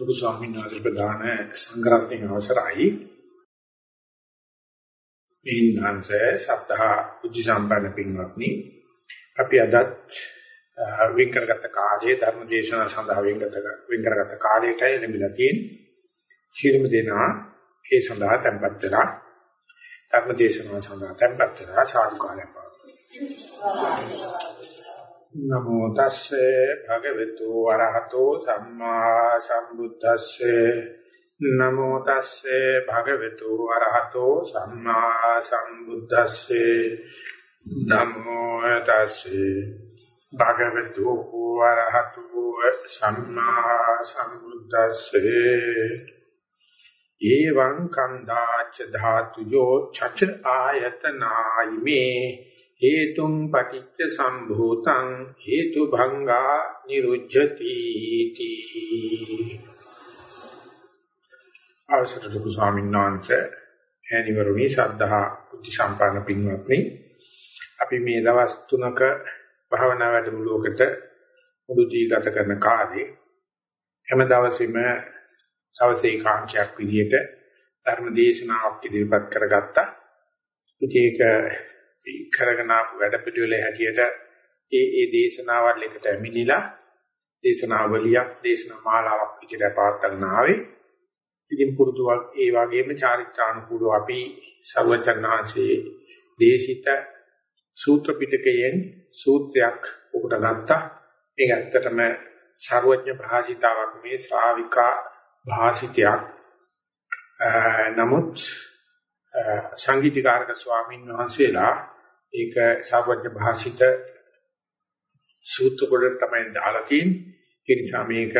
ලොකු ස්වාමීන් වහන්සේ ප්‍රදාන සංග්‍රහයෙන් අවසරයි. මේන්හන්සේ සද්ධා බුද්ධ සම්පන්න පින්වත්නි අපි අදත් වෙන් කරගත්ත කාලයේ ධර්ම දේශනාව සඳහා වෙන්ගත වෙන් කරගත්ත කාලයටයි ලැබිලා තියෙන්නේ. ශීලම දෙනා ඒ සඳහා tempත් වෙලා ධර්ම දේශනාව සඳහා tempත් වෙලා සාදු කාලයක් පවතුන නමෝ තස්සේ භගවතු වරහතෝ සම්මා සම්බුද්දස්සේ. නමෝ තස්සේ භගවතු වරහතෝ සම්මා සම්බුද්දස්සේ. නමෝ තස්සේ භගවතු වරහතෝ සම්මා සම්බුද්දස්සේ. එවං කන්දාච ධාතුයෝ චච ආයතනායිමේ. හේතුම් පටිච්ච සම්භූතං හේතු භංගා නිරුජ්ජති තී අවසර දුක ස්වාමීන් වහන්සේ ඇනිවරුනි සද්ධා බුද්ධ සම්පන්න පින්වත්නි අපි මේ දවස් තුනක භාවනා වැඩමුළුවකට මුළු දී ගත කරන කාලේ හැම දවසෙම සවසේ කාංකයක් විදියට ධර්ම දේශනාවක් ඉදිරිපත් කරගත්තා. ඒක කරගෙන ආපු වැඩ පිළිවෙලේ හැටියට ඒ ඒ දේශනාවල් එකට ඇමිනිලා දේශනාවලියක් දේශනා මාලාවක් විදිහට පවත්වාගෙන ආවේ. ඉතින් පුරුදුවක් ඒ වගේම චාරිත්‍රානුකූලව අපි සර්වචන්නාංශයේ දේශිත සූත්‍ර පිටකයෙන් සූත්‍රයක් උකට ගත්තා. ඒක ඇත්තටම සර්වඥ භාෂිතාවක් මේ ශ්‍රාවිකා භාෂිතයක්. නමුත් සංගීතකාරක ස්වාමීන් වහන්සේලා ඒක සාවඥ භාෂිත සූත්‍ර කොට තමයි දාලා තියෙන්නේ. ඒ නිසා මේක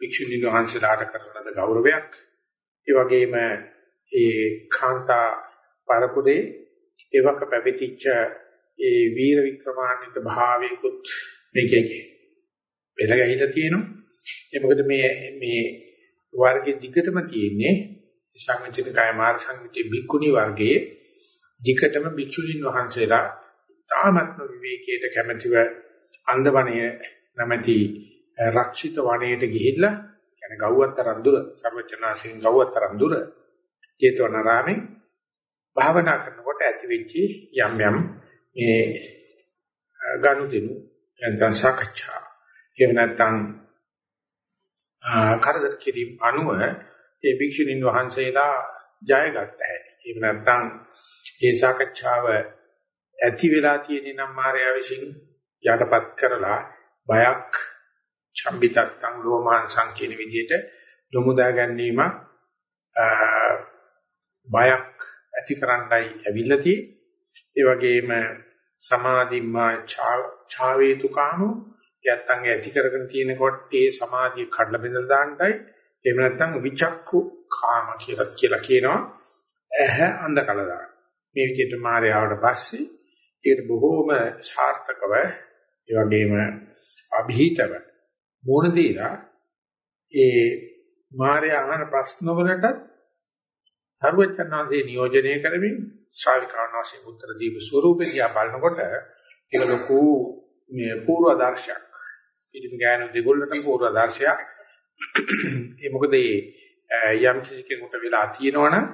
භික්ෂුණීන් වහන්සේලාට කරන ගෞරවයක්. ඒ වගේම ඒ කාන්තා පරපුරේ ඒවක පැවිතිච්ච ඒ වීර වික්‍රමාන්විත භාවයකුත් මේකේ පෙළ ගැහිලා තියෙනවා. ඒ මොකද මේ මේ වර්ගයේ දිගටම තියෙන්නේ සංවිචිත කාය මාර්ග සංවිතේ භික්ඛුනි වර්ගයේ ධිකටම භික්ෂුණීන් වහන්සේලා තාමත්ම විවේකයට කැමැතිව අන්දවණය නැමැති රක්ෂිත වණයට ගිහිල්ලා يعني ගව්වතරන් දුර සර්වචනාසෙන් ගව්වතරන් දුර චේතවනාරාමේ භාවනා කරනකොට ඇති වෙච්ච යම් යම් මේ ගනුදෙනු නැත්නම් සාකච්ඡා එහෙම නැත්නම් කරදර කිරීම අනුව ඒ භික්ෂුණීන් වහන්සේලා ජයගත්ත හැටි. එහෙම නැත්නම් ඒ සාකච්ඡාව ඇති වෙලා තියෙන නම් මාර්යා විසින් යටපත් කරලා බයක් චම්බිතත්තං ලෝමාන් සංකීන විදිහට ලොමුදා ගැනීම බයක් ඇති කරන්නයි ඇවිල්ලා තියෙන්නේ. ඒ වගේම සමාධිම්මා ඡාවේතුකාමෝ යත්තං ඇති කරගෙන තියෙනකොට ඒ සමාධිය කඩලා බෙදලා දාන්නයි එහෙම නැත්නම් විචක්කු කාම කියලා කියලා කියනවා ඇහැ අඳ කළදා. මේ විදිහට මායාවට පස්සේ ඒකට බොහෝම සාර්ථකව ඒ වගේම અભීතව මොන දීලා ඒ මායා අහන ප්‍රශ්න වලට සර්වචන්නාසේ නියෝජනය කරමින් ශ්‍රාවිකාණාසේ උත්තර දීප ස්වරූපේ දිහා බලනකොට ඒක ලොකු මේ පූර්වාදර්ශයක්. ඉතින් ගෑනු දෙගොල්ලටම පූර්වාදර්ශයක්. ඒ මොකද මේ යම් කිසි කෙනෙකුට වෙලා තියෙනවනම්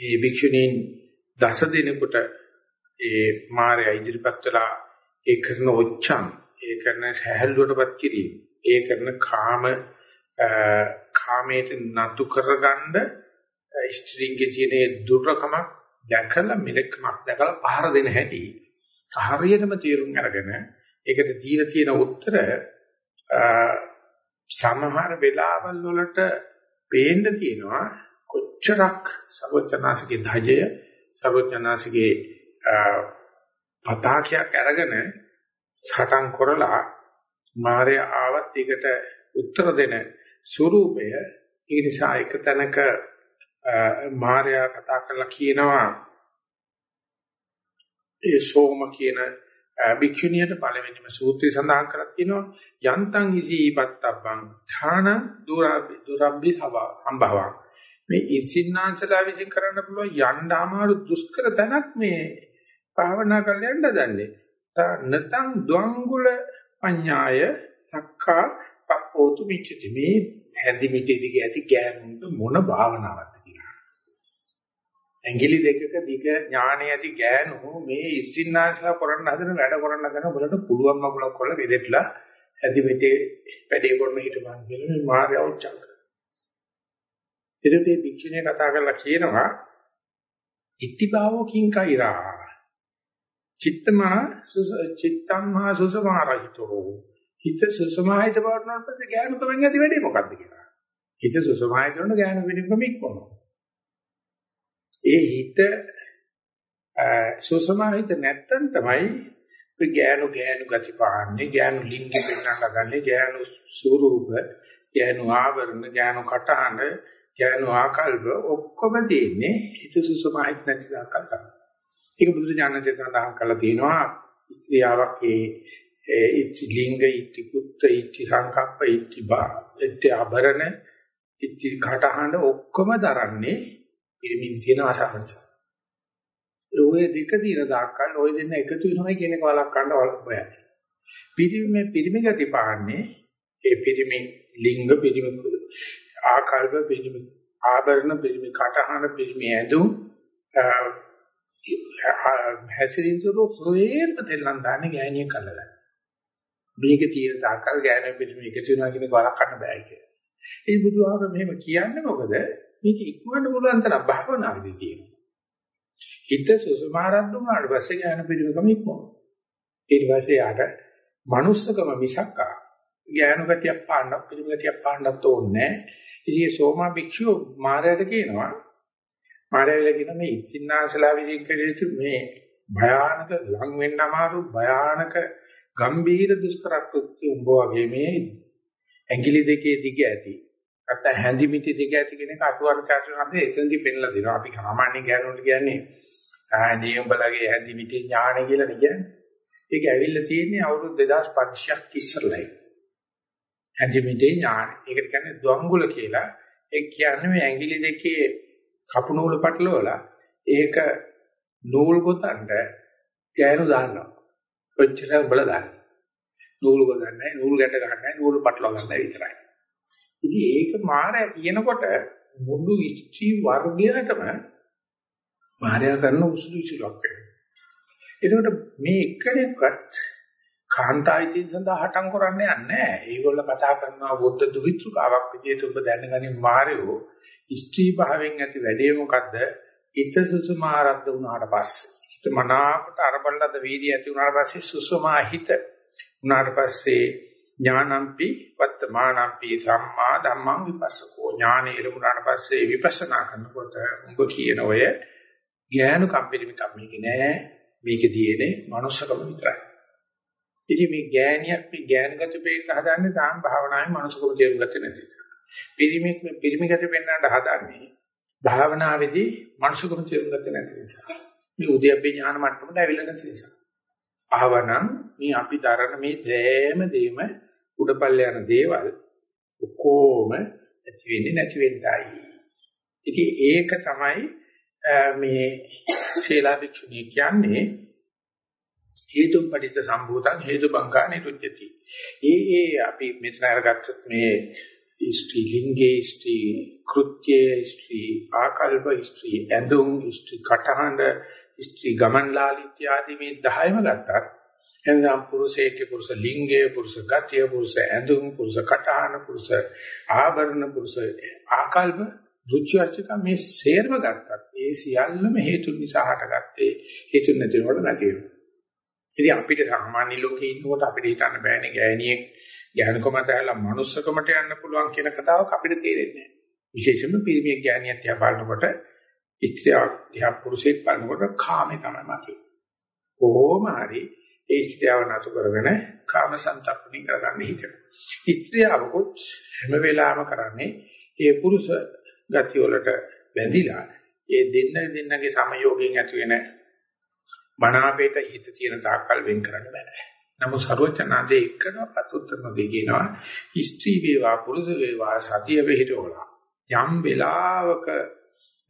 ඒ භික්ෂුණීන් දස දිනකට ඒ මාර්ය ඉදිරිපත් වෙලා ඒ කරන ඔච්චම් ඒ කරන සහැල්ලුවටපත් කිරීම ඒ කරන කාම කාමයට නතු කරගන්න ස්ත්‍රීන්ගේ තියෙන දුර්ලකමක් දැකලා මිලකමක් දැකලා පහර දෙන හැටි හරියටම තීරුම් අරගෙන ඒකට දීලා තියෙන උත්තර සමහර වෙලාවල් වලට පේන්න තියෙනවා කොච්චරක් සර්වඥාසිකේ ධජය සර්වඥාසිකේ පතාකයක් අරගෙන සටන් කරලා මාර්ය ආවත් ඒකට උත්තර දෙන ස්වરૂපය ඒ නිසා එක තැනක මාර්ය කතා කරලා කියනවා ඒ සෝම කියන භික්ෂුණියට පළවෙනිම සූත්‍රය සඳහන් කරලා තියෙනවා යන්තං ඉසීපත්තබ්බං ධාන දුරබ්බි සම්භවං. මේ ඉසින්නාංශලා විසින් කරන්න පුළුවන් යන්න අමාරු දුෂ්කර තැනක් මේ භාවනා කරලා යන්න දන්නේ නතං ද්වංගුල පඤ්ඤාය සක්ඛා කප්පෝතු මිච්ඡති මේ හැඳි මිටි දිග ඇති ගෑනුන්ට මොන භාවනාවක්ද කියලා. ඇඟිලි දෙකක දිග ඥාණය ඇති ගෑනු මේ ඉස්සින්නාස්ලා කරන්න හදන වැඩ කරන්න හදන වලට පුළුවන් මගුලක් කොල්ල ගෙදෙట్లా හැඳි මිටි වැඩේ කරන හිටපන් කියලා මේ මාර්යා උච්චංක. එතකොට මේ භික්ෂුණිය කතා කරලා කියනවා ඉත්තිභාවෝ කිංකෛරා චිත්තමා චිත්තම්මා සුසමාරහිතෝ හිත සුසමාහිත බවට පස්සේ ඥානකමෙන් ඇති වෙන්නේ මොකද්ද කියලා. හිත සුසමාහිත වුණ ඥාන විනිකම ඉක්මනවා. ඒ හිත සුසමාහිත නැත්තම් තමයි ඔය ඥාන ඥාන ගති පාන්නේ ඥාන ලිංගෙ පෙන්වන්න ගන්නේ ඥාන ස්වරූප ඥාන ආවරණ ඥාන කටහඬ ඥාන ආකල්ප ඔක්කොම තියෙන්නේ හිත සුසමාහිත නැති දාකල් තමයි. ඒක බුදුරජාණන්සේ සඳහන් කරලා තියෙනවා ස්ත්‍රියාවක් ඒ ඉච්ච ලිංග ඉච්ච කුත්ත ඉච්ච සංකප්ප ඉච්ච බා ඉච්ච ආභරණ ඉච්ච කටහඬ ඔක්කොම දරන්නේ පිරිමින් තියෙන ආශාවන්ත. ඔය දෙක දින දාකල් ඔය දෙන්න එකතු වෙනවා කියන එක වලක් ගන්න බයයි. පිරිමි පිරිමි ගති පාන්නේ ඒ පිරිමි ලිංග පිරිමි ආකල්ප පිරිමි ආභරණ පිරිමි කටහඬ පිරිමි ඇඳුම් හැසිරීම ස්වරූප හොයේම දෙල්ලන් දාන්නේ ගෑණිය කළා. මේක තියෙන තාකල් ගෑණිය පිළිම එකතු වෙනවා කියන එක වළක්වන්න බෑ කියලා. ඒ බුදුහාම මෙහෙම කියන්නේ මොකද? මේක ඉක්මවන්න පුළුවන් තරම් භාවනාවේදී තියෙනවා. හිත සුසුමාරද්ද වුණාට පස්සේ ඥාන පිළිමකම ඉක්මවනවා. ඊට පස්සේ යාට manussකම මිසක් ඥාන ගතියක් පාන්නක් පිළිම ගතියක් පාන්නත් ඕනේ නැහැ. ඉතින් සෝමා භික්ෂුව මාරයට කියනවා මාරයල කියන මේ ඉච්ඡින්නාසලා විසින් කෙරෙච්ච මේ භයානක ලං වෙන්න අමාරු භයානක ගම්බීර දුෂ්කර කෘත්‍ය උඹ වගේ මේ ඇඟිලි දෙකේ දිග ඇති නැත්නම් හැඳි මිටි දිග ඇති කියන එක අතුවර චාතුරන්තේ එතනදි පෙන්නලා දෙනවා. අපි සාමාන්‍ය ගෑනුන්ට කියන්නේ ආදී උඹලගේ හැඳි මිටි ඥාණය කියලා නේ කියන්නේ. ඒක ඇවිල්ලා තියෙන්නේ අවුරුදු 2500ක් ඉස්සරලයි. හැඳි මිටි ඥාණය ඒකට කියන්නේ ද්වංගුල කියලා ඒ කියන්නේ මේ ඇඟිලි දෙකේ කපු නූල පටලවලා ඒක නූල් ගොතන්න ගෑනු දානවා. කොච්චර බල දාන්න. නූල් ගොතන්නේ නූල් ගැට ගන්නයි නූල් පටලව ගන්නයි විතරයි. ඉතින් ඒක මාරය කියනකොට මුළු ඉච්චි වර්ගයටම මාරය කරන උසුළු ඉසුලක් වෙනවා. එතකොට මේ එක්කෙනෙක්වත් කාන්තායිතින් සඳහා හටම් කරන්නේ නැහැ. ඒගොල්ල කතා කරනවා බුද්ධ දුහිතෘකාවක් විදිහට ඔබ දැනගනින් මාරයෝ ස්ත්‍රී භාවයෙන් ඇති වැඩේ මොකද්ද? ඊත සුසුමාරද්ද වුණාට පස්සේ. ඊත මනාපට අරබල්ලද වීර්ය ඇති වුණාට පස්සේ සුසුමා හිත වුණාට පස්සේ ඥානම්පි වත්තමානම්පි සම්මා ධම්මං විපස්සකෝ ඥානෙ ඉරුණාට පස්සේ විපස්සනා කරනකොට උඹ කියන ඔය ඥාන කම්පිරිමි කම්මික නෑ මේකේ තියෙන්නේ මනුස්සකම විතරයි. ඉතින් මේ ගෑණියක් මේ ගෑනගත පෙන්න හදන්නේ තාම භාවනාවේ මනුස්සකම තේරුම් ගත්තේ නැති නිසා. පිරිමික් පිරිමිගත පෙන්නට හදන්නේ භාවනාවේදී මනුස්සකම තේරුම් ගත්තේ නැති නිසා. මේ උද්‍යප්පේ ඥාන මට්ටමට ඇවිල්ලා නැති නිසා. ආවනම් මේ අපි දරන මේ දෑම දෙම උඩපල්ල යන දේවල් ඔක්කොම ඇති වෙන්නේ නැති වෙන්නයි. ඉතින් ඒක තමයි මේ ශීලා භික්ෂුණී කියන්නේ හේතුම් පටිච්ච සම්භූතං හේතුබංගා නිරුද්ධති. ඒ ඒ අපි මෙතන අරගත්තොත් මේ ස්ත්‍රී ලිංගේ ස්ත්‍රී කෘත්‍යයේ ස්ත්‍රී ආකල්ප ස්ත්‍රී ඇඳුම් ස්ත්‍රී කටහඬ ස්ත්‍රී ගමන්ලාලිත්‍ය ආදී මේ 10ම ගත්තා. එනම් පුරුෂයේ පුරුෂ ලිංගයේ පුරුෂ ගතිය පුරුෂ ඇඳුම් පුරුෂ කටහඬ පුරුෂ ආභරණ පුරුෂ ආකල්ප රුචිර්චක මේ සේරම ගත්තත් ඒ සියල්ලම හේතු නිසා හටගත්තේ හේතු නැතිවට නැති වෙනවා. ඉතින් අපිට සාමාන්‍ය ලෝකේ ඉන්නකොට අපිට හිතන්න බෑනේ ගෑණියෙක් ගෑනුකමට ඇවිල්ලා manussකමට යන්න පුළුවන් කියන කතාවක් අපිට තේරෙන්නේ නැහැ. විශේෂයෙන්ම පිරිමියෙක් ගෑණියක් දිහා බලනකොට ස්ත්‍රියක් දිහා පුරුෂයෙක් බලනකොට කාමේ තමයි මතුවේ. කොහොම හරි ඒ ස්ත්‍රියව නතු කරගෙන කාම සංතප්පණි කරගන්න හිතෙනවා. ස්ත්‍රියවකොත් හැම වෙලාවෙම කරන්නේ ඒ පුරුෂ ගති වලට බැඳිලා ඒ දෙන්න දෙන්නගේ සමයෝගයෙන් ඇති වෙන මනාපේට හිත තියෙන තාක්කල් වෙන් කරන්න බෑ. නමුත් ਸਰවචනාදී එක්කනපත් උත්තර නොදී කියනවා ස්ත්‍රී වේවා පුරුෂ වේවා සතිය වෙහිටවලා යම් වෙලාවක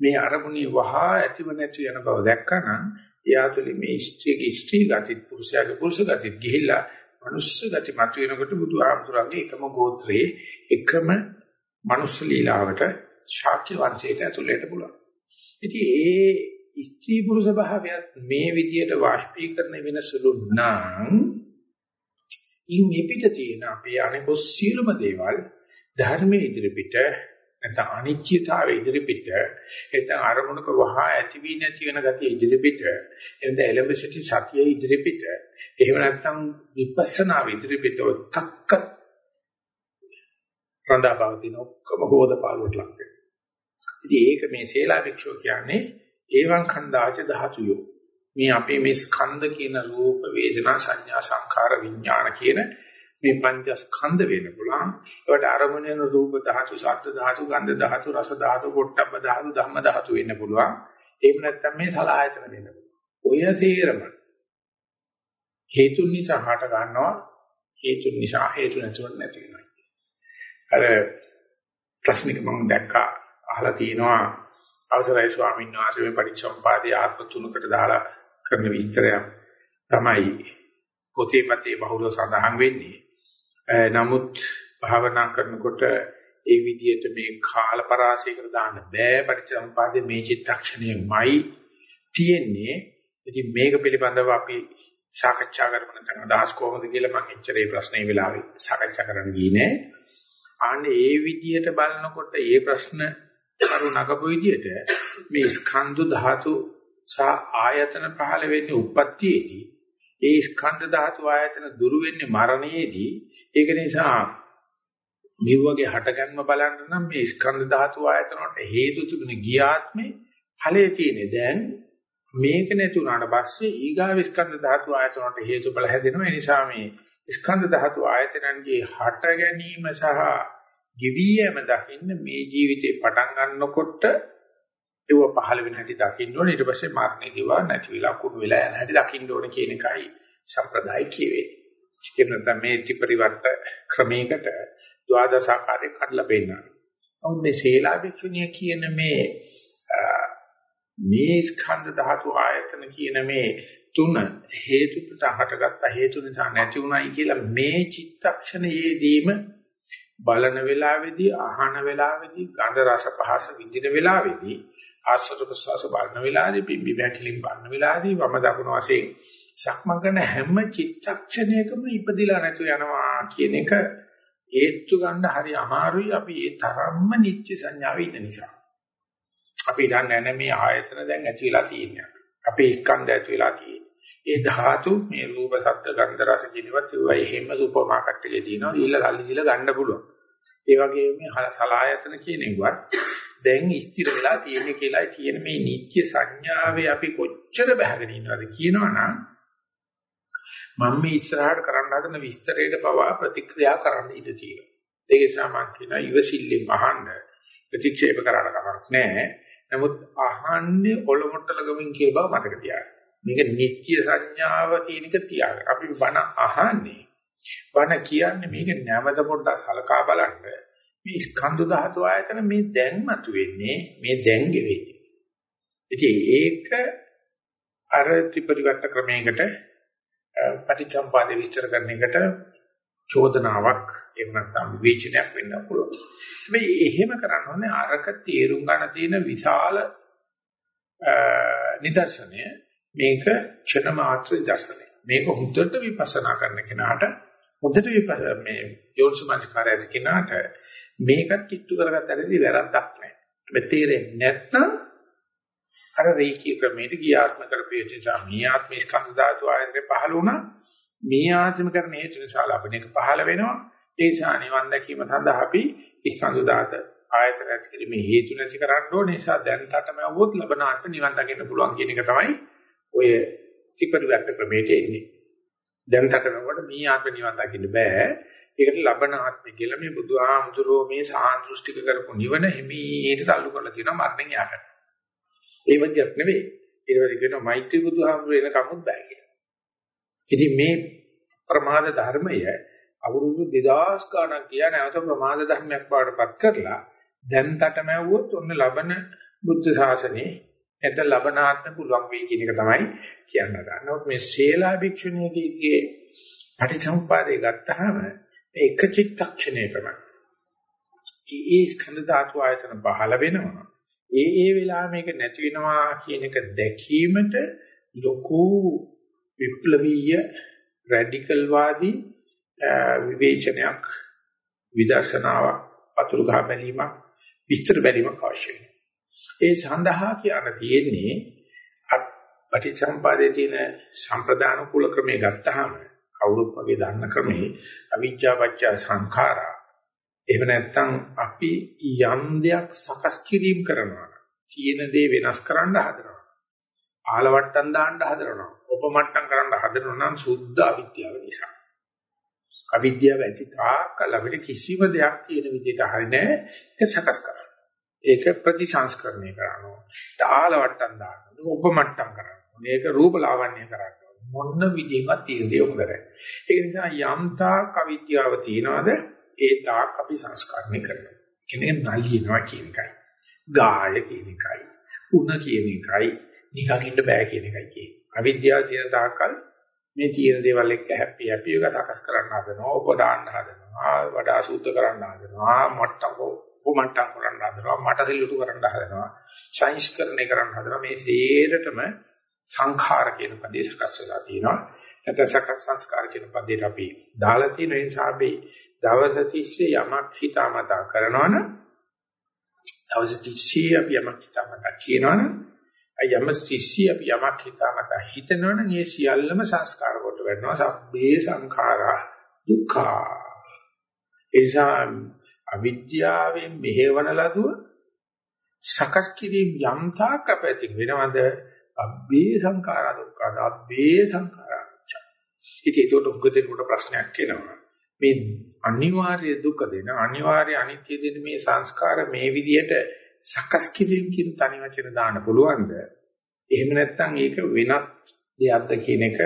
මේ අරමුණේ වහා ඇතිව නැති යන බව දැක්කනම් එයා තුළ මේ ස්ත්‍රීගේ ස්ත්‍රී ගතිත් පුරුෂයාගේ පුරුෂ ගතිත් ගිහිල්ලා මනුස්ස ගති මත වෙනකොට බුදුහාමුදුරන්ගේ එකම ගෝත්‍රයේ එකම මනුස්ස ලීලාවට ශාක්‍ය වංශයට ඇතුළට පුළුවන්. ඉතින් ඒ ස්ත්‍රී පුරුෂ භාවයත් මේ විදියට වාෂ්පීකරණ වෙන සුළු නම් ඉන් මේ පිට තියෙන අපේ අනිකොස් සියලුම දේවල් ධර්මයේ ඉදිරිපිට නැත්නම් අනිත්‍යතාවය ඉදිරිපිට නැත්නම් අරමුණක වහා ඇති වී නැති වෙන ගතිය ඉදිරිපිට එතන එලෙබසිටි සතිය ඉදිරිපිට එහෙම නැත්නම් විපස්සනා ඉදිරිපිට ඔක්ක රඳාපවතින ඔක්කොම හොදපාලුවට ලක් වෙනවා. ඉතින් ඒක මේ සේලා වික්ෂෝ කියන්නේ ඒවං khණ්ඩාච ධාතුයෝ. මේ අපේ මේ ස්කන්ධ කියන රූප වේදනා සංඥා සංඛාර විඥාන කියන මේ පංචස්කන්ධ වෙන්න පුළුවන්. ඒවට අරමුණේන රූප ධාතු, ශබ්ද ධාතු, ගන්ධ ධාතු, රස ධාතු, පොට්ටබ්බ ධාතු, ධම්ම ධාතු වෙන්න පුළුවන්. එහෙම නැත්නම් මේ සලආයතන වෙන්න පුළුවන්. ඔය තේරම හේතු නිසා හට ගන්නවා හේතු නිසා හේතු නැතුව නැති වෙනවා. අර ප්‍රශ්නික මම දැක්කා අහලා තියෙනවා අවසරයි ස්වාමීන් වහන්සේ මේ පරිච්ඡම්පාදී ආත්ම තුනකට දාලා කරන විස්තරයක් තමයි පොතේ මතේ බහුලව සඳහන් වෙන්නේ. නමුත් භාවනා කරනකොට ඒ විදිහට මේ කාල පරාසයකට දාන්න බෑ පරිච්ඡම්පාදේ මේ චිත්තක්ෂණයමයි තියෙන්නේ. ඉතින් මේක පිළිබඳව අපි සාකච්ඡා කරමු නැත්නම් අදහස් කොහොමද කියලා මම එච්චරේ ප්‍රශ්නේ වෙලාවේ සාකච්ඡා කරන්න ගියේ නෑ. ආන්නේ ඒ විදිහට බලනකොට ඒ ප්‍රශ්න අරු නගපු විදිහට මේ ස්කන්ධ ධාතු සහ ආයතන පහළ වෙන්නේ උප්පත්තියේදී ඒ ස්කන්ධ ධාතු ආයතන දුරු වෙන්නේ මරණයේදී. ඒක නිසා මේ වගේ හටගන්ම බලන්න නම් මේ ස්කන්ධ ධාතු ආයතන වලට හේතු තිබුණ ගියාත්මේ ඵලයේ තියෙන්නේ. දැන් මේක නැති වුණාට පස්සේ ඊගාව ස්කන්ධ ධාතු ආයතන වලට හේතු බල හැදෙනවා. ඒ නිසා මේ ස්කන්ධ ධාතු ආයතනන්ගේ හට ගැනීම සහ ගෙවියම දකින්න මේ ජීවිතේ පටන් ගන්නකොට ඒව පහළ වෙන හැටි දකින්න ඕනේ ඊට පස්සේ මරණයේදීවා නැති වෙලා කුණු වෙලා යන හැටි දකින්න ඕනේ කියන එකයි සම්ප්‍රදාය කියවෙන්නේ. ඒක නැත්නම් මේ ත්‍රිපරිවර්ත ක්‍රමයකට ද්වාදශ ආකාරයක කඩලා බෙන්නා. නමුත් මේ ශේලා භික්ෂුණිය කියන මේ මේ ස්කන්ධ ධාතු ආයතන කියන මේ තුන හේතුපට හටගත්ත හේතු නිසා නැති උනායි කියලා මේ චිත්තක්ෂණයේදීම බලන වෙලාවේදී අහන වෙලාවේදී ගන්ධ රස පහස විඳින වෙලාවේදී ආශ්‍රද ප්‍රසවාස බලන වෙලාවේදී පිම්බි බැකිලින් බලන වෙලාවේදී වම දකුණු වශයෙන් සක්මන් කරන හැම චිත්තක්ෂණයකම ඉපදිලා නැතු යනවා කියන එක ඒත්තු ගන්න හරි අමාරුයි අපි ඒ තරම්ම නිත්‍ය සංඥාවේ ඉන්න නිසා. අපි දන්නේ නැහැ මේ ආයතන දැන් ඇති වෙලා තියෙනවා. අපේ ස්කන්ධ ඇති වෙලා තියෙනවා. ඒ ධාතු මේ රූප ශබ්ද ගන්ධ රස කිනවත් ඒවා එහෙම සුපර් මාකට් එකේ තියෙනවා. ඊළඟ සල්ලි දීලා ගන්න පුළුවන්. ඒ වගේම මේ සලායතන කියන ඒවත් දැන් ස්ථිර වෙලා තියෙන්නේ කියලායි තියෙන මේ නිත්‍ය සංඥාවේ අපි කොච්චර බහගෙන ඉන්නවද කියනවනම් මම මේ ඉස්සරහට කරන්න හදන විස්තරයට පවා ප්‍රතික්‍රියා කරන්න ඉඩ තියෙනවා. ඒක නිසා මම කියනවා ඉවසිල්ලෙන් අහන්න ප්‍රතික්ෂේප කරන්න කමක් නැහැ. නමුත් අහන්නේ ඔලොමොට්ටල ගමින් කිය බව මතක තියාගන්න. මේක නිත්‍ය සංඥාව කියන එක තියාගන්න. අපි බණ අහන්නේ. බණ කියන්නේ මේක නැවත පොඩ්ඩක් සලකා බලන්න. මේ ස්කන්ධ ධාතු ආයතන මේ දැන් මතුවෙන්නේ මේ දැන් ගෙවෙන්නේ. ඉතින් ඒක අර ත්‍රිපරිවර්ත ක්‍රමයකට පටිච්චසම්පාද විස්තර කරන එකට චෝදනාවක් එහෙම නැත්නම් විවේචනයක් වෙන්න පුළුවන්. හැබැයි එහෙම කරන්න ඕනේ අරක තේරුම් ගන්න තියෙන විශාල නිදර්ශනය මේක ක්ෂණ මාත්‍ර දර්ශනය. මේක හුදට විපස්සනා කරන කෙනාට හොඳට මේ යෝනිසමස්කාරය ඇති කෙනාට මේකත් කිට්ටු කරගත්තටදී වැරද්දක් නැහැ. හැබැයි තේරෙන්නේ නැත්නම් අර රේකී ක්‍රමයට ගියාත්ම කරපියච නිසා මේ ආත්ම ස්කන්ධ ධාතු ආයතනේ පහළ වුණා. මේ ආත්ම කරන හේතු නිසා ලබන එක පහළ වෙනවා. ඒ නිසා නිවන් දැකීම සඳහා අපි ස්කන්ධ ධාත ආයතන ඇති කිරීමේ හේතු නැති කරන්න ඕනේ. නිසා දැන් තටමැවුවොත් ලබන ආත්ම නිවන් දකින්න පුළුවන් කියන එක තමයි ඔය ත්‍රිපරිවර්ත ක්‍රමයට එන්නේ. දැන් තටමැවුවට මේ ආත්ම නිවන් දකින්න බෑ. ඒකට ලබන ආත්මය කියලා මේ බුදුහාමුදුරෝ මේ සාන්දෘෂ්ටික කරපු නිවන හිමීට تعلق කරලා තියෙනවා මරණයෙන් යාකට. ඒ වගේක් නෙවෙයි. ඊට පස්සේ කියනවා මෛත්‍රී බුදුහාමුදුරේ එන කමුත් බෑ කියලා. ඉතින් මේ ප්‍රමාද ධර්මය අවුරුදු 2000 ගණන් කියා නැවත ප්‍රමාද ධර්මයක් බවට පත් කරලා දැන් තටමැව්වොත් ඔන්න ලබන බුද්ධ ශාසනේ එතන ලබනාත්ම පුළුවන් වෙයි කියන එක තමයි කියන්න ගන්නවත් මේ ශේලා භික්ෂුණියගේ පටිච්චසමුපාදේ ගත්තාම එක චිත්තක්ෂණයකම ඒ ස්කන්ධ ධාතු ආයතන පහළ වෙනවා. ඒ ඒ වෙලාව මේක නැති වෙනවා කියන එක දැකීමට ලොකු විප්ලවීය රැඩිකල් වාදී විවේචනයක් විදර්ශනාවක් පතුරු ගහ බැලීමක් විස්තර බැලීමක් අවශ්‍යයි. ඒ සඳහා කියන තියෙන්නේ පටිච්චසම්පාදයේ තියෙන සම්ප්‍රදාන කුල ක්‍රමයේ ගත්තාම කවුරුත් වගේ දන්න ක්‍රමේ අවිජ්ජාපච්ච සංඛාරා. එහෙම නැත්නම් අපි යම් දෙයක් සකස් කිරීම කරනවා තියෙන දේ වෙනස් කරන්න හදනවා. ආලවට්ටම් දාන්න හදනවා. උපමට්ටම් කරන්න හදනවා නම් සුද්ධ අවිද්‍යාව නිසා. අවිද්‍යාව ඇති තාක්කල් අපිට කිසිම දෙයක් තියෙන විදිහට හරිනේ ඒක සකස් කරන්න. ඒක ප්‍රතිසංස්කරණය කරනවා ආලවට්ටම් දාන්න උපමට්ටම් කරනවා මේක රූප ලාවන්‍ය කරන්න මොන විදිහකට තියෙන දේ හොඳ නැහැ. ඒ නිසා යම් තාක් අවිද්‍යාව තියනවාද ඒ තාක් අපි සංස්කරණය කරනවා. කියන්නේ නලියනවා කියන එකයි. ගාය කියන එකයි. උණ කියන එකයි. නිකන් ඉන්න බෑ කියන එකයි කියන්නේ. අවිද්‍යාව තියෙන තාක්කල් මේ තියෙන දේවල් එක්ක හැපි හැපි එක සකස් කරන්න හදනවා, උපදාන්න හදනවා, වඩා සූත්‍ර කරන්න හදනවා, මට්ටම් උපමට්ටම් කරන්න හදනවා, මට දෙලුතු කරන්න හදනවා, සංස්කරණය කරන්න හදනවා. මේ සේරටම සංඛාර කියන පදේ සකස් වෙලා තියෙනවා. නැත්නම් සකස් සංස්කාර කියන පදේට අපි දාලා තියෙන නිසා අපි දවස් 30 යමක් හිතාමතා කරනවනම් දවස් 30 අපි යමක් හිතාමතා කියනවනම් යම 30 අපි යමක් හිතාමතා හිතනවනම් ඒ සියල්ලම සංස්කාර කොට වෙනවා. සබ්බේ සංඛාරා දුක්ඛා. එසා අවිද්‍යාවෙන් මෙහෙවන ලදුව සකස් කිරීම යම් තාක් අපැතින් වෙනවද? අබ්බේ සංඛාරා දුක්ඛ අබ්බේ සංඛාරා ඉතින් ඒකට උගදෙනකොට ප්‍රශ්නයක් එනවා. මේ අනිවාර්ය දුක දෙන අනිවාර්ය අනිත්‍ය දෙන මේ සංස්කාර මේ විදිහට සකස් කිරීම කියන තනි වචන දාන්න පුළුවන්ද? එහෙම නැත්නම් ඒක වෙනත් දෙයක්ද කියන එක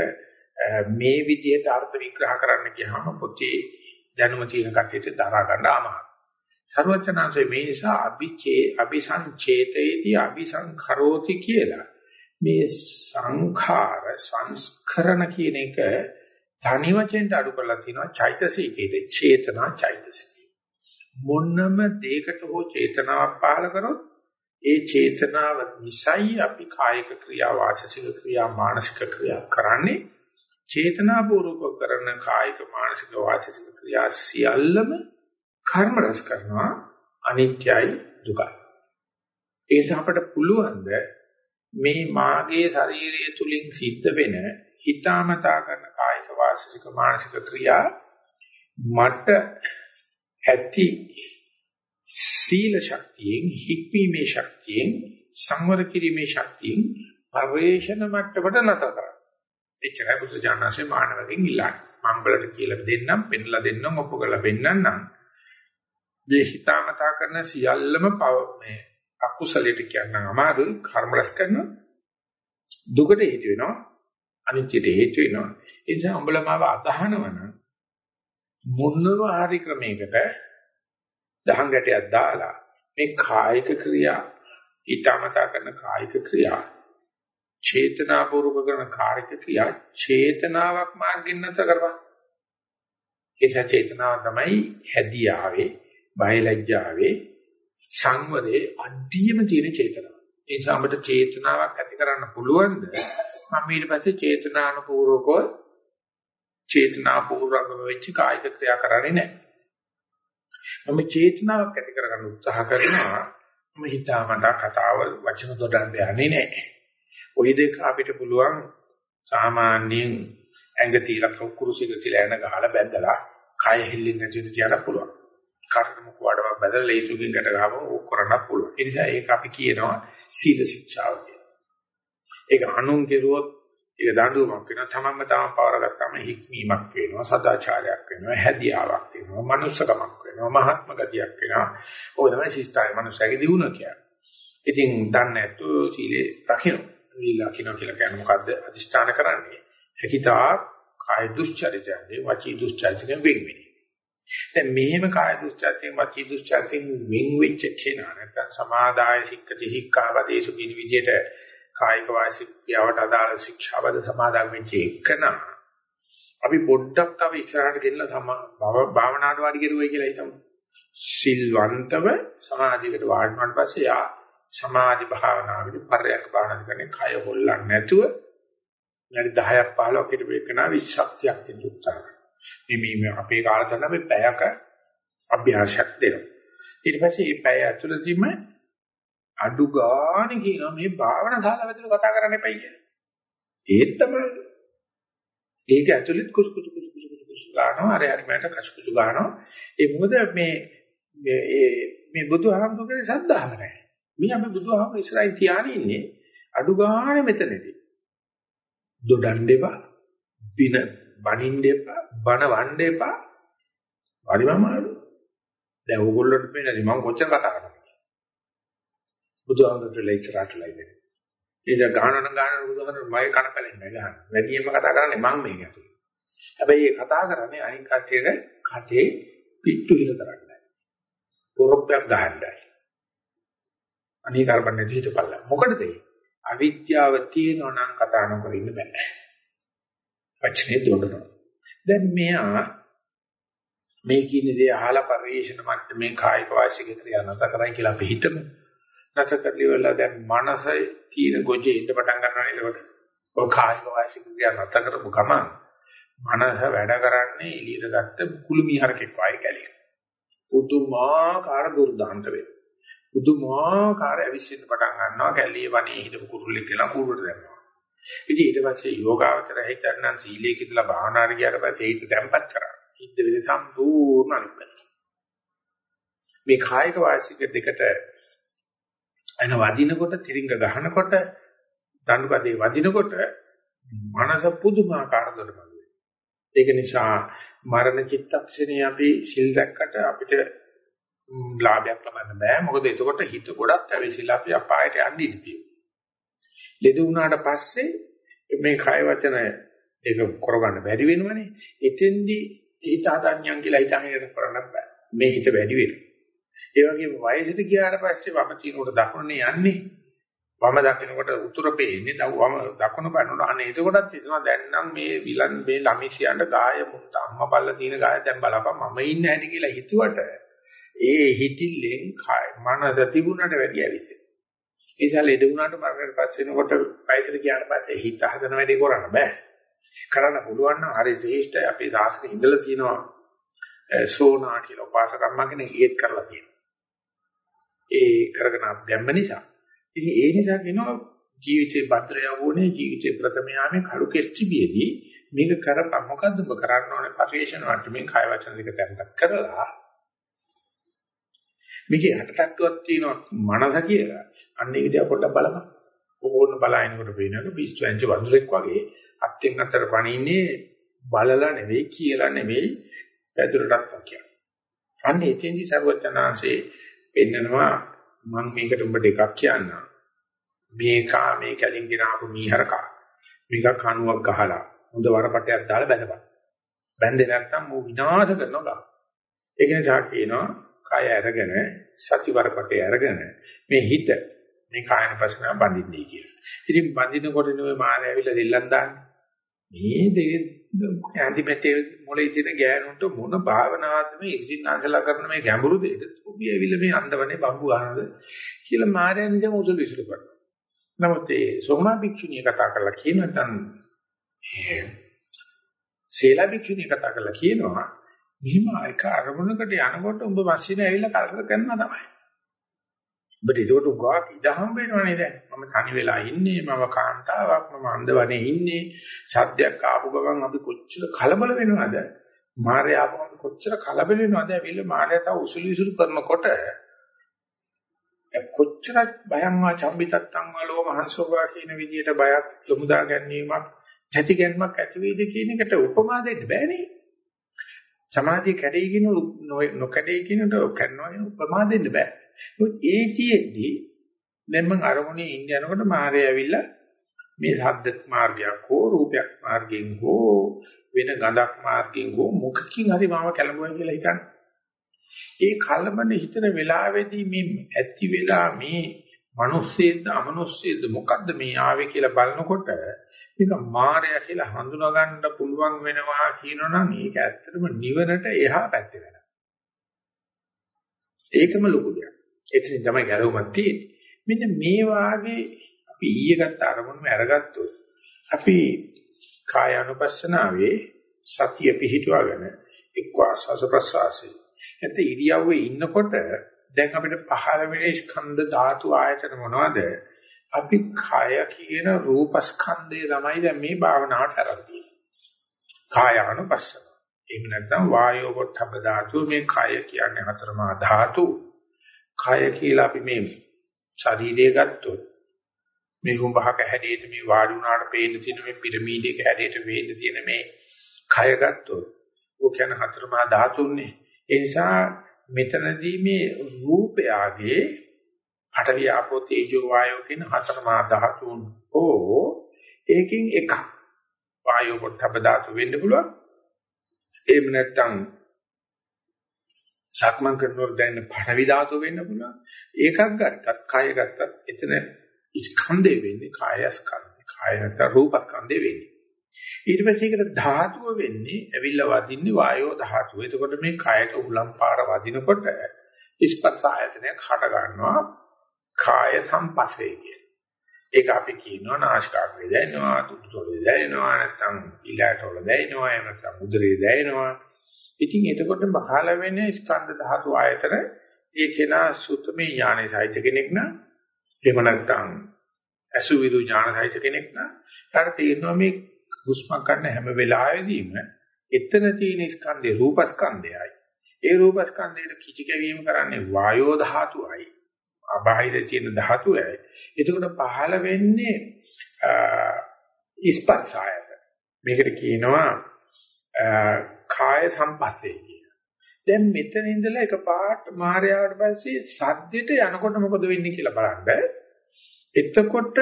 මේ විදිහට අර්ථ විග්‍රහ කරන්න ගියාම පොතේ දැනුම තියෙන කට්ටියට දරා ගන්න අමාරුයි. සර්වචනාංශයේ මේ නිසා අභිචේ අபிසංචේතේති අபிසංකරෝති කියලා. මේ සංඛාර සංස්කරණ කියන එක තනි වචෙන්ට අඩු කරලා තිනවා චෛතසිකයේද? චේතනා චෛතසිකය. මොන්නම දෙයකට හෝ චේතනාවක් පහළ කරොත් ඒ චේතනාව නිසයි අපි කායික ක්‍රියා වාචසික ක්‍රියා මානසික ක්‍රියා කරන්නේ. චේතනාපූර්වක කරන කායික මානසික වාචසික ක්‍රියා සියල්ලම කර්ම රස කරනවා අනිත්‍යයි දුකයි ඒ නිසා අපට පුළුවන් ද මේ මාගේ ශරීරය තුලින් සිද්ධ වෙන හිතාමතා කරන කායික වාචික මානසික ක්‍රියා මට ඇති සීල ශක්තියෙන් හික්මීමේ ශක්තියෙන් සංවර කිරීමේ ශක්තියෙන් පරිවේෂණ මට්ටමට නැතර කරා. එච්චරයි බුදුජානනාංශේ මානවකින් ඉල්ලන්නේ. මම බලට කියලා දෙන්නම්, පෙන්ලා දෙන්නම්, ඔප්පු කරලා පෙන්නන්නම්. මේ හිතාමතා කරන සියල්ලම මේ අකුසලයට කියන්නම් අමාරුයි කර්ම රැස් කරනවා දුකට හේතු වෙනවා. අනිත්‍යයට හේතු වෙනවා. ඒ නිසා උඹලා මාව අදහනවනම් මොනවා හරි ක්‍රමයකට දහං ගැටයක් දාලා මේ කායික ක්‍රියා ඊටමතා කරන කායික ක්‍රියා චේතනාපූර්වක කරන කායික ක්‍රියා චේතනාවක් මාර්ගින් නැතර කරපන්. ඒ සචේතනාව තමයි හැදියාවේ බයලජ්ජාවේ සංවරේ අඩියම තියෙන චේතනාව. ඒ නිසා අපිට චේතනාවක් ඇති කරන්න පුළුවන්ද? මම ඊට පස්සේ චේතනානුපූර්වකව චේතනාපූර්වකව වෙච්ච කායික ක්‍රියා කරන්නේ නැහැ. මම චේතනාවක් ඇති කරගන්න උත්සාහ කරනවා. මම හිතාමතා කතාව වචන දොඩන්න යන්නේ නැහැ. ওই දෙක අපිට පුළුවන් සාමාන්‍යයෙන් ඇඟ තියලා කුරුසියක තියලා එන ගහලා බැඳලා කය හෙල්ලෙන්නේ නැති විදිහට තියන්න පුළුවන්. කර්ණ මුඛ වඩවක් බදලා ලේසුකින් ගැට ගහම ඕක කරන්න පුළුවන්. ඒ නිසා ඒක අපි කියනවා සීල ශික්ෂාව කියලා. ඒක අනුන් කෙරුවොත් ඒක දඬුවමක් වෙනවා. තමන්ම තමන් පවරගත්තාම හික්මීමක් වෙනවා. සදාචාරයක් වෙනවා. හැදියාවක් වෙනවා. මනුස්සකමක් වෙනවා. මහත්ම ගතියක් වෙනවා. ඕක තමයි ශිෂ්ටාය මනුස්සයගේ දියුණුව කියන්නේ. ඉතින් දන්නේ නැතු සීලේ රකින්න. සීල රකින්න කියලා කියන්නේ මොකද්ද? අදිෂ්ඨාන කරන්නේ. හැකිතා කාය දුස්චරිතයන්ගේ වචී දුස්චරිතයෙන් වෙන්නේ. දැන් මෙහෙම කාය දුස්චර්යෙන් වචී දුස්චර්යෙන් වෙන් වෙච්ච කෙනා නැත්නම් සමාදාය සික්කති හික්කාවදේසු කියන විදිහට කායික වාචික ක්‍රියාවට අදාළ ශික්ෂාවද සමාදන් වෙච්ච එකන අපි පොඩ්ඩක් තව ඉස්සරහට ගෙනලා තම භාවනාවට වාඩි කරුවයි කියලා හිතමු. සිල්වන්තව සමාධියකට වාඩි වුණාට පස්සේ යා සමාධි භාවනාවේදී පරයක් භාවනාව කරන්නේ කය හොල්ලන්නේ නැතුව විනාඩි 10ක් 15ක් හිට වේකනා විශ්ක්තියක් කියන උත්සාහ. මේ මේ අපේ කාලතන අපි පැයක අභ්‍යාසයක් දෙනවා. ඊට පස්සේ මේ පැය ඇතුළතදීම අඩු ගානේ කියනවා මේ භාවනා ශාලාව ඇතුළේ කතා කරන්න එපයි කියලා. ඒත් තමයි. ඒක ඇතුළෙත් කුසු කුසු කුසු කුසු කුසු කුසු ගන්නවා අර හරි මට කසු කුසු ගන්නවා ඒ මොකද මේ මේ මේ බුදුහාමුදුරේ සද්ධාව නැහැ. මේ අපි බුදුහාමුදුර ඉස්සරහින් තියාගෙන ඉන්නේ අඩු ගානේ මෙතනදී. දොඩන් දෙපා බින බනින්න එපා. බන වන්න එපා. පරිමමාරු දැන් ඕගොල්ලොන්ට පේන්නේ මම කොච්චර කතා කරනවද? බුදුහාමුදුරේ ඉස්සරහට ලයිනේ ඒක ගානන ගානන බුදුහාමුදුරේ මගේ කන පැලෙන්නේ නැහැ ගහන වැඩියෙන්ම කතා කරන්නේ මම මේක ඇතුළේ හැබැයි මේ කතා කරන්නේ අනික් කට්ටියට කටේ පිට්ටු හිර කරන්නේ. පොරොප්පයක් ගහන්නයි අනික කරපන්නේ හිටපල්ලා. මොකටද ඒ? අවිද්‍යාව තියෙනවා නම් කතා නොකර ඉන්න බෑ. වචනේ දොඩනවා. දැන් මෙයා මේ කියන දේ අහලා පරිශන මට්ටමේ කායික වාසික ක්‍රියා නැත කරයි කියලා අපි හිතමු. නැත කරලිවලා දැන් මනස තියෙන ගොජේ ඉන්න පටන් ගන්නවා නේද? ඔය කායික වාසික ක්‍රියා නැත කරපු ගමන් මනස වැඩ කරන්නේ එළියට ගත්ත කුළු මිහරකෙක් වගේ කැලිය. පුදුමාකාර දුර්දාන්ත වෙනවා. පුදුමාකාර ඇවිස්සෙන්න පටන් ගන්නවා කැලිය වනේ හිටපු කුරුල්ලෙක් කියලා කුරුල්ලට දැම්මා. ඉතින් ඊට පස්සේ යෝගාවචර හිතන්නම් සීලයේ කියලා භාවනාවට ගියාට පස්සේ හිත තැම්පත් කරා. හිත විද සම්පූර්ණ අනිප්පයි. මේ කායික වාසික දෙකට එන වදිනකොට තිරිංග ගහනකොට දඬුපදේ වදිනකොට මනස පුදුමාකාර දොඩමළු ඒක නිසා මරණ චිත්තක්ෂණේ අපි සිල් දැක්කට අපිට ලාභයක් ලබන්න බෑ. මොකද එතකොට හිත ගොඩක් ඇවිසිලා අපි අපායට යන්න ඉඩ තියෙනවා. ලෙඩ වුණාට පස්සේ මේ කය වචන ඒක කරගන්න බැරි වෙනවනේ. එතෙන්දි හිත හදන්යන් කියලා හිතාගෙන කරන්න බෑ. මේ හිත වැඩි වෙනවා. ඒ වගේම වයසට ගියාට පස්සේ වම තිනකොට දකුණනේ යන්නේ. වම දකින්නකොට උතුර පේන්නේ. වම දකුණ බලනකොට අනේ එතකොටත් හිතනවා දැන් නම් මේ විලන් මේ ළමිසියන්ට ගාය මුත්ත අම්මා බල්ලා තියෙන ගාය දැන් බලපන් මම ඉන්නේ නැහැටි කියලා හිතුවට ඒ හිතිල්ලෙන් මනස තිබුණට වැඩි ඇවිස්සෙන. ඒ නිසා ලෙඩ වුණාට මරණයට පස්සේ වෙනකොට වයසට ගියාට පස්සේ හිත හදන වැඩේ කරන්න බෑ. කරන්න පුළුවන් නම් හරි ශ්‍රේෂ්ඨයි අපේ දාසනේ ඉඳලා තියෙනවා සෝනා කියලා උපාසකම්ම කෙනෙක් ඒත් කරලා තියෙනවා. ඒ කරගෙන ගැම්ම නිසා. ඉතින් ඒ නිසා කියනවා ජීවිතේ භද්‍රය වුණේ ජීවිතේ ප්‍රථම යාමේ කලු කෙස්ටිබියේදී මේක කරපම් මොකද්ද ඔබ කරන්න ඕනේ පරිශන වට්ටමින් කය වචන දෙක තැම්පත් කරලා මේකේ හටටට්ටුවක් තියෙනවා මනස කියලා. අන්න ඒක දිහා පොඩ්ඩක් බලන්න. ඕන බලනකොට පේනක පිස්සු ඇංචි වඳුරෙක් වගේ අත්ෙන් අතට පණින්නේ බලලා නෙවෙයි කියලා නෙවෙයි පැදුරටත් වකියක්. අන්න එතෙන්දි සර්වචනාංශේ පෙන්නනවා මම මේකට උඹට එකක් කියන්නම්. මේකා මේ කැලින් ගෙන ආපු මීහරකා. මේක කණුවක් ගහලා හොඳ වරපටයක් දාලා බැඳපන්. බැඳේ නැත්නම් මෝ විනාශ කරනවා. ඒක නිසා කියනවා කය අරගෙන සතිවරපටේ අරගෙන මේ හිත මේ කායන ප්‍රශ්න බඳින්නේ කියලා. ඉතින් බඳිනකොට නෙවෙයි මාය ඇවිල්ලා දෙල්ලන් දාන්නේ. මේ දෙක ඇන්ටිමෙටේ මොලේ තියෙන ගෑනුන්ට මොන භාවනාවක්ද මේ ඉසින්නාන්සලා කරන මේ ගැඹුරු දෙයක ඔබි ඇවිල්ලා මේ අන්දවනේ බම්බු ගන්නද කියලා මායя නිකන් උසුළු විසුළු කරනවා. නමුත් ඒ සෝමා භික්ෂුණිය කතා කරලා කියන නැත්නම් සේලා භික්ෂුණිය කතා කරලා කියනවා මෙහිම එක අරමුණකට යනකොට උඹ මැෂින ඇවිල්ලා කරදර කරනවා තමයි. ඔබට ඒකට උගාවක් ඉදහම් වෙනවනේ දැන්. මම තනි වෙලා ඉන්නේ, මම කාන්තාවක්, මම අන්දවනේ ඉන්නේ. සද්දයක් ආපු ගමන් අපි කොච්චර කලබල වෙනවද? මාරය ආපු ගමන් කොච්චර කලබල වෙනවද? ඇවිල්ලා මාරය තව උසුළු විසුළු කරනකොට කොච්චර බයං වා චම්බිතත්තං වලෝ මහන්සෝවා කියන විදිහට බයක් ලොමුදා ගැනීමක්, ඇති ගැනීමක් ඇති වේද කියන එකට උපමා දෙන්න බෑනේ. සමාධිය කැඩෙයි කියන නොකැඩෙයි කියනට කරනවා කියන උපමා දෙන්න බෑ. ඒතියෙදී දැන් මම අරමුණේ ඉන්න යනකොට මාරය ඇවිල්ලා මේ ශබ්ද මාර්ගයක් හෝ රූපයක් මාර්ගයෙන් හෝ වෙන ගඳක් මාර්ගයෙන් හෝ මුඛකින් හරි මාව කැළඹුවා කියලා හිතන්න. ඒ කලබන හිතන වෙලාවේදී මේ ඇති වෙලා මේ මිනිස්සෙද්ද අමනුස්සෙද්ද මොකද්ද මේ ආවේ කියලා බලනකොට මේක මායя කියලා හඳුනා ගන්න පුළුවන් වෙනවා කියනොනම් ඒක ඇත්තටම නිවනට එහා පැත්තේ වැඩ. ඒකම ලොකු දෙයක්. එතනින් තමයි ගැලවුමක් තියෙන්නේ. මෙන්න මේ වාගේ අපි ඊයේ ගත්ත අරමුණම අරගත්තොත් අපි කාය අනුපස්සනාවේ සතිය පිහිටුවාගෙන එක්ක ආස්වාස ප්‍රසවාසී නැත්නම් ඉරියව්වේ ඉන්නකොට දැන් අපිට පහළ වෙන ස්කන්ධ ධාතු ආයතන මොනවද? අපි කය කියන රූපස්කන්ධය තමයි දැන් මේ භාවනාවට අරගෙන කායානුපස්සන. එහෙම නැත්නම් වායෝ පොට්ටබ්බ ධාතු මේ කය කියන්නේ හතරමා ධාතු. කය කියලා අපි මේ ශරීරය ගත්තොත් මේ හුඹහක හැඩයට මේ වාඩි වුණාට පේන්න තියෙන මේ පිරමීඩයක හැඩයට වෙන්න තියෙන මේ කය ගත්තොත් ਉਹ කියන හතරමා ධාතුන්නේ. ඒ නිසා මෙතනදී මේ රූපයගේ පඨවි ආපෝ තේජෝ වායෝ කියන හතරමා ධාතුන් ඕ ඒකින් එකක් වායෝ පොට්ටබ්බ ධාතු වෙන්න පුළුවන්. එහෙම නැත්නම් සක්මන් කරනකොට දැනෙන පඨවි ධාතු වෙන්න පුළුවන්. ඒකක් ගත්තත් කය ගත්තත් එතන ස්කන්ධය වෙන්නේ කාය ස්කන්ධය. කාය නැත්නම් රූප ස්කන්ධය වෙන්නේ. ඊට පස්සේ ඒකට ධාතුව වෙන්නේ ඇවිල්ලා වදින්නේ වායෝ ධාතුව. එතකොට මේ කයට උලම් පාර වදිනකොට ස්පර්ශ ආයතනයක් හට ගන්නවා. කාය සම්පස්සේ කියන. ඒක අපි කියනවා නාසිකාග්‍රේ දැනෙනවා, තුඩුතොලේ දැනෙනවා, නැත්නම් ඊළාට වල දැනෙනවා, එහෙම නැත්නම් උදරේ දැනෙනවා. ඉතින් එතකොට බහල වෙන ස්කන්ධ ධාතු ආයතන ඒ කෙනා සුතමේ ඥානෙ සහිත කෙනෙක් නම් එහෙම නැත්නම් අසුවිදු ඥාන සහිත කෙනෙක් නම් ඊට තේරෙනවා මේ හුස්ම ගන්න හැම වෙලාවෙදීම එතන තියෙන ස්කන්ධේ රූපස්කන්ධයයි. ඒ රූපස්කන්ධයට කිචි කැවීම කරන්නේ වායෝ ධාතුවයි. අබාහිර තියෙන ධාතුවයි. එතකොට පහළ වෙන්නේ ස්පර්ශායත. මේකට කියනවා කාය සම්පස්සේ කියලා. දැන් මෙතන ඉඳලා එකපාරට මායාවට පස්සේ සද්දෙට යනකොට මොකද වෙන්නේ කියලා බලන්න. එතකොට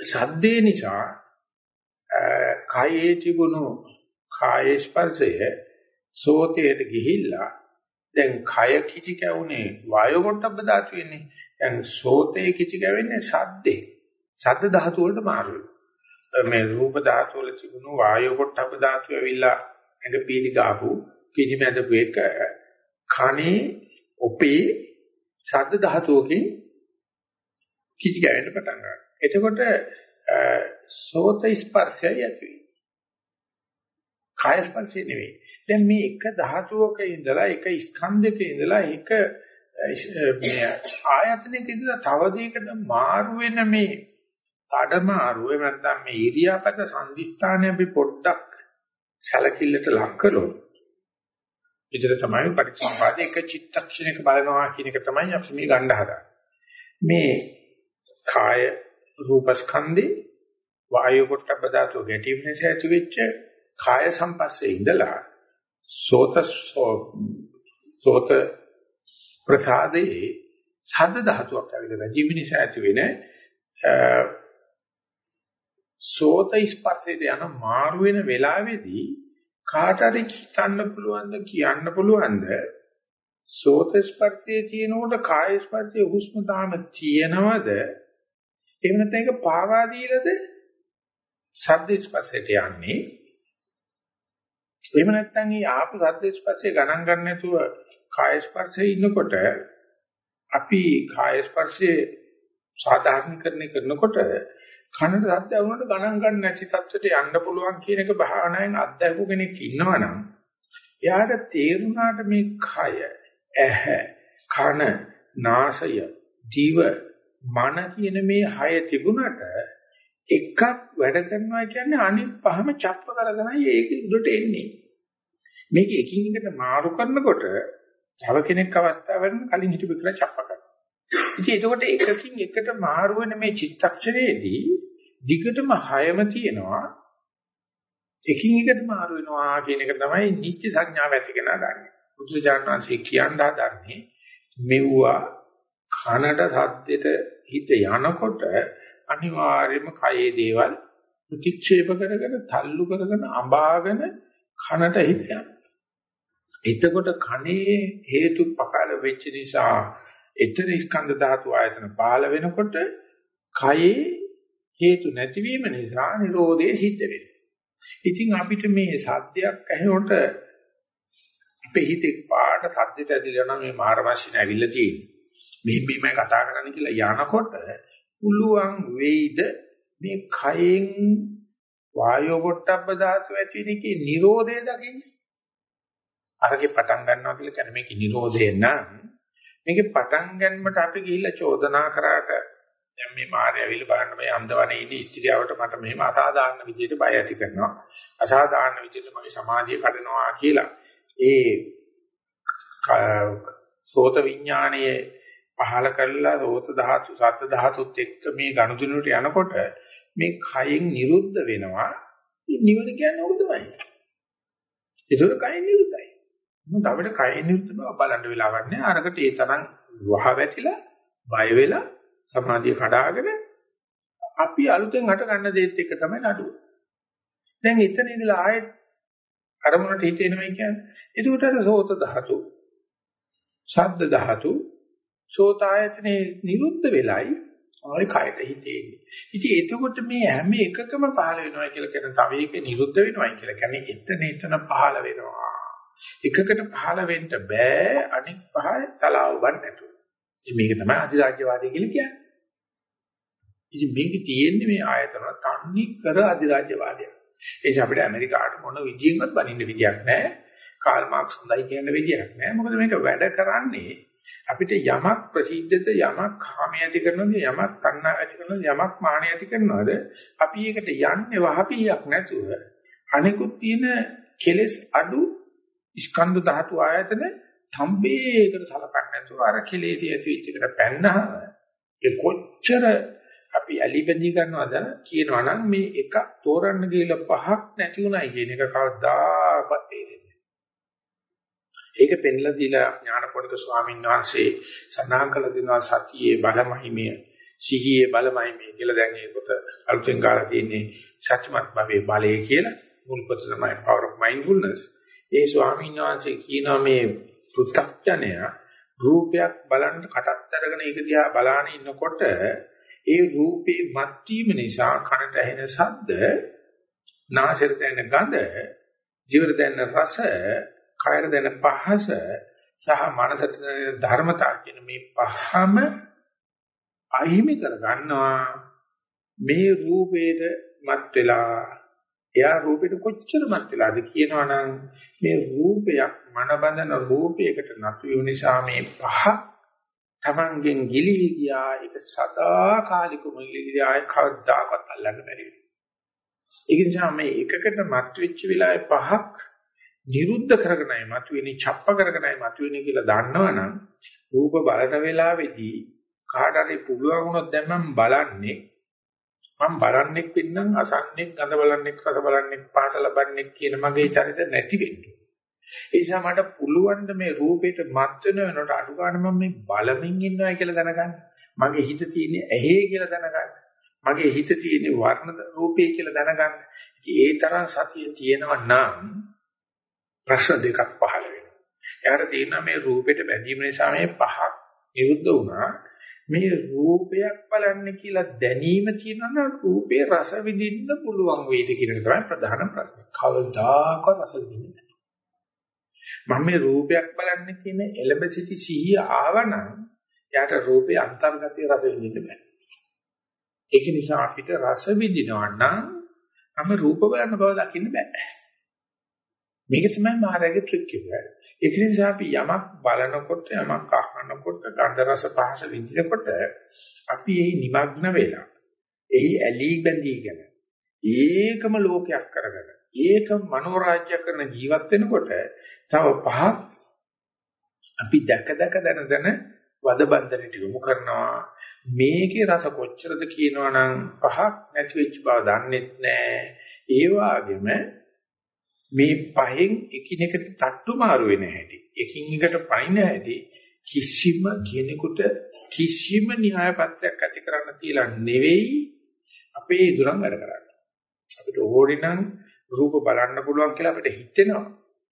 සද්දේ නිසා කයේ තිබුණු කාය ස්පර්ශය සෝතයට ගිහිල්ලා දැන් කය කිචි කැවුනේ වායෝ පොට්ටබ්බ ධාතු වෙන්නේ. දැන් සෝතේ කිචි කැවෙන්නේ සද්දේ. ශබ්ද ධාතු වලට මාරු මේ රූප ධාතු වල තිබුණු වායෝ පොට්ටබ්බ ධාතු ඇවිල්ලා ඇඟ පීලි ගාපු පිළිමැදපු එක කනේ ඔපේ ශබ්ද ධාතුවකින් කිචි කැවෙන්න පටන් ගන්නවා. එතකොට සෝත ස්පර්ශයයි ඇති වෙන්නේ. කාය ස්පර්ශය නෙවෙයි. දැන් මේ එක ධාතුවක ඉඳලා එක ස්කන්ධයක ඉඳලා එක මේ ආයතනයක ඉඳලා තව දෙයකට මාරු වෙන මේ මාරුව නැත්නම් මේ ඉරියාපත සංදිස්ථානය අපි පොඩ්ඩක් සැලකිල්ලට ලක් කළොත් විතර තමයි පරිසම්පාදේ එක චිත්තක්ෂණයක බලනවා කියන එක තමයි අපි මේ ගන්න හදන්නේ. මේ කාය රූපස්කන්ධේ වායු පොට්ටබ්බ ධාතුව ගැටීම නිසා ඇති වෙච්ච කාය සම්පස්සේ ඉඳලා සෝත සෝත ප්‍රසාදේ සද්ද ධාතුවක් ඇවිල්ලා වැජීම නිසා ඇති වෙන සෝත ස්පර්ශයට යන මාරු වෙන වෙලාවේදී කාට හරි හිතන්න පුළුවන්ද කියන්න පුළුවන්ද? සෝත ස්පර්ශයේ තියෙනකොට කාය ස්පර්ශයේ හුස්ම තාම තියෙනවද? එහෙම නැත්නම් ඒක පාවා දීලාද? සද්ද ස්පර්ශයට යන්නේ එහෙම නැත්නම් මේ ආපු සද්ද ස්පර්ශය ගණන් ගන්න නැතුව කාය ස්පර්ශයේ ඉන්නකොට අපි කාය ස්පර්ශයේ සාධාරණීකරණය කරනකොට කනට සද්ද වුණාට ගණන් ගන්න නැති තත්ත්වයට යන්න පුළුවන් කියන එක භාවනාවෙන් අත්දැකපු කෙනෙක් ඉන්නවනම් එයාට තේරුණාට මේ කය ඇහැ කන නාසය දිව මන කියන මේ හය තිබුණට එකක් වැඩ කරනවා කියන්නේ අනිත් පහම චප්ප කරගෙනයි ඒක උඩට එන්නේ. මේක එකින් එකට මාරු කරනකොට තව කෙනෙක් අවස්ථාවෙන් කලින් හිටපු කියලා චප්ප කරනවා. ඉතින් එතකොට එකකින් එකට මාරු වෙන මේ චිත්තක්ෂරයේදී දිගටම හයම තියෙනවා. එකින් එකට මාරු වෙනවා කියන එක තමයි නිත්‍ය සංඥාව ඇති කෙනා දන්නේ. බුදුසජාණන්සේ කියන්න හදන්නේ මෙව්වා කනට සද්දෙට හිත යනකොට අනිවාර්යයෙන්ම කයේ දේවල් ප්‍රතික්ෂේප කරගෙන තල්ලු කරගෙන අඹාගෙන කනට හිත යනවා. එතකොට කනේ හේතු පකල වෙච්ච නිසා එතන ස්කන්ධ ධාතු ආයතන පාල වෙනකොට කයේ හේතු නැතිවීම නිසා නිරෝධය සිද්ධ වෙනවා. ඉතින් අපිට මේ සද්දයක් ඇහෙනකොට අපේ හිතේ පාට සද්දට ඇදිලා නම් මේ මාරමස්සින ඇවිල්ලා තියෙන්නේ. මෙහෙම මේ කතා කරන්න කියලා යනකොට පුළුවන් වෙයිද මේ කයෙන් වායෝ පොට්ටබ්බ ධාතු ඇති වෙන එකේ Nirodhe දකින්නේ. අරගේ පටන් ගන්නවා කියලා කියන්නේ මේකේ Nirodhe නම් මේකේ පටන් ගන්නට අපි ගිහිල්ලා චෝදනා කරාට දැන් මේ මාර්ය ඇවිල්ලා බලන්න මේ අන්දවනේ ඉඳි ස්ත්‍රියවට මට මෙහෙම අසාධාරණ විදිහට බය ඇති කරනවා. අසාධාරණ විදිහට මගේ සමාධිය කඩනවා කියලා ඒ සෝත විඥානයේ පහල කරලා සෝත ධාතු සත් ධාතුත් එක්ක මේ ගනුදෙනුවට යනකොට මේ කයෙන් නිරුද්ධ වෙනවා. නිවන කියන්නේ ඕක තමයි. ඒසොර කයෙන් නිරුද්ධයි. මොකද අපිට කයෙන් නිරුද්ධ බව බලන්න වෙලාවක් නැහැ. අරකට ඒ තරම් වහ වැටිලා බය වෙලා සමාධිය කඩාගෙන අපි අලුතෙන් හට ගන්න දේත් එක තමයි නඩුව. දැන් එතන ඉඳලා ආයෙත් අරමුණට හිතෙනවා කියන්නේ. ඒකට අර සෝත ධාතු, ශබ්ද ධාතු, සෝත ආයතනේ නිරුද්ධ වෙලයි ආයි කයට හිතෙන්නේ. ඉතින් එතකොට මේ හැම එකකම පහළ වෙනවා කියලා කියන තව එක නිරුද්ධ වෙනවා කියලා කියන්නේ එතන එතන පහළ වෙනවා. එකකට පහළ වෙන්න බෑ අනික් පහ තලාව බන් නැතුව. ඉතින් මේක තමයි අධිරාජ්‍යවාදී කියලා කියන්නේ. ඉතින් මේකේ තියෙන්නේ මේ ආයතන තන්නේ කර අධිරාජ්‍යවාදයක්. ඒ නිසා අපිට ඇමරිකාට මොන විදියෙන්වත් බනින්න විදියක් නැහැ. කාල් මාක්ස් හොඳයි කියන විදියක් නැහැ. මොකද මේක වැඩ කරන්නේ අපිට යමක් ප්‍රසිද්ධද යමක් කාමයේ ඇති කරනවද යමක් තණ්හා ඇති කරනවද යමක් මානය ඇති කරනවද අපි ඒකට යන්නේ වහපියක් නැතුව අනිකුත් තියෙන කෙලෙස් අඩු ස්කන්ධ ධාතු ආයතන සම්බේකට සලකන්නේ නැතුව අර කෙලෙස් ඇති වෙච්ච එකට පැන්නහම ඒ කොච්චර අපි ඇලිබැඳි ගන්නවද කියනවා නම් මේ එක තෝරන්න ගිහලා පහක් නැති උනායි කියන එක කවදාකවත් තේරෙන්නේ ඒක පෙන්ලා දීලා ඥානපෝනික ස්වාමීන් වහන්සේ සඳහන් කළ තිනවා සතියේ බලමහිමය සිහියේ බලමහිමය කියලා. දැන් මේ පොත අලුතෙන් ගාලා තියෙන්නේ සත්‍යමත් භවයේ බලය කියලා. මුල් පොත තමයි power of mindfulness. ඒ ස්වාමීන් වහන්සේ කියනවා මේ පෘථග්ජනය රූපයක් බලන්න කටත් අරගෙන ඒක දිහා බලාන ඉන්නකොට ඒ රූපේ මත්වීම නිසා කනට ඇහෙන ශබ්ද, නාසයට දැනෙන ගඳ, ජීවිත දැනෙන රස, කයර දැනෙන පහස සහ මනසට දැනෙන ධර්මතා කියන මේ පහම අහිමි කර ගන්නවා. මේ රූපේට මත් වෙලා එයා රූපෙට කොච්චර මත් වෙලාද කියනවනම් මේ රූපයක් මනබඳන රූපයකට නතු වෙන නිසා මේ පහ තමන්ගෙන් ගිලිහි ගියා. ඒක සදාකාලිකම ගිලිහි ආය කවදාකවත් අල්ලන්න බැරි වෙනවා. ඒ නිසා මේ එකකට මත් වෙච්ච වෙලාවේ පහක් නිරුද්ධ කරගෙනයි මතුවෙන්නේ, ڇප්ප කරගෙනයි මතුවෙන්නේ කියලා දන්නවනම් රූප බලන වෙලාවේදී කාට හරි පුළුවන් වුණොත් දැන් මම බලන්නේ මම බලන්නෙක් වෙන්නම් අසන්නෙක් ගඳ බලන්නෙක් රස බලන්නෙක් පහස ලබන්නෙක් කියන මගේ චරිත නැති වෙන්නේ. ඒ නිසා මට පුළුවන් මේ රූපේට මත් වෙන වෙනකොට අඩු ගන්න මම මේ බලමින් ඉන්නවා කියලා දැනගන්න. මගේ හිත තියෙන්නේ ඇහි කියලා දැනගන්න. මගේ හිත තියෙන්නේ වර්ණ රූපේ කියලා දැනගන්න. ඉතින් ඒ තරම් සතිය තියෙනවා නම් ප්‍රශ්න දෙකක් පහළ වෙනවා. එයාට තියෙනවා මේ රූපෙට බැඳීම නිසා මේ පහක් නිරුද්ධ වුණා. මේ රූපයක් බලන්න කියලා දැනීම තියෙනවා රූපේ රස විඳින්න පුළුවන් වේද කියන එක තමයි ප්‍රධාන ප්‍රශ්නේ. කවදාකවත් රස විඳින්නේ මම මේ රූපයක් බලන්න කියන එළඹ සිටි සිහිය ආවනම් යාට රූපේ අන්තර්ගතය රස විඳින්න බෑ. ඒක නිසා අපිට රස විඳිනවා නම් අප රූප බලන්න බව දකින්න බෑ. මේක තමයි මායාවේ ට්‍රික් එක. ඒක නිසා අපි යමක් බලනකොට යමක් අහනකොට ගන්ධ රස පහස විඳිනකොට අපි එහි নিমগ্ন වෙලා එහි ඇලී බැඳීගෙන ඒකම ලෝකයක් කරගෙන ඒක මනෝරාජ්‍ය කරන ජීවත් වෙනකොට තව පහක් අපි දැක දැක දන දන වද බන්ධනට යොමු කරනවා මේකේ රස කොච්චරද කියනවනම් පහක් නැති වෙච්ච බව දන්නෙත් නෑ ඒ වගේම මේ පහෙන් එකිනෙකට තට්ටු මාරු වෙන හැටි එකින් එකට පයින් හැටි කිසිම කෙනෙකුට කිසිම න්‍යාය පත්‍රයක් ඇති කරන්න තියලා නෙවෙයි අපේ දුරන් වැඩ කරන්නේ අපිට ඕනේ නම් රූප බලන්න පුළුවන් කියලා අපිට හිතෙනවා.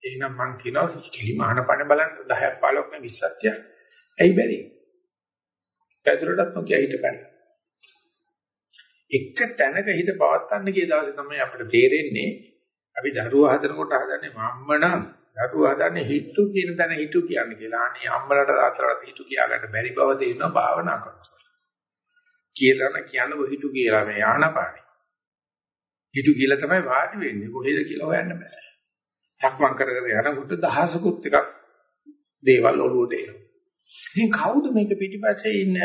එහෙනම් මං කියනවා කිලිමාන පණ බලන්න 10ක් 15ක් නේ 20ක් තියා. ඇයි බැරි? පැදුරටත් නොකිය හිටපන්. එක තැනක හිත පවත්තන්න ගිය දවසේ තමයි අපිට තේරෙන්නේ අපි දරුවා හදනකොට හදන්නේ මම්ම නම් දරුවා හදන්නේ හිතු කියන තැන හිතු කියන්නේ කියලා. අනේ අම්මලට තාත්තලට හිතු කියා ගන්න බැරි බව තේරෙනවා භාවනා කරනකොට. කියලා කියන්න කොහිතු කියලා මේ ආනපානේ. හිතු කියලා තමයි වාඩි වෙන්නේ. කොහෙද කියලා හොයන්න බෑ. සක්මන් කර කර යනකොට දහසකුත් එකක් දේවල් ඔළුවට එනවා. ඉතින් කවුද මේක පිටිපස්සේ ඉන්න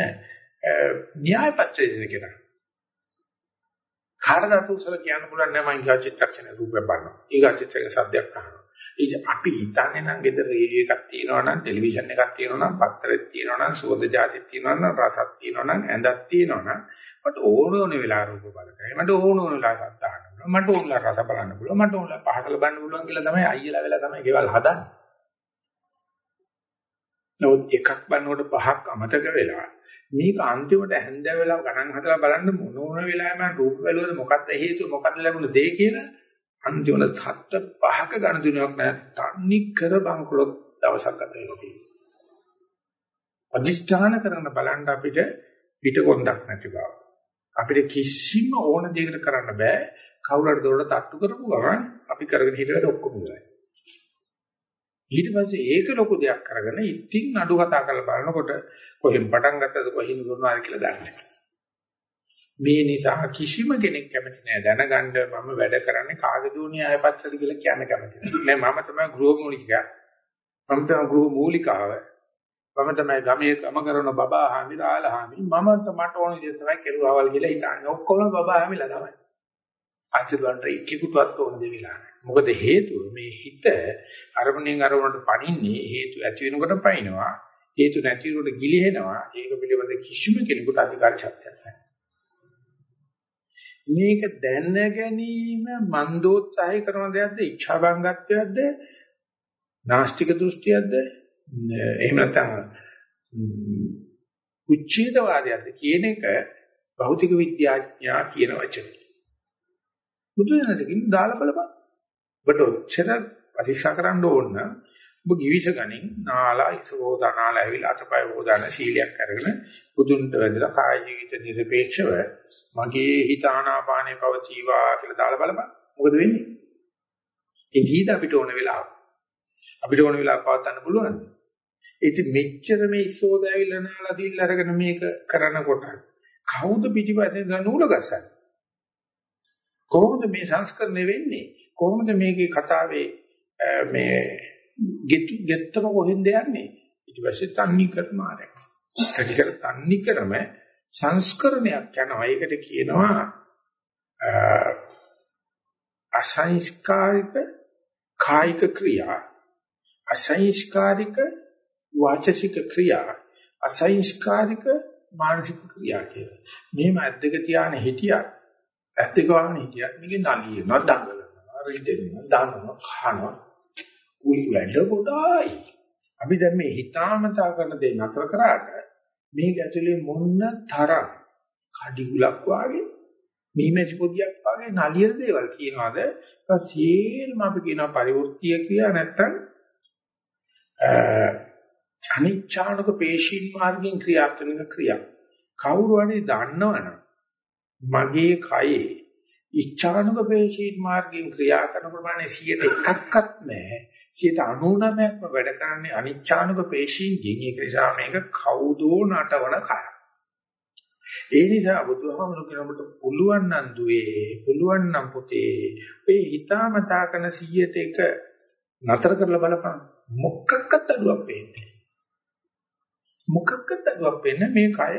න්‍යාය පත්‍රය දෙන කෙනා? කාටද අතුසල කියන්න පුළුවන් නෑ මම ඊගා චිත්තක්ෂණ රූපයක් බලනවා. ඊගා චිත්තක සද්දයක් අහනවා. ඉතින් අපි හිතන්නේ නම් ගෙදර රේඩියෝ එකක් තියෙනවා නම් ටෙලිවිෂන් එකක් තියෙනවා නම් පත්තරයක් තියෙනවා නම් සුවඳ ජාතික් තියෙනවා නම් රසක් තියෙනවා නම් ඇඳක් තියෙනවා නම් මට ඕන ඕන වෙලා රූප බලකයි. මට ඕන ඕන වෙලා සද්ද අහන්න මට ඕන වෙලා රස බලන්න පුළුවන්. මට ඕන වෙලා පහස ලබන්න පුළුවන් කියලා තමයි අයියලා වෙලා තමයි ගෙවල් හදන්නේ. නමුත් එකක් බලනකොට පහක් අමතක වෙලා මේක අන්තිමට හැන්ද වෙලා ගණන් හදලා බලන්න මොන මොන වෙලාවෙම රූප බැලුවද මොකක්ද හේතුව මොකක්ද ලැබුණ දේ කියලා අන්තිමට තත්ත පහක ගණතුනක් නෑ තන්නි කර බංකොලොත් දවසක් ගත වෙනවා තියෙනවා. අදිෂ්ඨාන කරන බලන්න අපිට පිටකොන්දක් නැති බව. අපිට කිසිම ඕන දෙයකට කරන්න බෑ. කවුරුහරි දොරට තට්ටු කරපු ගමන් අපි කරගෙන හිටවෙල ඔක්කොම ඉවරයි. ඊට පස්සේ ඒක ලොකු දෙයක් කරගෙන ඉතින් අඩු කතා කරලා බලනකොට කොහෙන් පටන් ගත්තද කොහෙන් දුන්නාද කියලා දන්නේ නැහැ. මේ නිසා කිසිම කෙනෙක් කැමති නෑ දැනගන්න මම වැඩ කරන්නේ කාගේ දෝණිය ආයපත්‍රද කියලා කියන්න කැමති නෑ. නෑ මම තමයි ගෘහ මූලිකයා. මම තමයි ගෘහ මූලිකාව. මම තමයි ගමේ ගම කරන බබා හාමි රාලා හාමි මම මට ඕන විදිහට තමයි කෙරුවාවල් කියලා හිතන්නේ. ඔක්කොම බබා හාමිලා තමයි. අචලවන්ට එක්කෙකුටවත් ඕන දෙවිලා නැහැ. මොකද හේතුව මේ හිත අරමුණෙන් අරමුණට පණින්නේ හේතු ඇති වෙනකොට පයින්නවා. හේතු නැති වෙනකොට ගිලිහෙනවා. ඒක පිළිබඳ කිසිම කෙනෙකුට අධිකාර ශක්තියක් නැහැ. මේක දැන ගැනීම මන්දෝත්සාහය කරන දෙයක්ද ඉච්ඡා බංගත්වයක්ද නාස්තික දෘෂ්ටියක්ද එහෙම නැත්නම් උච්ඡේදවාදයක්ද කියන එක භෞතික විද්‍යාඥයා කියන වචනේ බුදුදහමකින් දාලා බලපන් ඔබට ඔච්චර පරික්ෂා කරන්න ඕන නම් ඔබ givis ගනින් නාලා ඉසෝදානාලා ඇවිල්ලා අතපය හොදාන සීලයක් අරගෙන බුදුන්ට වැඳලා කාය ජීවිත නිර්පේක්ෂව මගේ හිත ආනාපානේ පවතිවා කියලා දාලා බලපන්. මොකද වෙන්නේ? ඒ ගීත අපිට ඕන වෙලාව. අපිට ඕන වෙලාව පවත්වන්න පුළුවන්. ඉතින් මෙච්චර මේ ඉස්සෝද ඇවිල්ලා නාලා සීල් අරගෙන මේක කරනකොට කවුද පිටිපස්සෙන් නූල ගසන්නේ? කොහොමද මේ සංස්කරණය වෙන්නේ? කොහොමද මේකේ කතාවේ මේ ගෙත්තම කොහෙන්ද යන්නේ? ඊට පස්සේ තන්නේ කරමාරයක්. ඊට තන්නේ කරම සංස්කරණයක් යනවා. ඒකට කියනවා අසංස්කාරික කායික ක්‍රියා අසංස්කාරික වාචසික ක්‍රියා අසංස්කාරික මානසික ක්‍රියා කියලා. මෙහෙම අද්දක තියාන හිටියත් ඇත්තක වහන හිටියත් මේකේ නලියනවා දඟලනවා රිදෙනවා දානවා කනවා උයි වැඩ කොටයි. අපි දැන් මේ හිතාමතා කරන දේ නතර කරාට මේක ඇතුලේ මොන්න තරම් කඩිගුලක් වාගේ මීමැසි පොදියක් වාගේ නලියන දේවල් කියනවාද? ඒක සියල්ලම අපි කියනවා පරිවෘත්තිය කියලා නැත්තම් අනිච්ඡානක පේශීන් මාර්ගයෙන් ක්‍රියාත්මක ක්‍රියා. කවුරු හරි දන්නවනම් මගේ කයේ ඉච්ඡානුක පේශීන් මාර්ගයෙන් ක්‍රියා කරන ප්‍රමාණය 101ක්වත් නැහැ. 99%ක්ම වැඩ කරන්නේ අනිච්ඡානුක පේශීන්ගෙන්. ඒක නිසා මේක කවුදෝ නටවන කය. ඒ නිසා බුදුහාමුදුරු කෙනෙකුට පුළුවන් නම් දුවේ, පුළුවන් නම් පුතේ, ඔය හිතාමතා කරන 101 නතර කරලා බලපන්. මොකක්වත් අඩුවක් වෙන්නේ මොකක්වත් අඩුවක් වෙන්නේ මේ කය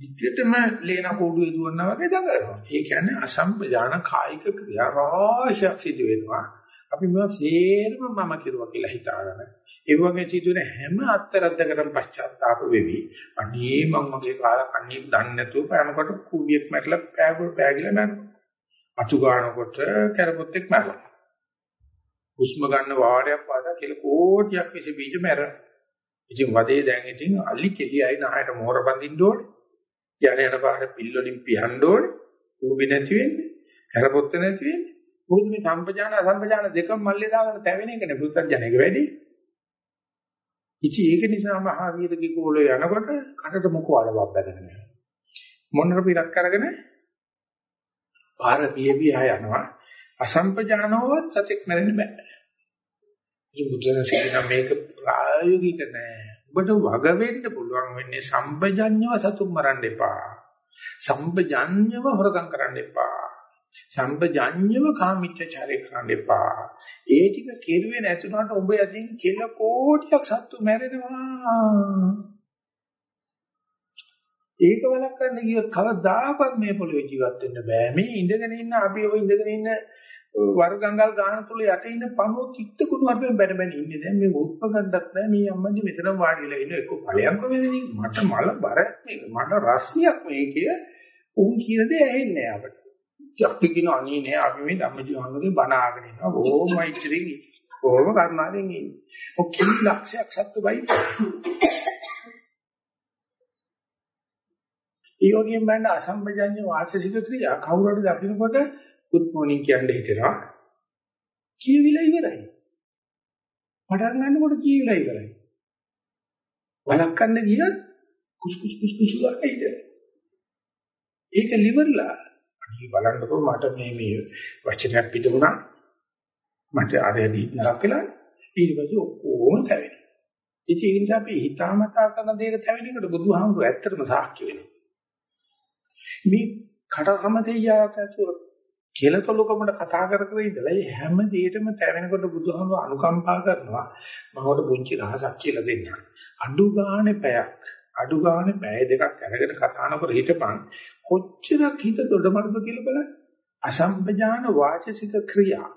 දිග්ගටම ලේන කෝඩුවේ දුවනවා වගේ දඟලනවා. ඒ කියන්නේ අසම්පජාන කායික ක්‍රියා රාශියක් සිදු වෙනවා. අපි මේවා සේරම මම කිරුවා කියලා හිතාගෙන ඒ වගේ සිදුවෙන හැම අත්තරද්දකටම පශ්චාත්තාප වෙවි. අනේ මම මගේ කාල කන්නේ දන්නේ නැතුව පෑමකට කුඩියක් මැරලා පෑගොල් පෑගිලා මැරෙනවා. අතු ගන්නකොට කරපොත්තෙක් මැරෙනවා. හුස්ම ගන්න වාරයක් පාදා කියලා කෝටියක් විස බීජ මැරෙනවා. ඉතින් වදේ දැන් ඉතින් අලි කෙලියයි නහයට මෝර බඳින්න ඕනේ. යන යන පාර පිල්වලින් පිහන්න ඕනේ. ඌබි නැති වෙන්නේ. කරපොත්ත නැති වෙන්නේ. මොකද මේ සම්පජාන අසම්පජාන දෙකම මල්ලේ දාගෙන තැවෙන එකනේ පුත්තජනක වැඩි. ඉතින් ඒක නිසා මහා වීරගේ කෝලේ යනකොට කටට මොකෝ අලවක් බැදගෙන යනවා. මොනතර පිටක් කරගෙන පාර පියවියා යනවා. අසම්පජානවවත් සතෙක් මැරෙන්න බෑ. ඉතින් බුදුරජාණන් මේක ප්‍රායෝගික නෑ. ඔබට වග වෙන්න පුළුවන් වෙන්නේ සම්පජඤ්ඤව සතුම් මරන්න එපා. සම්පජඤ්ඤව හොරකම් කරන්න එපා. සම්පජඤ්ඤව කාමීච්ඡාචාරය කරන්න එපා. ඒ ටික කෙරුවේ නැතුනට ඔබ යදින් කෙල කෝටියක් සත්තු මැරෙනවා. ඒක වළක්වන්න ගියොත් කවදාකවත් මේ පොළවේ ජීවත් වෙන්න බෑ. මේ ඉඳගෙන ඉන්න අපි ඔය ඉඳගෙන ඉන්න වර්ගංගල් ගාන තුල යට ඉන්න පණුව කිත්ත කුණු අපෙන් බැන බැන ඉන්නේ. දැන් මේ උත්ප ගන්නත් නෑ. මේ අම්මන්දි මෙතන වාඩිලා ඉන්න එක්ක ඵලයක් කොහෙද මට මල බරක් මේක. මට රස්නියක් මේකේ. උන් කියන දේ ඇහෙන්නේ නෑ අපිට. අපි කියන අනේ නෑ අපි මේ ධම්මජීවන්ගේ බණ ආගෙන ඉන්නවා. බොහොම මෛත්‍රියෙන් ඉන්නේ. බොහොම කරුණාවෙන් ඉන්නේ. ඔක් කිසි ලක්ෂයක් සත්තු බයි. ඒ වගේම බලන්න අසම්බජඤ්ඤ වාචසික ක්‍රියා කවුරු හරි දකින්නකොට good morning කියන්නේ හිතෙනවා. කියවිලා ඉවරයි. පටන් ගන්නකොට කියවිලා ඉවරයි. වලක්වන්න ගියත් කුස් කුස් කුස් කුස් ගන්නයිද. ඒක liverලා අනිත් බලන්නකො මට මේ මේ වචනයක් පිටුණා. මට අරදී නරක වෙලා ඊට පස්සේ ඔක්කොම තැවෙනවා. ඉතින් ඒ නිසා අපි හිතාමතා කරන දේට තැවෙන එකට බුදුහාමුදුරුවෝ ඇත්තටම සාක්ෂි වෙනවා. මේ කටකම දෙයියාට ඇතුළ කෙලතොලකමට කතා කර කර ඉඳලා මේ හැම දෙයකම තැවෙනකොට බුදුහාමුදුරුවෝ අනුකම්පා කරනවා. මමකට පුංචි රහසක් කියලා දෙන්න. අඩු ගානේ පැයක් අඩු ගානේ පැය දෙකක් අරගෙන කතා නොකර හිටපන් කොච්චරක් හිත දොඩමඩද කියලා බලන්න. අසම්පජාන වාචසික ක්‍රියා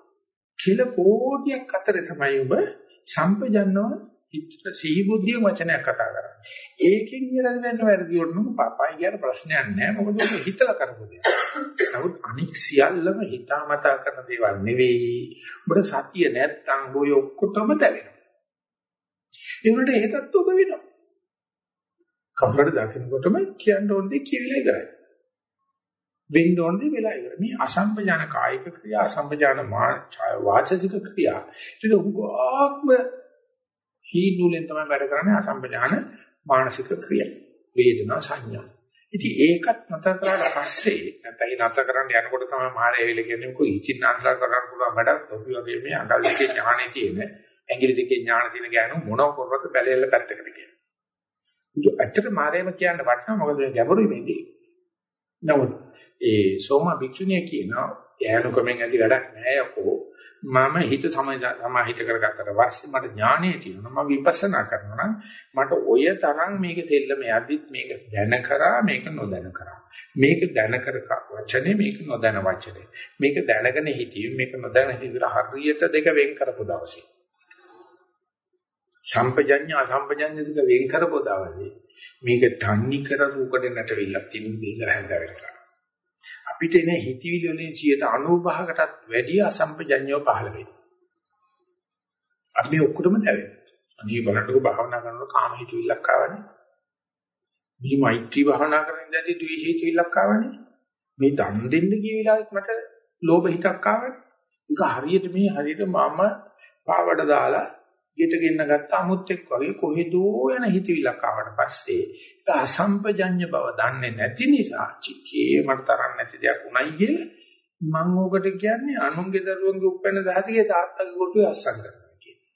කිල කෝටියක් අතරේ තමයි ඔබ සම්පජන්නව හිතට සිහි බුද්ධිය වචනයක් කතා කරන්නේ. ඒකෙන් ඉවරද වෙන්න වැරදි වුණොත් පාපයි කියන ප්‍රශ්නයක් නැහැ. මොකද ඔබ හිතලා කරපු දෙයක්. නමුත් අනික් සියල්ලම හිතාමතා කරන දේවල් නෙවෙයි. ඔබට සතිය නැත්තම් ඔය ඔක්කොටම දැවෙනවා. ඒ වුණාට හේතත් ඔබ වෙනවා. කවුරුහරි දකින්නකොටම කියන්න ඕනේ කියලා ඉවරයි. වෙන්න ඕනේ වෙලා ඉවරයි. මේ අසම්පජාන කායික ක්‍රියා අසම්පජාන වාචසික ක්‍රියා. ඒක උගාක්ම හීනුලෙන් තමයි වැඩ කරන්නේ අසම්පජාන මානසික ක්‍රියා. වේදනා සංඥා. ඉතින් ඒකත් නතර කරලා පස්සේ නැත්නම් නතර කරන්න යනකොට තමයි මාරේ වෙල කියන්නේ කොයි ඉතින් අන්සාර කරන්න පුළුවන් වැඩක් ඔබ වගේ මේ අඟල් දෙකේ ඥානෙ තියෙන ඇඟිලි දෙකේ ඥාන තියෙන ගෑනු මොනව කරවත් බැලෙල්ල පැත්තකට කියන. ඒක ඇත්තට මාරේම කියන්න වටිනවා මොකද ගැඹුරුයි මේදී. නමුත් ඒ සෝමා භික්ෂුණිය කියනවා ඥානකමෙන් ඇති වැඩක් නෑ යකෝ. මම හිත සමාහිත කරගත්තට පස්සේ මට ඥානෙ තියෙනවා. මම විපස්සනා කරනවා නම් මට ඔය තරම් මේක දෙල්ලම යද්දිත් මේක දැන කරා මේක නොදැන කරා. මේක දැන කර වචනේ මේක නොදැන වචනේ. මේක දැනගෙන හිතියේ මේක නොදැන හිතිලා හරියට දෙක වෙන් කරපු දවසේ. සම්පජඤ්ඤ අසම්පජඤ්ඤ දෙක වෙන් කරපු දවසේ මේක තන්නි කර රූකඩ නැටවිල්ලක් තියෙන දෙයක් හැඳවෙනවා අපිට එන හිතවිලි වලින් 95කටත් වැඩි අසම්පජඤ්ඤව පහළ වෙනවා. අපි ඔක්කොටම දැවෙනවා. අනිත් බලන්නකො භාවනා කරනකොට කාම හිතවිල්ලක් ආවනේ. මේ මෛත්‍රී භාවනා කරන ඉඳදී ද්වේෂ හිතවිල්ලක් ආවනේ. මේ දන් දෙන්න ගිය වෙලාවෙත් මට ලෝභ හිතක් ආවනේ. ඒක හරියට මේ හරියට මම පාවඩ දාලා ගෙට ගෙන්න ගත්ත අමුත්තෙක් වගේ කොහෙදෝ යන හිතවිල්ලක් ආවට පස්සේ ඒක අසම්පජඤ්ඤ බව දන්නේ නැති නිසා චිකේ මට තරම් නැති දෙයක් උණයි කියලා මම ඕකට කියන්නේ අනුන්ගේ දරුවන්ගේ උපැන්න දහතියේ තාත්තගේ කොටුවේ අස්සම් කරනවා කියන්නේ.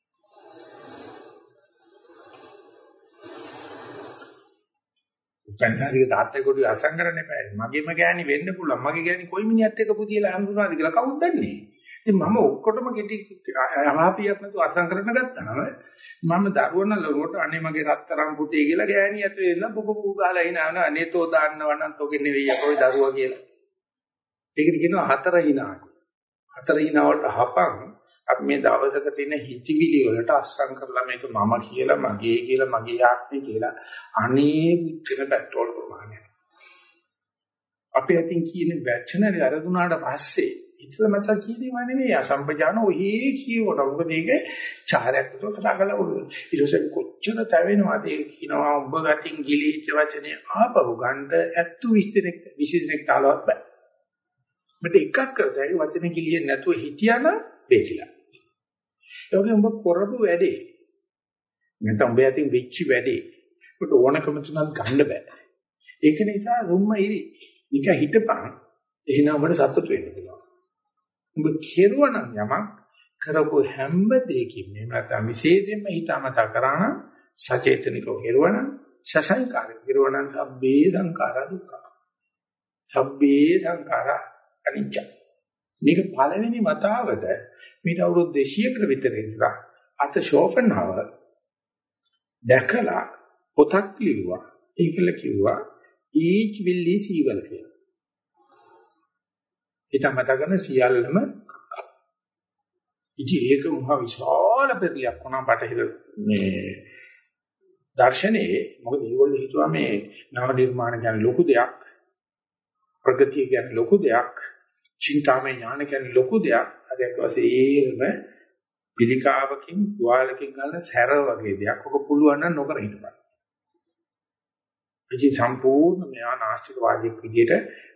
උපැන්න දහතියේ තාත්තගේ කොටුවේ අස්සම් කරන්න එපා. මගේම ගෑණි වෙන්න පුළුවන්. මගේ ගෑණි කොයි මිනිහත් එක්ක පුතියලා හඳුනනවාද කියලා කවුද දන්නේ? ඉතින් මම ඔක්කොටම ගෙටි අමාපියක් නැතුව අසං කරන්න ගත්තාම මම දරුවන ලොරට අනේ මගේ රත්තරන් පුතේ කියලා ගෑණි ඇතුලේ ඉන්න බොබ බු ගහලා ඉනවන අනේ තෝ දාන්නව නම් තෝගේ නෙවෙයි අපේ දරුවා කියලා. ඒකට කියනවා හතර hina. හතර hina වලට හපන් අපි මේ දවසක තියෙන හිතවිලි වලට අස්සම් කරලා මේක මම කියලා මගේ කියලා මගේ ආත්මය කියලා අනේ මුච්චන පෙට්‍රෝල් ප්‍රමාණය. අපි අතින් කියන වැචනේ අරදුනාට පස්සේ ඉතල මත කියදීම නෙවෙයි අසම්පජාන ඔහේ කියවන මොකද ඒක චාරයක් විතර කතා කරලා උළු ඊට පස්සේ කොච්චර තැවෙනවද? ඒ කියනවා ඔබ ගතින් ගිලීච්ච වචනේ ආපහු ගන්න ඇත්තු 20 දෙනෙක් 20 දෙනෙක් තාලවත් බෑ. මට එකක් කරතයි වචනේ කිලියෙන්නේ නැතුව හිටියම බේරිලා ඒ වගේ ඔබ කරපු වැඩේ. නැත්නම් ඔබ යටින් වෙච්ච වැඩේ. ඔබට ඕනකම තුනක් ගන්න බෑ. ඒක නිසා දුම්ම ඉරි. නික හිටපන්. එහෙනම් අපිට සතුට වෙන්න පුළුවන්. ඔබ කෙරුවනම් යමක් කරපු හැම දෙයකින්ම එහෙම නැත්නම් විශේෂයෙන්ම හිතාමතා කරා නම් සචේතනිකව කෙරුවනම් සසංකාරික කෙරුවනම් සබ්බේ සංඛාරා දුක්ඛ. සබ්බේ සංඛාරා අනිච්ච. මේක පළවෙනි වතාවට මීට අවුරුදු 200කට විතර ඉඳලා අත ෂෝපන්හව දැකලා පොතක් ලිව්වා. ඒකල කිව්වා each will is evil කියලා. ඊට මත ගන්න සියල්ලම ඉතින් ඒක මහ විශාල පෙරලියක් වුණා බටහිර මේ දර්ශනයේ. මොකද ඒගොල්ලෝ හිතුවා මේ නව නිර්මාණ කියන්නේ ලොකු දෙයක් ප්‍රගතිය කියන්නේ ලොකු දෙයක් චින්තාමය ඥාන කියන්නේ ලොකු දෙයක්. අද එක්ක වශයෙන්ම පිළිකාවකින් තුවාලකින් ගන්න සැර වගේ දෙයක්. ඔක පුළුවන් නම් නොකර හිටපන්. ඉතින් සම්පූර්ණ මෙයා නාස්තිකවාදීක් විදිහට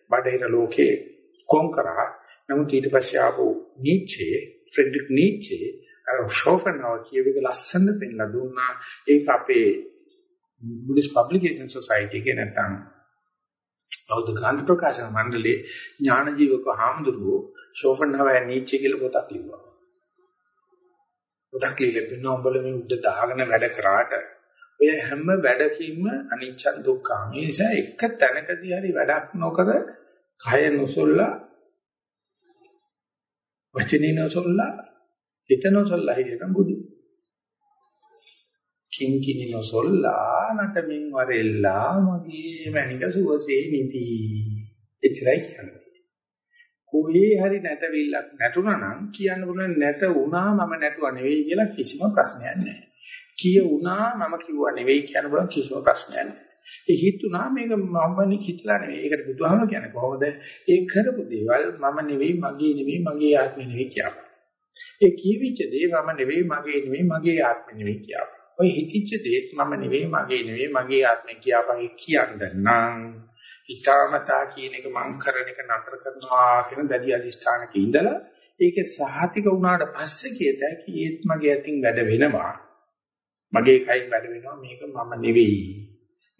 බටහිර ලෝකේ කොම් කරා. නමුත් ඊට පස්සේ ආපු නීචේ ෆ්‍රෙඩරික් නීචේ අර ෂෝෆන්හවර් කියවික ලස්සන පෙන්ලා දුන්නා. ඒක අපේ බුද්දිස් පබ්ලිකේෂන් සොසයිටි එකේ නැත්නම් බෞද්ධ ක්‍රාන්ති ප්‍රකාශන මණ්ඩලයේ ඥාන ජීවක හාමුදුරුවෝ ෂෝෆන්හවර් නීචේ කියලා පොතක් ලිව්වා. පොතක් ලියලා උඹල මේ උඩ දාගෙන වැඩ කරාට ඔය හැම වැඩකින්ම අනිච්ච දුක්ඛ. මේ නිසා එක තැනකදී හරි වැඩක් නොකර කය නොසොල්ලා වචනේ නොසොල්ලා හිත නොසොල්ලා හිටියනම් බුදු. කිං කිනි නොසොල්ලා නටමින් වරෙල්ලා මගේ මැනික සුවසේ නිති. එච්චරයි කියන්නේ. කොහේ හරි නැටවිල්ලක් නැතුණා නම් කියන්න පුළුවන් නැට වුණා මම නැටුවා නෙවෙයි කියලා කිසිම ප්‍රශ්නයක් නැහැ. කිය වුණා මම කිව්වා නෙවෙයි කියන බලන් කිසිම ප්‍රශ්නයක් නැහැ. ඒ හිතුණා මේක මම හිතලා නෙවෙයි. ඒකට බුදුහාම කියන්නේ කොහොමද? ඒ කරපු දේවල් මම නෙවෙයි, මගේ නෙවෙයි, මගේ ආත්මෙ නෙවෙයි කියපා. ඒ කියවිච්ච දේ මම නෙවෙයි, මගේ නෙවෙයි, මගේ ආත්මෙ නෙවෙයි කියපා. ඔය හිතිච්ච දේ මම නෙවෙයි, මගේ නෙවෙයි, මගේ ආත්මෙ කියපා කියන්න නම් ඊටමතා කියන එක මං කරන එක නතර කරනවා කියන දැඩි අධිෂ්ඨානක ඉඳලා ඒකේ සහතික වුණාට පස්සේ කියතයි කීත් මගේ අතින් වැඩ වෙනවා. මගේ කයින් වැඩ වෙනවා මේක මම නෙවෙයි.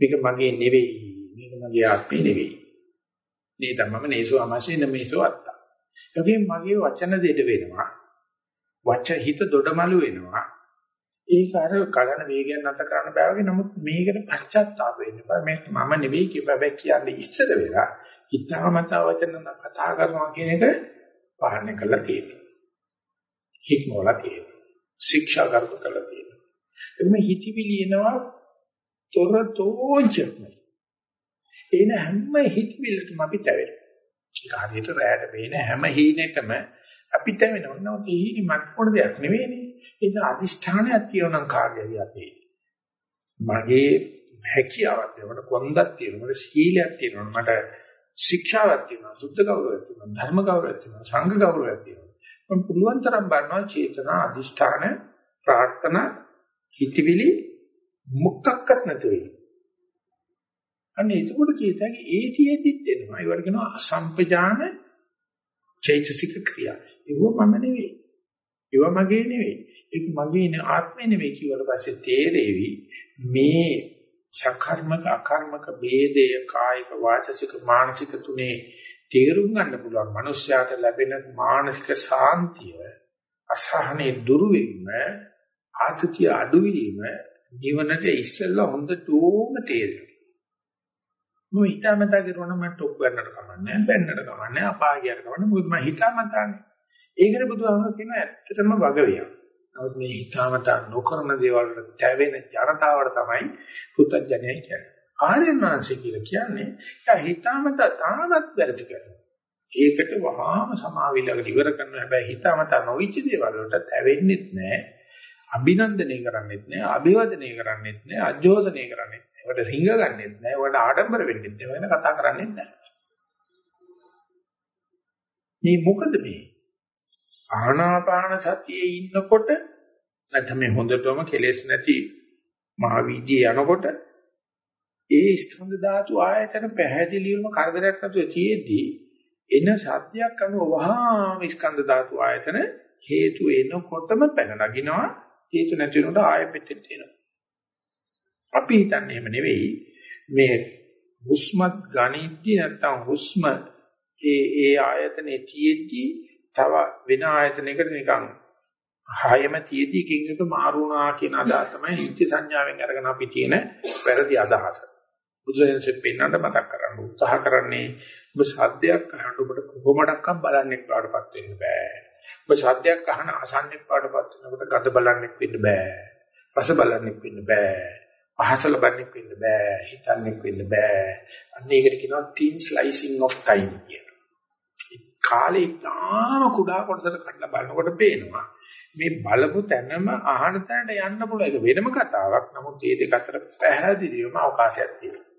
මේක මගේ නෙවෙයි. මේක මගේ ආත්මේ නෙවෙයි. මේ තමම නේසෝ අමසින මේසෝ අත්තා. ඒකෙන් මගේ වචන දෙඩ වෙනවා. වච හිත දොඩමලු වෙනවා. ඒක අර කලන වේගයක් නැත කරන්න බෑ වගේ නමුත් මේකට පශ්චාත්තාප වෙන්න බෑ මේක මම නෙවෙයි කියපබැයි කියන්නේ ඉස්සර වෙලා හිතාමතා වචන කතා කරනවා කියන එක පාලනය කරලා තියෙනවා. හික්මවලා තියෙනවා. ශික්ෂා කරපු කරලා තියෙනවා. එමුම හිතවිලි එනවා තොරතෝංචක්ම. එන හැම හිතවිල්ලකම අපි තැවෙනවා. ඒක හරියට රැයට වේන හැම හීනෙකම අපි තැවෙනවා. නමුත් ඒ හීනි මත්කොණ දෙයක් නෙවෙයිනේ. ඒ නිසා අදිෂ්ඨානයක් තියෙනවා කාර්යය අපේ. මගේ හැකියාවක් තියෙනවා. කොන්දක් තියෙනවා. මට සීලයක් තියෙනවා. මට ශික්ෂාවක් තියෙනවා. සුද්ධ ගෞරවයක් තියෙනවා. ධර්ම ගෞරවයක් තියෙනවා. සංඝ ගෞරවයක් තියෙනවා. මම පුළුවන් තරම් බලනවා චේතනා අදිෂ්ඨාන ප්‍රාර්ථනා හිතවිලි මොකක්වත් නැතුව ඉන්නේ. අන්න එතකොට කියතයි ඒතියෙදිත් එනවා. ඒවට කියනවා අසම්පජාන චෛතසික ක්‍රියා. ඒව මම නෙවෙයි. ඒව මගේ නෙවෙයි. ඒක මගේ නේ ආත්මේ නෙවෙයි කියවට පස්සේ තේරෙවි මේ සකර්මක අකර්මක ભેදය කායික වාචසික මානසික තුනේ තේරුම් ගන්න පුළුවන් මනුෂ්‍යයාට ලැබෙන මානසික සාන්තිය අසහනේ දුරු වීම ආතතිය අඩු වීම නිවනට ඉස්සෙල්ලා හොඳටම තේරෙනවා. මම හිතාමතා කරුවා මට ටොක් ගන්නට කමන්නේ බැන්නට කමන්නේ අපාගියට කමන්නේ මොකද මම හිතාමතානේ. ඒකට බුදුහාමුදුරුවෝ කියනවා ඇත්තටම වග වෙනවා. නමුත් මේ හිතාමතා නොකරන දේවල් වලට තැවෙන ජනතාවට තමයි පුත්තජනයයි කියන්නේ. ආර්යයන් වහන්සේ කියලා කියන්නේ එයා හිතාමතා තාමත් වැරදි කරනවා. ඒකට වහාම සමාවිලකට ඉවර කරනවා. හැබැයි හිතාමතා නොවිච්ච දේවල් වලට තැවෙන්නෙත් නැහැ. අභිනන්දනය කරන්නෙත් නෑ, අභිවදනය කරන්නෙත් නෑ, අජෝසනය කරන්නෙත් නෑ. ඒකට රිංග ගන්නෙත් නෑ, ඒකට ආඩම්බර වෙන්නෙත් නෑ, වෙන කතා කරන්නෙත් නෑ. මේ මොකද මේ? ආනාපාන සතියේ ඉන්නකොට නැත්නම් මේ හොඳටම කෙලෙස් නැති මහවීදියේ යනකොට ඒ ස්කන්ධ ධාතු ආයතන පැහැදිලිවම කරදරයක් නැතුව තියේදී එන සත්‍යයක් අනුව වහාම ස්කන්ධ ධාතු ආයතන හේතු එනකොටම පැන නගිනවා හේතු නැති වෙනකොට ආයෙ පිටින් තියෙනවා. අපි හිතන්නේ එහෙම නෙවෙයි මේ හුස්මත් ගණිද්දි නැත්තම් හුස්ම ඒ ඒ ආයතනේ තියෙද්දි තව වෙන ආයතනයකට නිකන් හයම තියෙද්දි එකින් එක මාරු වුණා කියන අදහස තමයි නිත්‍ය සංඥාවෙන් අරගෙන අපි තියෙන වැරදි අදහස. බුදුරජාණන්සේ පෙන්වන්න මතක් කරන්න උත්සාහ කරන්නේ ඔබ සද්දයක් අහන්න ඔබට කොහොමඩක්වත් බලන්නේ පාඩපත් වෙන්න බෑ. ඔබ සද්දයක් අහන අසන්නෙක් පාඩපත් වෙනකොට ගඳ බලන්නෙක් වෙන්න බෑ. රස බලන්නෙක් වෙන්න බෑ. පහස ලබන්නෙක් වෙන්න බෑ. හිතන්නෙක් වෙන්න බෑ. අන්න ඒකට කියනවා thin slicing of time කියලා. කාලේ තාම කුඩා කොටසට කඩලා බලනකොට පේනවා මේ බලපු තැනම අහන තැනට යන්න පුළුවන් ඒක වෙනම කතාවක්. නමුත් මේ දෙක අතර පැහැදිලිවම අවකාශයක් තියෙනවා.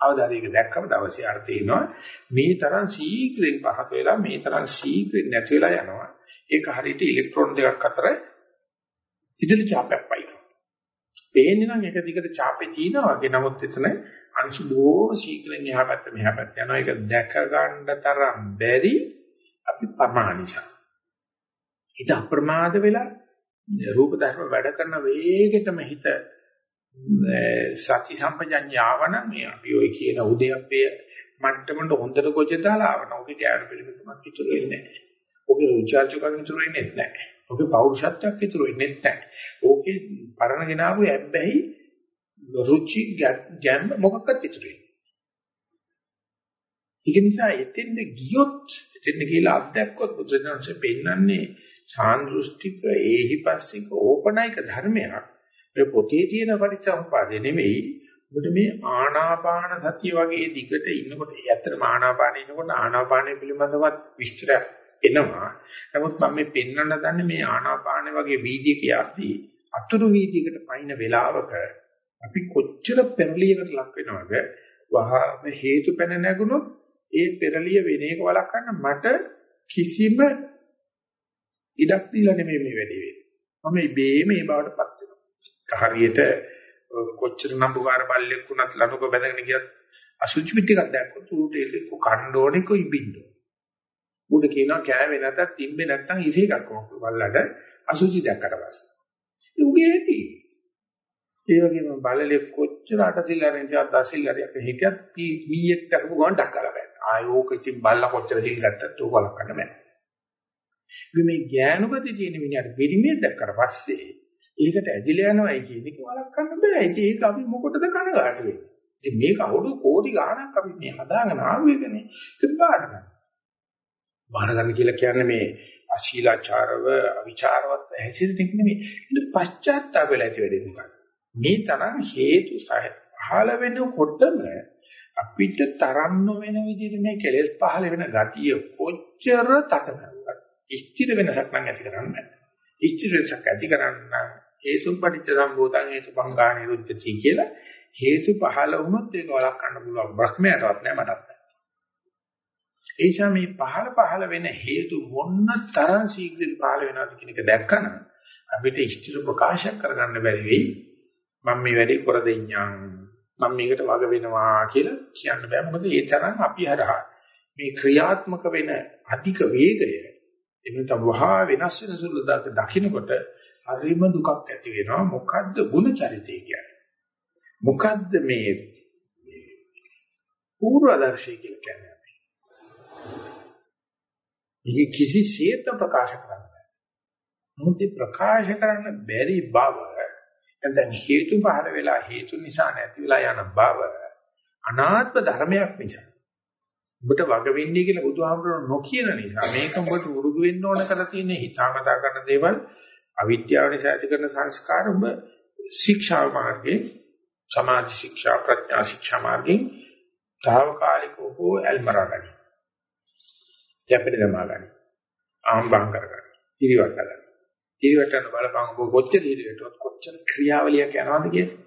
කවදාද ඒක දැක්කම දවසේ අර තේනවා මේ තරම් ශීඝ්‍රයෙන් පහත වෙලා මේ තරම් ශීඝ්‍රයෙන් නැති වෙලා යනවා. ඒක හරියට ඉලෙක්ට්‍රෝන දෙකක් අතර ඉදිරි ඡාපයක් පයින්නවා. පේන්නේ නම් එක දිගට ඡාපේ තියෙනවා වගේ නමුත් එතන අංශු බොහොම ශීඝ්‍රයෙන් එහා පැත්ත මෙහා පැත්ත යනවා. ඒක දැක ගන්න තරම් බැරි අපි ප්‍රමාණිසා. හිත අප්‍රමාද වෙලා රූප ධර්ම වැඩ කරන වේගෙටම හිත සති සම්පජඤ්ඤාවන මේ අපි ඔය කියන උදයප්පේ මට්ටමට හොඳට ගොජ දාලා ආවන. ඔගේ ඥාන පිළිමකමක් ඉතුරු වෙන්නේ නැහැ. ඔගේ රුචර්ජකම් ඉතුරු වෙන්නේ නැහැ. ඔගේ පෞරුෂත්වයක් ඉතුරු වෙන්නේ නැහැ. ඕකේ පරණ ගෙනාවු ඇබ්බැහි රුචි ගැම්ම මොකක්වත් ඉතුරු වෙන්නේ. ඒක නිසා එතෙන්ද ගියොත් එතෙන්ද කියලා අත්දැක්කොත් බුදුසසුනේ පෙන්වන්නේ සාන්දෘෂ්ටික ඒහිපස්සික ඕපනයික ධර්මයක්. ඒ පොතේ තියෙන පරිච්ඡම්පාදේ නෙමෙයි. ඔබට මේ ආනාපාන සතිය වගේ දිගට ඉන්නකොට ඇත්තටම ආනාපානෙ ඉන්නකොට ආනාපානෙ පිළිබඳවත් විස්තරයක් එනවා. නමුත් මම මේ පෙන්වන්න දන්නේ මේ ආනාපානෙ වගේ වීදියක යද්දී අතුරු වීදියකට පයින් වෙලාවක අපි කොච්චර පෙරලියකට ලක් වෙනවද? වහ හේතු පැන නැගුණොත් ඒ පෙරලිය වෙන එක වළක්වන්න මට කිසිම ඉඩක් දීලා නෙමෙයි මේ වැඩේ වෙන්නේ. මම ඉබේම මේ බවටපත් වෙනවා. හරියට කොච්චර නම්බුකාර බල්ලෙක් වුණත් ලනුක බැඳගෙන ගියත් අසුචි පිටිකක් දැක්කොත් උට ඒක කණ්ඩ ඕනේ කොයි බින්ද. උඩ කියනවා කෑවේ නැතත් තිම්බේ නැත්තම් ඉසි එකක් වල්ලට අසුචි දැක්කට පස්සේ. ඒ උගේ ඇති. ඒ වගේම බලලේ කොච්චර අටසිල් අරින් තියා දසිල් අරියක් හිටියත් පීයක් දක්වපු ගමන් ඩක්කලා බෑ. ආයෝක ඉතින් බල්ලා කොච්චර සිල් ගත්තත් ඕක වළක්වන්න බෑ. මේ ඥානගති තියෙන මිනිහට පිරිමියෙක් දැක්කට පස්සේ ඒකට ඇදිලා යනවයි කියන එක වළක්වන්න බෑ. ඉතින් ඒක අපි මොකටද කනගාටු වෙන්නේ? ඉතින් මේක අවුරුදු කෝටි ගාණක් අපි මේ හදාගෙන ආව එකනේ. ඒක බාර ගන්න. බාර ගන්න කියලා කියන්නේ මේ අශීලාචාරව අවිචාරවත් හැසිරෙන එක නෙමෙයි. ඒක පශ්චාත්තාප වෙලා ඇති වෙන්නේ මොකක්ද? මේ තරම් හේතු සහ පහළ වෙනකොටම අපිට තරම් නොවන විදිහට මේ කෙලෙස් පහළ වෙන ගතිය කොච්චර තටමැව්වත් ස්ථිර වෙනසක් නම් ඇති කරන්න බෑ. ස්ථිර වෙනසක් ඇති කරන්න හේතුන් පටිච්ච සම්භූතං හේතු බංගා නිරුද්ධති කියලා හේතු පහළ වුණොත් ඒක වළක්වන්න පුළුවන් බ්‍රහ්මයටවත් නෑ මටත් නෑ. ඒ නිසා මේ පහළ පහළ වෙන හේතු මොන්න තරම් ශීඝ්‍රයෙන් පහළ වෙනවද කියන එක දැක්කම අපිට ස්ථිර ප්‍රකාශයක් කරගන්න බැරි වෙයි. මම මේ වැඩේ කර දෙන්නම්. මම මේකට වග වෙනවා කියලා කියන්න බෑ. මොකද ඒ තරම් අපි හරහා මේ ක්‍රියාත්මක වෙන අධික වේගය එන්නත වහා වෙනස් වෙන සුළු දකින්නකොට හරිම දුකක් ඇති වෙනවා. මොකද්ද ಗುಣ චරිතය කියන්නේ? මොකද්ද මේ පූර්වදර්ශී කියලා කියන්නේ? මේක කිසිසේත් ප්‍රකාශ කරන්න බෑ. මොකද ප්‍රකාශ කරන්න බැරි බව නැත්නම් හේතු පහළ වෙලා හේතු නිසා නැති වෙලා යන බව අනාත්ම ධර්මයක් නිසා. ඔබට වග වෙන්නේ කියලා බුදුහාමුදුරුවෝ නොකියන නිසා මේක ඔබට උරුදු වෙන්න ඕන කරලා තියෙන හිතාමතා කරන දේවල් අවිද්‍යාව නිසා ඇති කරන සංස්කාර ඔබ ශික්ෂා මාර්ගයේ සමාධි ශික්ෂා ප්‍රඥා ශික්ෂා මාර්ගයෙන් తాවකාලිකව හෝ එල්මරා ගන්න. යැපෙන දමා ගන්න. ආම්බම් කර ගන්න. ඉරිවට ගන්න. ඉරිවටන බලපං ඔබ කොච්චර ඉරිවටවත් කොච්චර ක්‍රියාවලියක් යනවද කියන්නේ.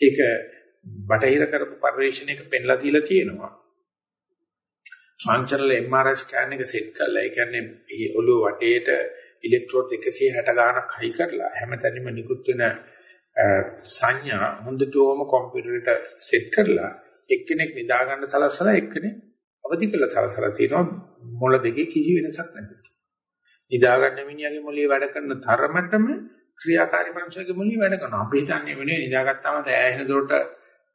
ඒක බටහිර කරපු පරිශ්‍රණයක පෙන්ලා දීලා තියෙනවා. ෆන්ක්ෂනල් MRI ස්කෑන් එක සෙට් කරලා ඒ කියන්නේ මේ ඔළුව වටේට ඉලෙක්ට්‍රෝඩ් 160 ගානක් හයි කරලා හැමතැනම නිකුත් වෙන සංඥා හොඳටම කම්පියුටරේට සෙට් කරලා එක්කෙනෙක් නිදා ගන්න සලස්සලා එක්කෙනෙක් අවදි කරලා සලස්සලා තියෙනවා මොළ දෙකේ කිසි වෙනසක් නැතිව. නිදා ගන්න මිනිහාගේ මොළේ වැඩ කරන තරමටම ක්‍රියාකාරී මනුස්සයගේ මොළේ වැඩ කරනවා. අපි හිතන්නේ වෙන්නේ නිදාගත්තාම ඈහෙන දොරට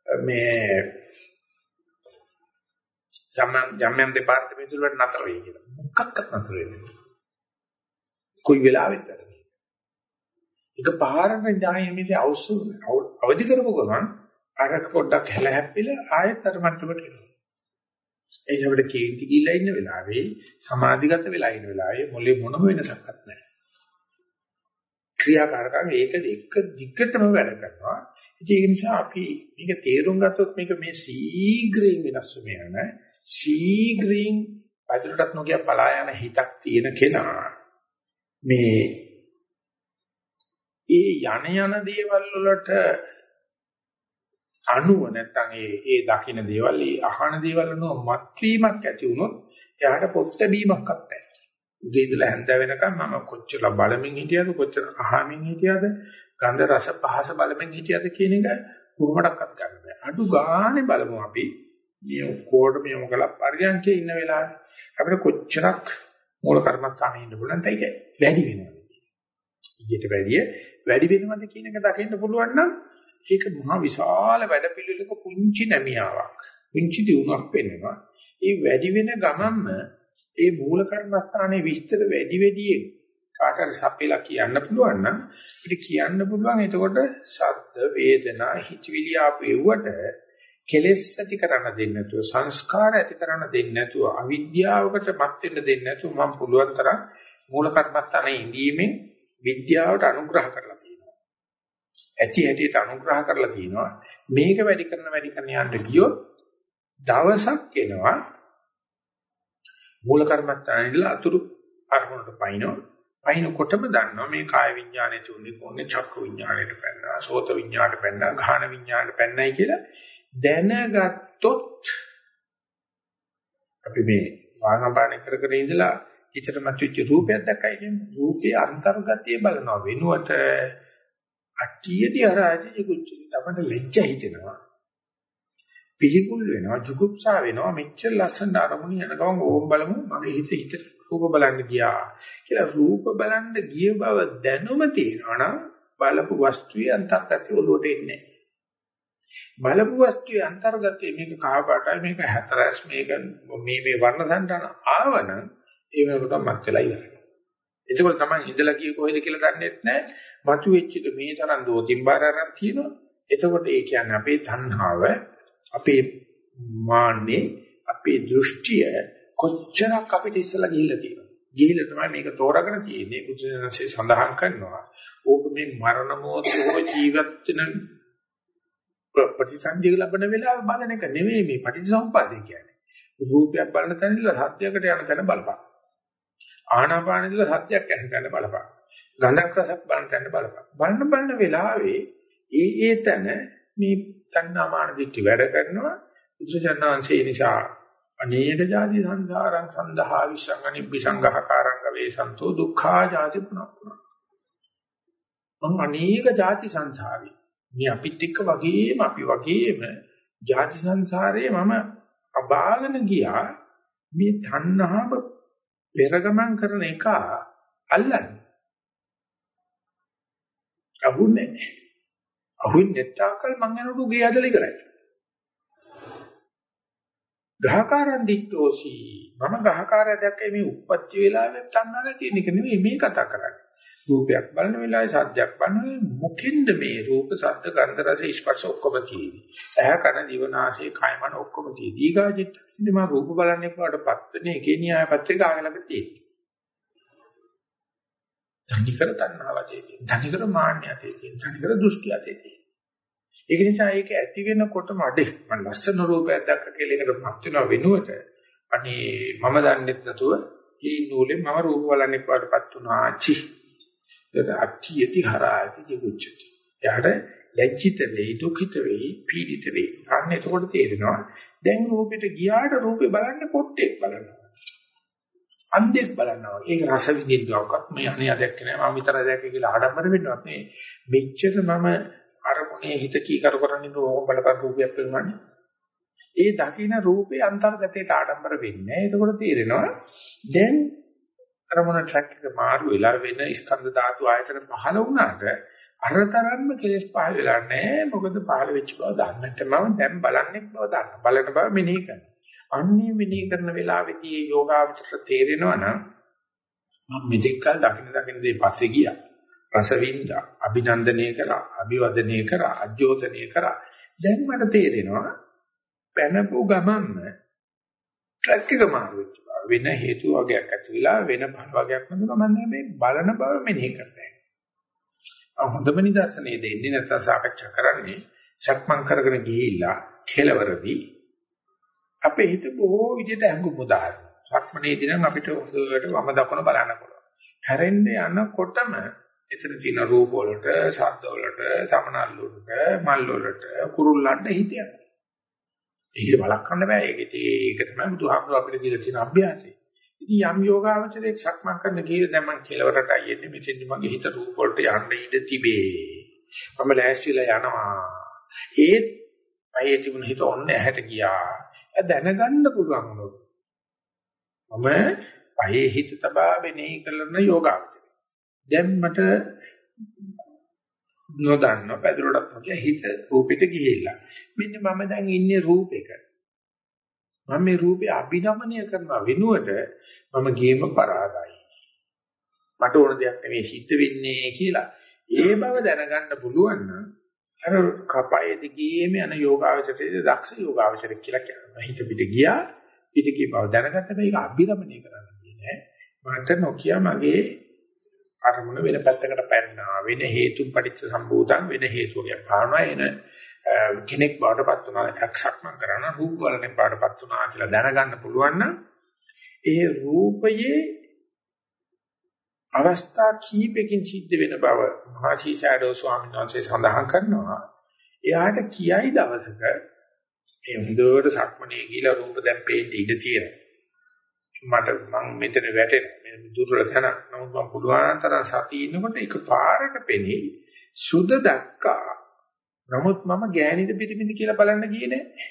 මේ ජම් ජම් දෙපාර්තමේන්තුව වල නතර වෙයි කියලා. මොකක්වත් නතර වෙන්නේ නැහැ. කොයි වෙලාවෙත් වැඩ. එක පාරට ඥානෙ මිසේ අවශ්‍ය අවදි කරපු ගමන් අර පොඩ්ඩක් හැල හැප්පිලා ආයෙත් අර මට්ටමට එනවා. ඒ අපිට කේන්ති ගිහිල්ලා ඉන්න වෙලාවේ සමාධිගත වෙලා ඉන්න වෙලාවේ මොලේ මොනම වෙනසක්වත් නැහැ. ක්‍රියාකාරකම් ඒක එක දිගටම වැඩ කරනවා. ඒ නිසා අපි මේක තේරුම් ගත්තොත් මේක මේ ශීඝ්‍රයෙන් වෙනස් වෙන ශීඝ්‍රයෙන් පදලටත් නොකිය පලා යන හිතක් තියෙන කෙනා මේ ඒ යන යන දේවල් වලට අනුව නැත්තම් ඒ ඒ දකින්න දේවල් ඒ අහන දේවල් අනුව මත්වීමක් ඇති වුණොත් එයාට පොත් බැීමක්වත් නැහැ. උදේ ඉඳලා හැන්ද වෙනකම් මම කොච්චර බලමින් හිටියද කොච්චර අහමින් හිටියද ගන්ධ රස පහස බලමින් හිටියද කියන එක කොහොමඩක්වත් ගන්න බෑ. අඩු ගානේ බලමු අපි මේ ඔක්කොටම යොමු කළා පරියන්කේ ඉන්න වෙලාවේ අපිට කොච්චරක් මූල කර්මස්ථානේ ඉන්න පුළුවන් තයි වැඩි වෙනවා. ඊට වැඩිය වැඩි වෙනවද කියන එක දකින්න පුළුවන් නම් ඒක මහා විශාල වැඩපිළිවෙලක පුංචි නැමියාවක්. පුංචි දියුණුවක් වෙනවා. ඒ වැඩි වෙන ගමන්ම ඒ මූල කර්මස්ථානයේ විස්තර වැඩි වැඩියෙන් කාටට සපෙලා කියන්න පුළුවන් නම් ඉතින් කියන්න පුළුවන් එතකොට ශබ්ද වේදනා හිතවිලි ආපෙව්වට කෙලෙස් ඇති කරන්න දෙන්නේ නැතුව සංස්කාර ඇති කරන්න දෙන්නේ නැතුව අවිද්‍යාවකට මත් වෙන්න දෙන්නේ නැතුව මම පුළුවන් තරම් මූල කර්මස්ථානයේ ඉඳීමෙන් විද්‍යාවට අනුග්‍රහ කරලා තියෙනවා. ඇති හැටියට අනුග්‍රහ කරලා තියෙනවා. මේක වැඩි කරන වැඩි කරන යන්න ගියොත් දවසක් එනවා මූල කර්මත්තාන ඉඳලා අතුරු අරමුණට පයින්නවා. පයින්නකොටම දන්නවා මේ කාය විඥානයේ තුනේ කොන්නේ චක්ක විඥානයට පැනනවා, සෝත විඥානයට පැනනවා, ගාහන විඥානයට පැනනයි කියලා දැනගත්තොත් අපි මේ වාහනපාන කර කර ඉඳලා හිතට මතුවෙච්ච රූපයක් දැක්කයි කියන්නේ. රූපේ අන්තර්ගතය බලනවා. වෙනුවට අට්ටියදී අරාජි කුච්චි. තමයි ලැජ්ජ හිතෙනවා. පිළිකුල් වෙනවා. ජුගුප්සා වෙනවා. මෙච්චර ලස්සන අරමුණ යන ගමන් ඕම් බලමු. මගේ හිත හිත රූප බලන්න ගියා කියලා රූප බලන්න ගිය බව දැනුම තියෙනවා නම් බලපු වස්තුවේ අන්තර්ගතය ඔලුවට එන්නේ බලපු වස්තුවේ අන්තර්ගතය මේක කහ පාටයි මේක හතරස් මේක මේ මේ වර්ණ සංටන ආවනම් ඒ වෙනකොට මත් වෙලා ඉවරයි. එතකොට තමයි ඉඳලා ගියේ කොහෙද කියලා දන්නේ නැහැ. මතු වෙච්ච එක මේ තරම් දෝතින් බාරයක් තියෙනවා. එතකොට ඒ කියන්නේ අපේ තණ්හාව, අපේ මාන්නේ, අපේ දෘෂ්ටිය කොච්චරක් අපිට ඉස්සලා ගිහිල්ලා තියෙනවද? ගිහිල්ලා තමයි මේක තෝරාගෙන තියෙන්නේ. බුදුසසුනේ සඳහන් කරනවා. ඕක මේ මරණ මොහොතේ ජීවත් වෙන ප්‍රතිසන්දිය ලැබෙන වෙලාව බලන එක නෙවෙයි මේ පටිච්චසමුප්පාදේ කියන්නේ. රූපයක් බලන තැන ඉඳලා සත්‍යයකට යන තැන බලපන්. ආනාපානෙදිල සත්‍යයක් ඇහෙන්න බලපන්. ගඳක් රසක් බලන්න බලපන්. බලන බලන වෙලාවේ ඒ ඒ තැන මේ තණ්හාමාන දිට්ඨි වැඩ කරනවා. බුදුසජාණන්සේ නිසා අනේක ජාති සංසාරං සන්දහා විසංගනි විසංගහකාරං වේසන්තෝ දුක්ඛා ජාති පුනප්පුන. මම අනේක ජාති සංසාරේ මේ අපිත් එක්ක වගේම අපි වගේම ජාති සංසාරේ මම අබාගෙන ගියා මේ තණ්හාව පෙරගමන් කරන එක අල්ලන්නේ. අහුන්නේ නැහැ. අහුන්නේ නැත්නම් මං යනකොට ගේ ඇදලා ඉවරයි. ගහකාරන් දිට්ඨෝසි මම ගහකාරය දැක්කේ මේ උප්පත්ති වෙලාවෙත් තන්නල තියෙන එක නෙවෙයි මේ කතා කරන්නේ. රූපයක් බලන වෙලාවේ සද්දයක් බලන මොකින්ද මේ රූප සද්ද ගන්ධ රස ස්පර්ශ ඔක්කොම තියෙන්නේ. ඇහැ කන දිව නාසය කය මන ඔක්කොම තියෙන්නේ. ඊගාචිත්ත සිනමා රූප බලන්නේ කොහොමද පත්වන්නේ ඒකේ න්‍යාය පත්‍රික ආගලක තියෙන්නේ. ධනිකර තණ්හාවතේ තියෙන්නේ. ධනිකර මාන්නයතේ තියෙන්නේ. ධනිකර දෘෂ්ටියතේ තියෙන්නේ. ඒක නිසා ඒක ඇති වෙනකොටම අඩේ මම ලස්සන රූපයක් දැක්ක කියලා ඒකටපත් වෙනව වෙනුවට අනේ මම දන්නේ නැතුව මේ නූලේ මම රූප බලන්නේ පාටපත් වුණා චි ඒක අට්ඨියති හරායති ජිගුච්ඡති. එයාට ලැජ්ජිත වෙයි, දුකිත වෙයි, පීඩිත වෙයි. අන්න එතකොට තේරෙනවා දැන් රූපෙට ගියාට රූපේ බලන්න පොට්ටෙක් බලනවා. අන්ධෙක් බලනවා. ඒක රස විඳින්නවක්වත් මේ අනේ දැක්කේ නෑ මම විතරයි දැක්කේ කියලා ආඩම්බර වෙන්නවත් නේ. මෙච්චර මම අරමුණේ හිත කීකර කරන්නේ ඕම බලපන් රූපයක් පෙන්වන්නේ. ඒ දකින්න රූපේ අන්තර්ගතයට ආඩම්බර වෙන්නේ නෑ. එතකොට තේරෙනවා දැන් අරමුණ ට්‍රැක් එක මාරු වෙලා වෙන ස්කන්ධ ධාතු ආයතන පහළ වුණාට අරතරම්ම කෙලස් පහළ වෙලා නැහැ මොකද පහළ වෙච්ච බව දන්නට මම දැන් බලන්නේ බව දන්න බලන බව මෙනෙහි කරනවා අන්නේ විනී කරන වෙලාවේදී යෝගාවචර තේරෙනවා නම් මම මෙතෙක් කල දකින්න දකින්න දේ පස්සේ ගියා. රස වින්දා, අභිනන්දනය කරා, අභිවදනය කරා, අජෝතනය කරා. දැන් මට තේරෙනවා පැනපු ගමන්ම ට්‍රැක් එක මාරු වෙච්ච බව. වෙන හේතු වගේක් ඇති වෙලා වෙන බල වගේක් නෙවෙයි මම මේ බලන බව මෙනෙහි කරන්නේ. හොඳම නිදර්ශනේ දෙන්නේ නැත්නම් සාකච්ඡා කරන්නේ සක්මන් කරගෙන ගිහිල්ලා කෙලවරදී අපේ හිත බොහෝ විදිහට ඇඟුම් උදාහරණ. සක්මනේදී නම් අපිට හොඳට වම දකුණ බලන්න පුළුවන්. හැරෙන්න යනකොටම එතන තියෙන රූප වලට, ශබ්ද වලට, තමනල් වලට, මල් වලට, කුරුල්ලන්ට හිත යනවා. ඒක බලක්වන්න බෑ. ඒක ඒක තමයි බුදුහාමුදුර අපිට දීලා තියෙන අභ්‍යාසය. ඉතින් යම් යෝගාවචරයේ සක්මන් කරන ගියේ දැන් මම කෙලවරටයි එන්නේ මෙතෙන්දි මගේ හිත රූප වලට යන්න ඉඩ තිබේ. මම ලෑස්තිලා යනවා. ඒත් අයේ තිබුණ හිත ඔන්න ඇහැට ගියා. ඒ දැනගන්න පුළුවන් වුණොත් මම පහේ හිත තබා වෙනෙහි කරන යෝගාවචරය. දැන් මට නොදන්න පැදුරටත් නොකිය හිත රූපෙට ගිහිල්ලා. මෙන්න මම දැන් ඉන්නේ රූපෙක. මම මේ රූපේ අභිනමනය කරන වෙනුවට මම ගේම පරාදයි. මට ඕන දෙයක් නෙවෙයි සිද්ධ වෙන්නේ කියලා ඒ බව දැනගන්න පුළුවන් නම් අර කපයේ දිගේම යන යෝගාවචරයේ දක්ෂ යෝගාවචරය කියලා කියනවා. හිත පිට ගියා පිට ගිය බව දැනගත්ත මේක අභිරමණය කරන්න කියන්නේ. මට නොකිය මගේ අරමුණ වෙන පැත්තකට පැන්නා. වෙන හේතුන් පටිච්ච සම්භූතං වෙන හේතුවකින් භාවනා එන කෙනෙක් බාටපත් වුණා එක්සක් මම කරන රූප වලෙන් බාටපත් වුණා කියලා දැනගන්න පුළුවන් නම් ඒ රූපයේ අවස්ථා කීපකින් සිද්ධ වෙන බව මහසී ෂැඩෝ ස්වාමීන් වහන්සේ සඳහන් කරනවා. එයාට කියයි දවසක මේ හොඳට සක්මනේ ගිහිලා රූප දැන් පේන්න ඉඩ තියෙනවා. මට මම මෙතන වැටෙන දුර්වල තැන. නමුත් මම පුළුවන් තරම් සතිය ඉන්නකොට ඒක පාරට පෙනී සුද දැක්කා. නමුත් මම ගෑනිද පිටිමිද කියලා බලන්න ගියේ නෑ.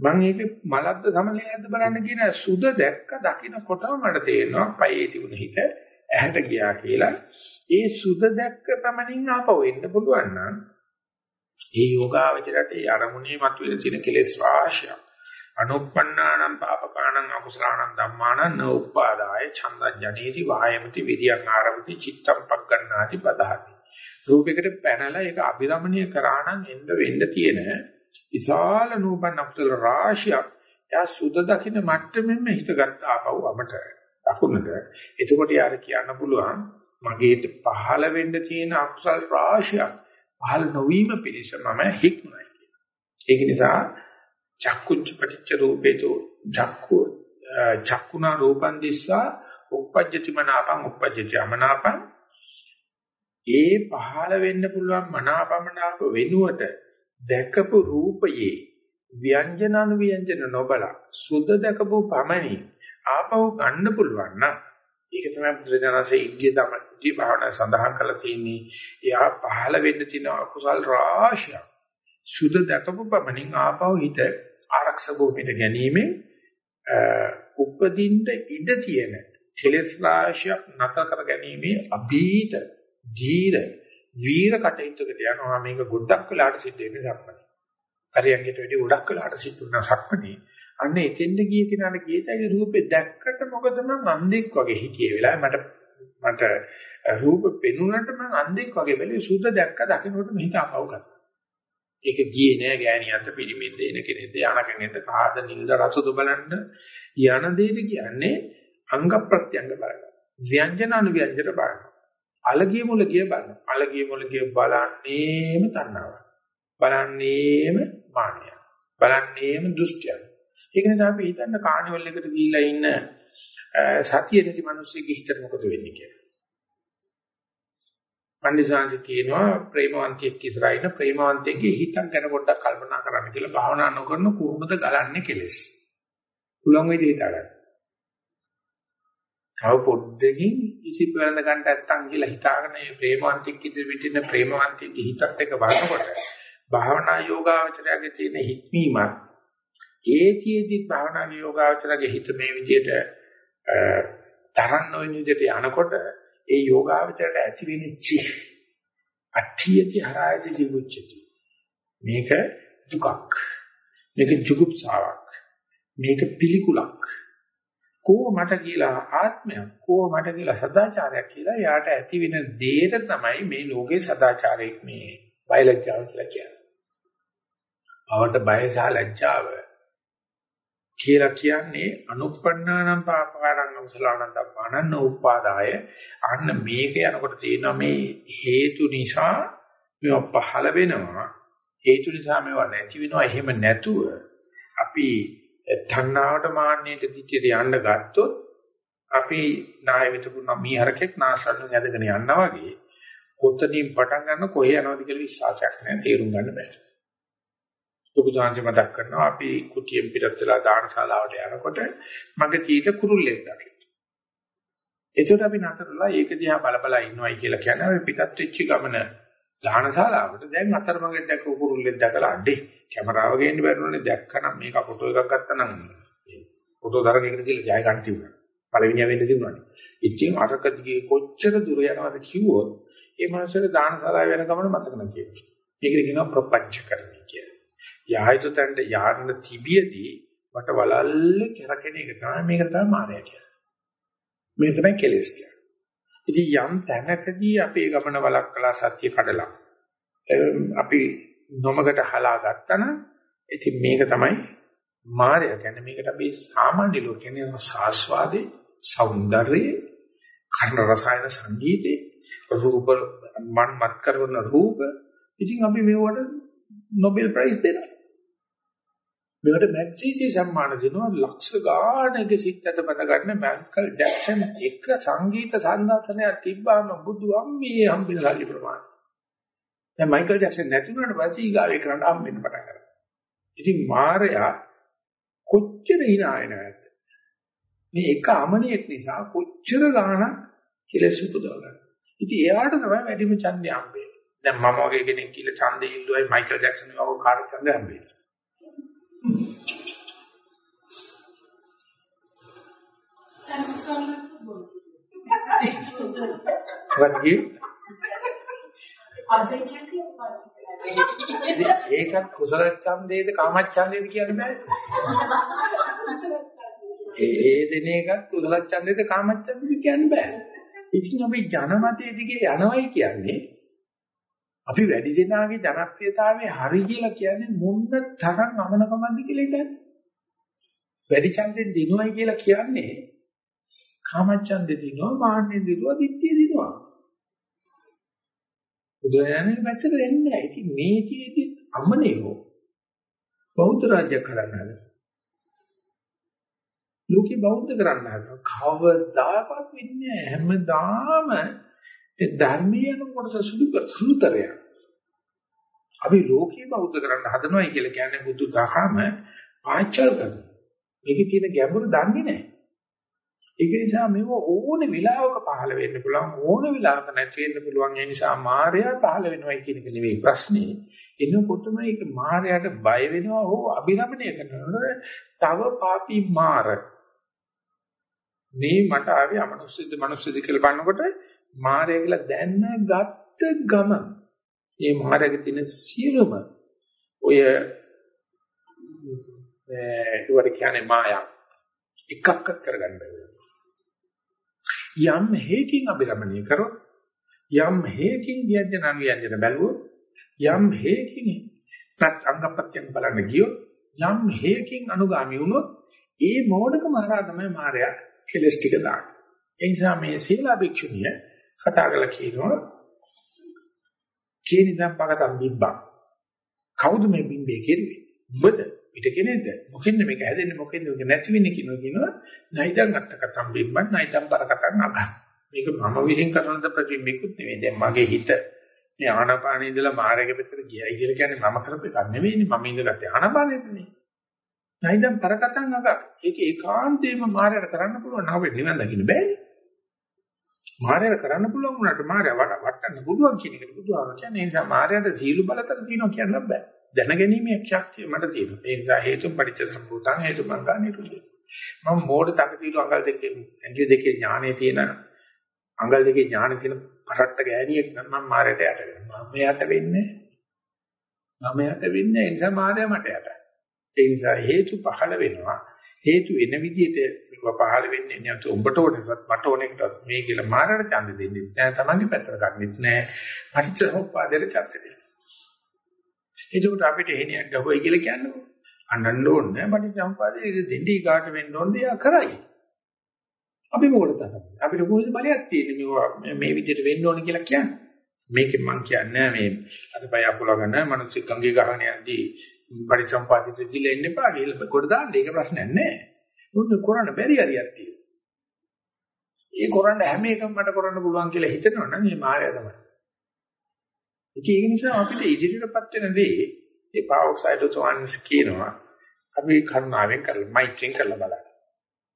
මම ඒක මලද්ද සමලයක්ද බලන්න කියන සුද දැක්ක දකින්නකොටම මට තේරෙනවා පයේ තිබුණ හිත ඇහැට ගියා කියලා. ඒ සුද දැක්ක පමණින් ආපහු එන්න පුළුවන් නම් ඒ යෝගාවචරයට ඒ අරමුණේ මතුවෙන තියෙන කෙලෙස් රාශියක් අනුප්පන්නානම් පාපකානම් අකුසලානම් ධම්මානම් න උපාදාය ඡන්දං ජනේති වායමති විරියං ආරම්භති චිත්තම් පග්ගණ්ණාති පදහති රූපයකට පැනලා ඒක අභිරමණය කරා නම් එන්න වෙන්න තියෙන විශාල නූපන් අකුසල රාශියක් එයා සුද දකින්න මට්ටමින්ම හිතගත් ආපහු අපට දකුණට. එතකොට යාර කියන්න පුළුවන් මගේ පහළ වෙන්න තියෙන අකුසල් රාශියක් පහළ නොවීම පිණිස මම හික්මයි ඒක නිසා චක්කුච්ච පටිච්ච රූපේතෝ චක්කු චක්කුණා රූපං දිස්සා උප්පජ්ජති මනාපං උප්පජ්ජති අමනාපං ඒ පහළ වෙන්න පුළුවන් මනාපමනාප වෙනුවට දැකපු රූපයේ ව්‍යංජන අනුව්‍යංජන නොබලා සුද්ධ දැකපු පමණි ආපහු ගන්න පුළුවන් නම් ඒක තමයි බුදුරජාණන්සේ ඉග්ගිය තමයි භාවනා සඳහන් කරලා තියෙන්නේ. එයා පහළ වෙන්න තියෙන අකුසල් රාශියක් සුද්ධ දැකපු පමණින් ආපහු හිත ආරක්ෂක භූමියට ගැනීමෙන් උපදින්න ඉඩ තියෙන කෙලෙස් රාශියක් නැතර කර ගැනීමේ අභීත ධීර වීර කටයුත්තකට යනවා මේක ගොඩක් වෙලාට සිද්ධ වෙන්නේ සක්මණේ. හරියන්ගෙට වැඩි ගොඩක් වෙලාට සිද්ධ වෙනවා සක්මණේ. අන්න එතෙන්ද ගිය කෙනාට කීයතගේ රූපේ දැක්කට මොකද මං අන්ධෙක් වගේ හිටියේ වෙලාවේ මට මට රූප පෙනුනට මං අන්ධෙක් වගේ බැලුවේ සුද්ධ දැක්ක දකින්නකොට මෙහිත අපව ගත්තා. ඒක ගියේ නෑ ගෑණියන්ට පිළිමෙන්ද එන කෙනෙක්ද යන කෙනෙක්ද කාද නිල්ද රසද බලන්න යන දෙයට කියන්නේ අංග ප්‍රත්‍යංග බලන්න. ව්‍යංජන අනුව්‍යංජන බලන්න. අලගිය මුලගිය බලන්න. අලගිය මුලගිය බලන්නේම තණ්හාව. බලන්නේම මාන්නය. බලන්නේම දෘෂ්ටිය. ඒක නිසා අපි හිතන්න කානිවල් එකට ගිහිල්ලා ඉන්න සතිය නැති මිනිස්සුගේ හිතට මොකද වෙන්නේ කියලා. පන්දිසාංශ කියනවා ප්‍රේමවන්තියෙක් ඉස්සරහා ඉන්න ප්‍රේමවන්තයෙක්ගේ හිතක් ගැන පොඩ්ඩක් කල්පනා කරන්න කියලා භාවනා නොකරන කොහොමද ගලන්නේ කෙලස්. උලන් වේද හිතාගන්න. තව පොඩ්ඩකින් ඉසිප වෙනද ගන්න නැත්තම් කියලා හිතාගෙන මේ ප්‍රේමවන්තයෙක් ඉදිරියට ඉන්න ප්‍රේමවන්තයෙක්ගේ හිතත් එක්ක බලනකොට භාවනා යෝගාවචරයේ තියෙන හික්මීමත් ඒතියෙදි භාවනා යෝගාවචරයේ හිත මේ විදිහට තරන් නොවන විදිහට යනකොට ඒ යෝගාවචරයට ඇති වෙනිච්ච අට්ඨියති හරායති ජීවුච්චති මේක දුකක් මේක ජුගුප්සාවක් මේක පිළිකුලක්. කෝ මට කියලා ආත්මයක් කෝ මට කියලා සදාචාරයක් කියලා යාට ඇති වෙන දේට තමයි මේ ලෝකේ සදාචාරයක් මේ බයලජ්ජාව කියලා කියන්නේ. පවට බය සහ ලැජ්ජාව කියලා කියන්නේ අනුප්පන්නානම් පාපකාරං අකුසලානං ධම්මානං උපාදාය. අන්න මේක යනකොට තියෙනවා මේ හේතු නිසා මේවා පහළ වෙනවා. හේතු නිසා මේවා නැති වෙනවා. එහෙම නැතුව අපි තණ්හාවට මාන්නයට දිච්චිට යන්න ගත්තොත් අපි නාය විතුුණ මීහරකෙක් නාසලෙන් යදගෙන යනවා වගේ කොතනින් පටන් ගන්න කොහේ යනවද කියලා විශ්වාසයක් නැහැ. තේරුම් ගන්න බෑ. ලොකු සංජය මතක් කරනවා අපි කුටියෙන් පිටත් වෙලා දානශාලාවට යනකොට මගේ තීත කුරුල්ලෙක් දකින්න. එතකොට අපි නතරලා ඒක දිහා බල බල ඉන්නවයි කියලා කියන්නේ අපි පිටත් වෙච්ච ගමන දානශාලාවට දැන් අතරමඟ දැක්ක කුරුල්ලෙක් දැකලා අඩේ කැමරාව ගේන්න බැරිවනේ දැක්කනම් මේක ෆොටෝ එකක් ගත්තනම් ෆොටෝ තරගයකට කියලා ජය ගන්න තිබුණා. පළවෙනිය වෙන්න තිබුණානේ. ඉතින් අරක දිගේ කොච්චර දුර යනවද කිව්වොත් ඒ මනුස්සයාට දානශාලාව යන ගමන මතක නැති වෙනවා. මේකට කියනවා ප්‍රපංච කරන්නේ යායුතු තැනට යන්න තිබියදී මට වලල්ල කරකෙන එක තමයි මේක තමයි මායя කියන්නේ. මේක තමයි කෙලෙස් කියන්නේ. ඉතින් යම් තැනකදී අපේ ගමන වලක්කලා සත්‍ය කඩලා අපි නොමකට හලා ගත්තන ඉතින් මේක තමයි මායя කියන්නේ මේකට අපි සාමාන්‍ය ලෝකෙන්නේ සාස්වාදේ సౌందර්යයේ කර්ණ රසායන සංගීතේ රූප මන් මත් කරන රූප ඉතින් අපි මේවට නොබෙල් ප්‍රයිස් දෙනවා මේකට මැග්සීසි සම්මාන දෙනවා ලක්ෂ ගාණක සිත්තට බඳ ගන්න මැන්කල් ජැක්සන් එක සංගීත සංදර්ශනයක් තිබ්බාම බුදු අම්මේ හම්බෙන සල්ලි ප්‍රමාණය. දැන් මයිකල් ජැක්සන් නැති වුණාට පස්සේ ඊගාවේ කරන්න හම්බෙන්න පටන් ගන්නවා. ඉතින් මාරයා කොච්චර hinaයනවද? මේ එක අමනියෙක් නිසා කොච්චර ගාණක් කෙලෙස් උපදව ගන්න. ඉතින් එයාට තමයි වැඩිම ඡන්දය හම්බෙන්නේ. දැන් මම වගේ කෙනෙක් කියලා ඡන්දෙ ඉල්ලුවයි මයිකල් ජැක්සන් වගේ කාට ඡන්දය හම්බෙන්නේ. වත්කි ඒකත් කුසල ඡන්දේද කාම ඡන්දේද කියන්න බෑ. ඒ දෙන එකත් කුසල ඡන්දේද කාම ඡන්දේද කියන්න බෑ. ඉතින් අපි ජනමතයේ දිගේ යනවයි කියන්නේ අපි වැඩි දෙනාගේ ජනප්‍රියතාවය හරි කියලා කියන්නේ මොන්න තරම් අමනකමක්ද කියලා හිතන්නේ. වැඩි ඡන්දෙන් දිනුවයි කියලා කියන්නේ කාමච්ඡන්දෙ දිනුවා, මාන්නෙ දිනුවා, ditthිය දිනුවා. බුදුරජාණන් පැත්තට දෙන්නේ නැහැ. ඉතින් මේකේදී අමනියෝ බෞද්ධ රාජ්‍ය කරන්න හදනවා. ලෝකේ බෞද්ධ කරන්න හදනවා. කවදාකවත් වෙන්නේ නැහැ. හැමදාම ඒ ධර්මයෙන් කොටස සුදු සුළුතරය. අපි ලෝකේ බෞද්ධ කරන්න හදනවයි කියලා කියන්නේ බුදු දහම ආචාර කරනවා. මේකේ තියෙන ගැඹුර දන්නේ නැහැ. ඒක නිසා මේව ඕන වෙලාවක පහළ වෙන්න පුළුවන් ඕන වෙලාවක නැති වෙන්න පුළුවන් ඒ නිසා මායя පහළ වෙනවයි කියන එක නෙවෙයි ප්‍රශ්නේ එනකොටම ඒක මායයට බය වෙනවා හෝ අභිරමණය කරනවා තව පාපී මාර මේ මට ආවේ අමනුෂ්‍යද මනුෂ්‍යද කියලා බලනකොට මායя කියලා දැනගත්ත ගම මේ මායගේ තියෙන සියලුම ඔය ඒවට කියන්නේ මායා එකක්වත් කරගන්න බැහැ යම් හේකින් අභිරමණය කරොත් යම් හේකින් ව්‍යංජන අනුව්‍යංජන බැලුවොත් යම් හේකින් ප්‍රත් අංගපත්‍යං බලන්න ගියොත් යම් හේකින් අනුගාමි වුණොත් ඒ මෝඩකම හරහා තමයි මායя කෙලස් ටික දාන්නේ. ඒ නිසා මේ සීලා භික්ෂුණිය කතා කරලා කියනවා කේනිදම් පගතම් බිබ්බා. කවුද මේ බිම්බේ කෙරුවේ? ඔබද පිට කෙනෙක්ද? මොකෙන්ද මේක හැදෙන්නේ මොකෙන්ද මේක නැති වෙන්නේ කියනවා කියනවා නයිදම් අත්ත කතම් බිම්බන් නයිදම් පර කතම් අග. මේක මම විශ්ින් කරන ද ප්‍රතිබිම්බිකුත් නෙවෙයි. දැන් මගේ හිත මේ ආනාපානෙ ඉඳලා මාර්ගය පැත්තට ගියයි කියලා කියන්නේ මම කරපු එකක් නෙවෙයිනේ මම ඉඳගත්තේ ආනාපානෙටනේ. නයිදම් පර කතම් අග. ඒක ඒකාන්තයෙන්ම මාර්ගයට කරන්න පුළුවන්. නැවෙ නිවන් දකින්න බෑනේ. මායයට කරන්න පුළුවන් වුණාට මායя වටන්න පුළුවන් කියන එකට බුදුහාම කියන්නේ ඒ නිසා මායයට සීළු බලතල තියෙනවා කියන්න බෑ. දැනගැනීමේ ශක්තිය මට තියෙනවා. ඒ නිසා හේතු පරිච්ඡ සම්පූර්ණ හේතු මංගා නිරුද්ධ. මම මෝඩ තකතිලු අඟල් දෙකේ ඇඟිලි දෙකේ ඥානෙ තියෙන අඟල් දෙකේ ඥානෙ තියෙන පරට්ට ගෑණියෙක් නම් මම මායයට යට වෙනවා. මම යට වෙන්නේ මම යට වෙන්නේ ඒ නිසා මායя මට යට. ඒ නිසා හේතු පහළ වෙනවා. හේතු වෙන විදිහට පහළ වෙන්නේ නැතු උඹට ඕනෙවත් මට ඕනෙකටවත් මේ කියලා මාරණ ඡන්ද දෙන්නේ නැහැ. තමන්ගේ පැත්තට ගන්නෙත් නැහැ. පටිච්චසමුප්පාදයට ඡන්ද දෙන්නේ. එතකොට අපිට එහෙනියක් ගහුවයි කියලා කියන්නේ. අඬන්න ඕනේ නැහැ පටිච්චසමුප්පාදයට දෙන්නේ කාට වෙන්න ඕනද එයා කරයි අපි මොකටද අපිට කොහොමද බලයක් තියෙන්නේ? මේ විදිහට වෙන්න ඕනේ කියලා කියන්නේ. මේකෙන් මම කියන්නේ මේ අතපය අපුලගෙන මිනිස්සු ගංගේ ගහන යද්දී පරිසම්පාදිත දිලා ඉන්න එපා කියලා කොට දාන්න ඒක ප්‍රශ්නයක් නෑ. මොකද කරන්න බැරි හරියක් තියෙනවා. ඒ කරන්න හැම එකම මට කරන්න පුළුවන් කියලා හිතනවනම් මේ මායя තමයි. ඒක නිසා අපිට ඉදිරියටපත් වෙන දේ ඒ පාවොක්සයිඩ් තෝන්ස් කියනවා අපි කරුණාවෙන් කරලා මෛත්‍රියෙන් කරලා බලන්න.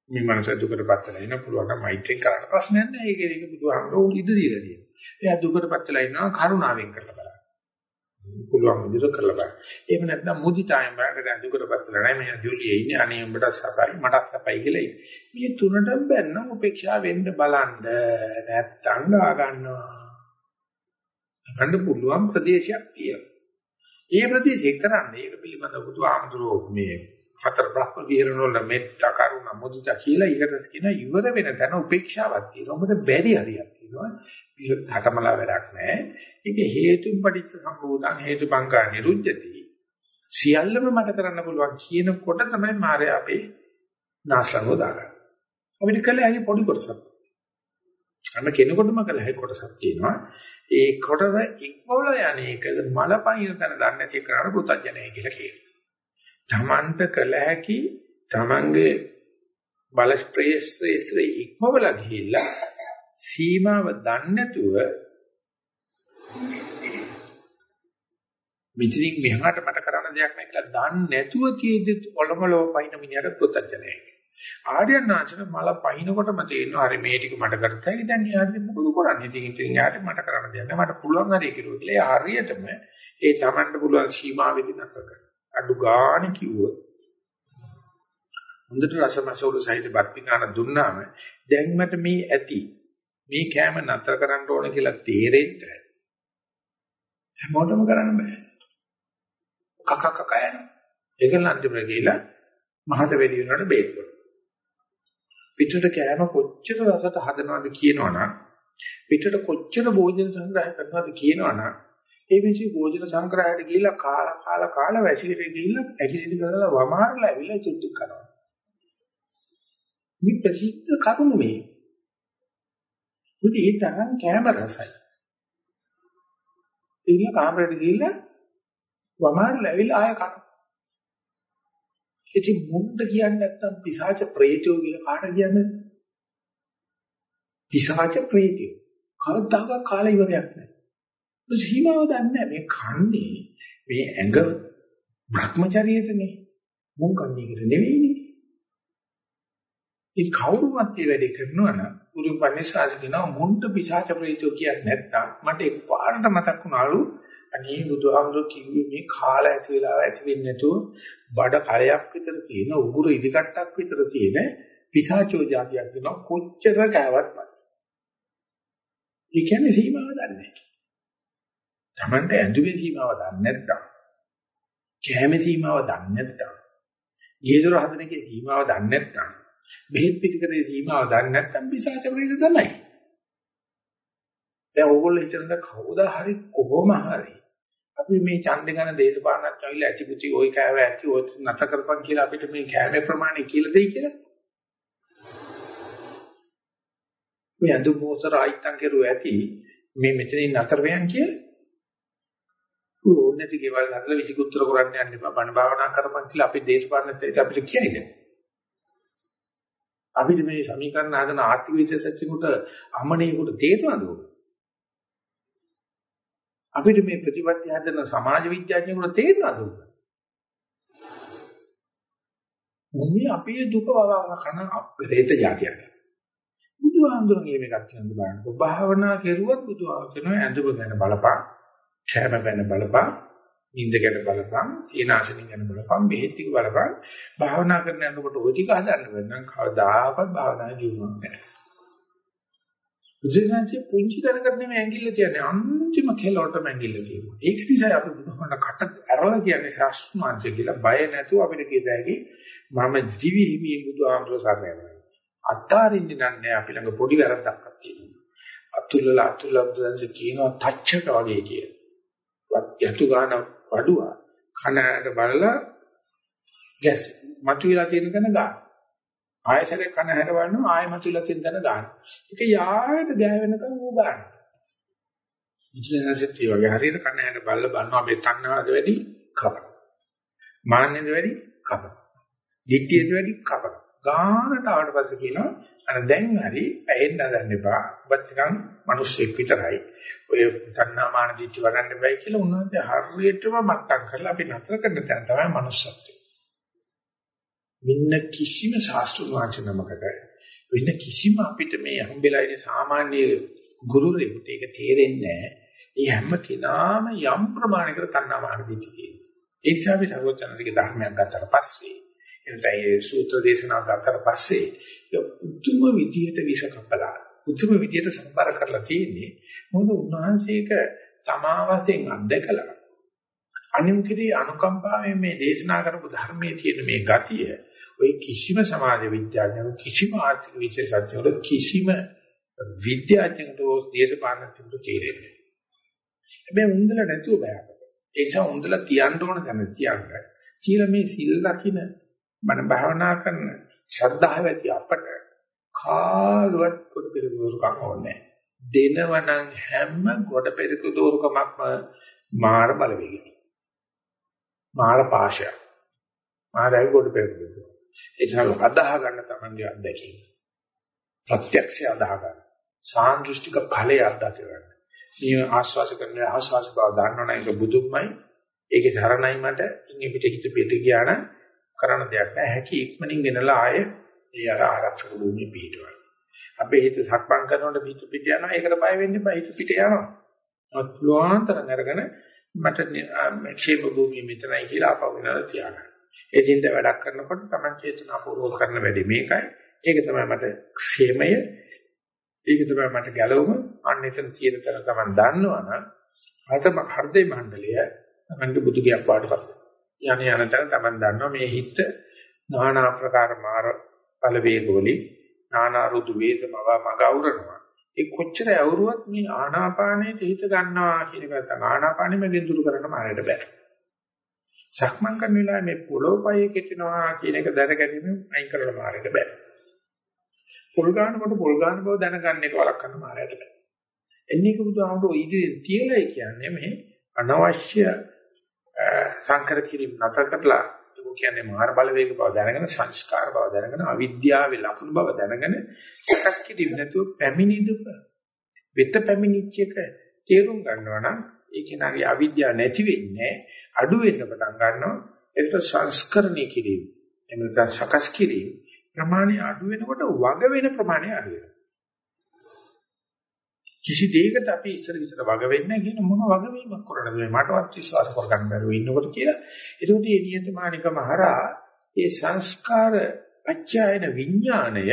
මේ මනස දුකටපත් වෙලා ඉන්න පුළුවන් නම් මෛත්‍රියෙන් කරන්න ප්‍රශ්නයක් නෑ. ඒක ඒක බුදුහාමුදුරුවෝ ඉඳ දීලා තියෙනවා. එයා දුකටපත් වෙලා ඉන්නවා කරුණාවෙන් කරලා බලන්න. පුළුවන් විදිහට කරලා බලන්න. එහෙම නැත්නම් මුදිතායෙන් බලන්න දැන් දුකටපත් වෙලා නැහැ. මම ජොලියේ ඉන්නේ. අනේ උඹට සපයි මටත් සපයි කියලා ඉන්නේ. මේ තුනටම බැන්න උපේක්ෂා වෙන්න බලන්න. නැත්තම් ගා ගන්නවා. ගන්න පුළුවන් ප්‍රදේශයක් තියෙනවා. ඒ ප්‍රදේශේ කරන්නේ ඒක පිළිබඳව බුදු ආමතුරෝ මේ හතර බ්‍රහ්ම විහරණ වල මෙත්ත කරුණ මුදිතා කියලා ඊකට කියන ඉවර වෙන තැන උපේක්ෂාවක් තියෙනවා. මොකද බැරි හරියක් තියෙනවා. හටමලා වැඩක් නැහැ. ඒක හේතුන් පටිච්ච සම්භූතං හේතුපංකා නිරුද්ධති. සියල්ලම මට කරන්න පුළුවන් කියනකොට තමයි මාය අපේ නාස්ලංගෝ දාගන්නේ. අපිට කළ හැකි පොඩි කොටසක්. අන්න කෙනෙකුටම කළ හැකි කොටසක් තියෙනවා. ඒ කොටස ඉක්මවල යන්නේක මලපණින තැන දන්නේ නැති කරාට පුතඥය කියලා කියනවා. තමන්ට කළ හැකි තමන්ගේ බල ස්ප්‍රේස්ත්‍රේ ඉක්මවල ගිහිල්ලා සීමාව දන්නේ නැතුව මිත්‍රික් මෙහාට මට කරන්න දෙයක් නැහැ කියලා දන්නේ නැතුව තියෙද්දි ඔලොමලෝ පයින් මිනිහට පුතඥයි. ආර්යනාචන මල පයින්නකොටම තේරෙනවා හරි මේ ටික මට කරතයි දැන් යාට මොකද කරන්නේ? ඉතින් ඉතින් යාට මට කරන්න දෙයක් නැහැ. මට පුළුවන් හරි කියලා කියලා ඒ හරියටම ඒ Tamanට පුළුවන් සීමාවෙදි නැතර කරනවා. අඩු ගාණ කිව්වොත් හොඳට රසමසවුල සහිත බත්තිකාන දුන්නාම දැන් මට මේ ඇති මේ කෑම නතර කරන්න ඕන කියලා තේරෙන්න හැමෝටම කරන්න බෑ කක කක යන ඒකල අන්තිමට ගිහිලා මහත වෙඩි වෙනකොට බේක් පිටට කෑම කොච්චර රසට හදනවද කියනවනම් පිටට කොච්චර භෝජන සංග්‍රහ කරනවද කියනවනම් ඒ මිනිස්සු භෝජන සංග්‍රහයට ගිහිල්ලා කාලා කාලා කාලා වැසිකිට ගිහිල්ලා ඇකිලි කරලා වමාරලා ඇවිල්ලා තුත්ති කරනවා. මේ ප්‍රසිද්ධ කරුණු මේ. මුදි ඒ තරම් කැම රසයි. ඉන්න කාමරේට ගිහිල්ලා වමාරලා ඇවිල්ලා ආය කන. ඉතින් මුන්ට කියන්නේ නැත්තම් පිසාච ප්‍රේතයෝ කියලා කාට කියන්නේ? පිසාච ප්‍රේතයෝ. කවදාක කාලය ඉවරයක් නැහැ. සීමාව දන්නේ මේ කන්නේ මේ ඇඟ භ්‍රමචරියටනේ මුන් කන්නේ කියලා නෙවෙයිනේ. ඒ කවුරුවත් මේ වැඩේ කරනවා නම් උරුපන්නේ සාසිකනවා මුන්ට පිසාච ප්‍රේතෝ කියන්නේ නැත්නම් මට එකපාරට මතක් වුණාලු අනේ බුදුහාමුදුරු කිව්වේ මේ කාල ඇති වෙලාව ඇති වෙන්නේ නැතුව බඩ කලයක් විතර තියෙන උගුරු ඉදිකට්ටක් විතර තියෙන පිසාචෝ జాතියක් දෙනවා කොච්චර කෑවත් මත. ඒ කියන්නේ සීමාව දන්නේ නැහැ. Tamante ඇඳුමේ සීමාව දන්නේ නැත්නම්, කැමේ සීමාව දන්නේ නැත්නම්, ගේදොර හදන එකේ සීමාව දන්නේ නැත්නම්, බෙහෙත් පිටිකරේ සීමාව දන්නේ නැත්නම් පිසාච ප්‍රේත තමයි. දැන් ඕගොල්ලෝ හිතන කවුදා හරි කොහොම හරි අපි මේ ඡන්ද ගන්න දේශපාලනත් ඇවිල්ලා ඇති පුති ওই කෑව ඇති ඔය නැත කරපන් කියලා අපිට මේ කෑමේ ප්‍රමාණය කියලා දෙයි කියලා. මේ අඳු මොසර ආයිත්තන් කෙරුව ඇති මේ මෙතනින් නතර වෙයන් කියලා. ඕනේ නැති කේවල් නතර විචිකුත්තර කරන්න යන්න එපා. බණ භාවනා කරපන් කියලා අපි දේශපාලනත් අපිට කියයිද? අපිට මේ සමීකරණ හදන ආර්ථික විශේෂඥයෙකුට අමනේකට තේරෙනවද උග? අපිට මේ ප්‍රතිපත්ති හදන සමාජ විද්‍යාඥයෙකුට තේරෙනවද උග? මොන්නේ අපේ දුක වවන කන අපේත જાතියක්. බුදුහාමුදුරන්ගේ මේකක් කියන්න බලන්න. භාවනා කෙරුවොත් බුදුහාමුදුරන් කියනවා ඇඳුම ගැන බලපන්. කෑම ගැන බලපන්, නිින්ද ගැන බලපන්, සීනාසනින් ගැන බලපන්, බෙහෙත් ටික බලපන්. භාවනා කරන යනකොට ওই ටික හදන්න වෙනම් කවදාකවත් භාවනා ජීවුවක් නැහැ. බුදුසසුනේ පුංචි දැනකට නෙමෙයි ඇඟිල්ල තියන්නේ අන්තිම කෙලවටම ඇඟිල්ල තියෙනවා. ඒක නිසා අපි බුදුහමන කට ඇරලා කියන්නේ ශාස්ත්‍රමාංශය කියලා බය නැතුව අපිට කියත හැකි මම දිවි හිමි බුදුහාමුදුර සරණ යනවා. අත්තාරින්නේ නැහැ අපි ළඟ පොඩි වැරද්දක් තියෙනවා. අතුල්ලා අතුල්ලා බුදුන්සේ කියනවා තච්චක වගේ කියලා. යතු ගන්න වඩුවා කනට බලලා ගැස් මතුවලා තියෙන තැන ගන්න. ආයසරේ කන හැර බලනවා ආය මතුවලා තියෙන තැන ගන්න. ඒක යායට ගෑවෙනකන් ඌ ගන්න. බුදුරජාණන්සෙත් ඒ වගේ හරියට කන හැර බලලා බලනවා අපේ තණ්හාවද වැඩි කපන. මාන්නෙද වැඩි කපන. දිට්ඨියද වැඩි කපන. ගානට ආවට පස්සේ කියනවා අර දැන් හරි ඇහෙන්න හදන්න එපා. ඔබත් නිකන් මිනිස්සෙක් විතරයි. ඔය තණ්හා මාන දිට්ඨි වඩන්න බෑ කියලා උන්වහන්සේ හරියටම මට්ටම් කරලා අපි නතර කරන තැන තමයි manussත්වය. මෙන්න කිසිම ශාස්ත්‍රීය වාචනමකට වෙන කිසිම අපිට මේ හම්බෙලා ඉන්නේ සාමාන්‍ය ගුරුවරයෙකුට ඒක තේරෙන්නේ නැහැ. ඒ හැම කෙනාම යම් ප්‍රමාණයකට තණ්හා මාන දිට්ඨි තියෙනවා. ඒ නිසා අපි සර්වඥාන්සේගේ ධර්මයක් ගත්තට පස්සේ එතන ඒ සූත්‍ර දේශනා ගත්තට පස්සේ උතුම් විදියට විෂ කපලා උතුම් විදියට සම්බර කරලා තියෙන්නේ මොකද උන්වහන්සේක තමාවතෙන් අත්දකලා අනිම්කිරි අනුකම්පාවෙන් මේ දේශනා කරපු ධර්මයේ තියෙන මේ ගතිය ඔය කිසිම සමාජ විද්‍යාඥයෙකු කිසිම ආර්ථික විශේෂඥයෙකු කිසිම විද්‍යාඥයෙකුට දේශපාලනඥයෙකුට තේරෙන්නේ නැහැ. හැබැයි උන්දල නැතුව බෑ. ඒ නිසා උන්දල තියන්න ඕන දැන තියන්න. කියලා මේ සිල් ලකින මන භාවනා කරන ශ්‍රද්ධාව ඇති අපට කාගවත් කොට පිළිගුරුකම් ඕනේ. දෙනවනම් හැම කොට පිළිගුරුකමක්ම මාර බලවේගය. මාර පාශය. මාරයි කොට පිළිගුරු. ඒ නිසා අදාහ ගන්න තමන්ගේ අත්දැකීම. ප්‍රත්‍යක්ෂය අදාහ ගන්න. සාන්දෘෂ්ටික ඵලය අත්දැක ගන්න. මේ ආස්වාස කරන ආස්වාස බව දන්නවනම් ඒක බුදුමයි. ඒකේ ධරණයි මට ඉන්නේ පිට හිත පිට ගියා නම් කරන්න දෙයක් නැහැ. හැකි ඉක්මනින් ගෙනලා ආයේ ඒ අර ආරක්ෂක භූමිය පිටවන. අපේ හිත සක්මන් කරනකොට පිට පිට යනවා. ඒකට බය වෙන්න එපා. හිත පිට යනවා. නමුත් ලෝහාන්තරන් අරගෙන මට ක්ෂේම භූමිය මෙතනයි කියලා අපව වෙනවා තියාගන්න. ඒ දින්ද වැඩක් කරනකොට තමයි චේතනාපූර්වක කරන වැඩේ මේකයි. ඒක තමයි මට ක්ෂේමය. ඒක තමයි මට ගැළවුම. අන්න එතන තියෙන තර තමයි දන්නවනම් හතම හෘදේ මණ්ඩලය තමයි බුදු ගියක් පාඩපත්. යන යන තර තමයි දන්නවා මේ හිත নানা ආකාර මාර්ග බල වේගවලින් নানা රුදු වේදමව මග අවරනවා. ඒ කොච්චර අවරුවත් මේ ආනාපානයේ හිත ගන්නවා කියන එක තමයි ආනාපානෙම ගෙන්දුරු කරන්න මාරයට බෑ. සක්මන් කරන වෙලාවේ මේ පොළොව පයේ කෙටෙනවා කියන එක දැනගැනීම අයින් කරන්න මාරයට බෑ. පොල් ගන්නකොට පොල් ගන්න බව දැනගන්න එක වළක්වන්න මාරයට බෑ. එන්නේ බුදුහාමුදුරුවෝ ඉදිරියෙන් තියලා කියන්නේ මේ අනවශ්‍ය සංකර කිරීම නැතර කරලා ඒක කියන්නේ මාර බලවේග බව දැනගෙන සංස්කාර බව දැනගෙන අවිද්‍යාවේ ලකුණු බව දැනගෙන සකස් කිරීම නැතුව පැමිණි දුක. වෙත පැමිණිච්ච එක තේරුම් ගන්නවා නම් ඒ කෙනාගේ අවිද්‍යාව නැති වෙන්නේ අඩු වෙන්න පටන් ගන්නවා. ඒක සංස්කරණය කිරීම. එහෙම නැත්නම් සකස් කිරීම ප්‍රමාණය අඩු වෙනකොට වග වෙන ප්‍රමාණය අඩු වෙනවා. කිසි දෙයකට අපි ඉස්සර විතර වග වෙන්නේ කියන මොන වගවීමක් කරන්නද මේ මටවත් විශ්වාස කරගන්න බැරුව ඉන්නකොට කියලා. ඒකට මේ නියතමානිකම හරහා ඒ සංස්කාර අච්ඡායන විඥාණය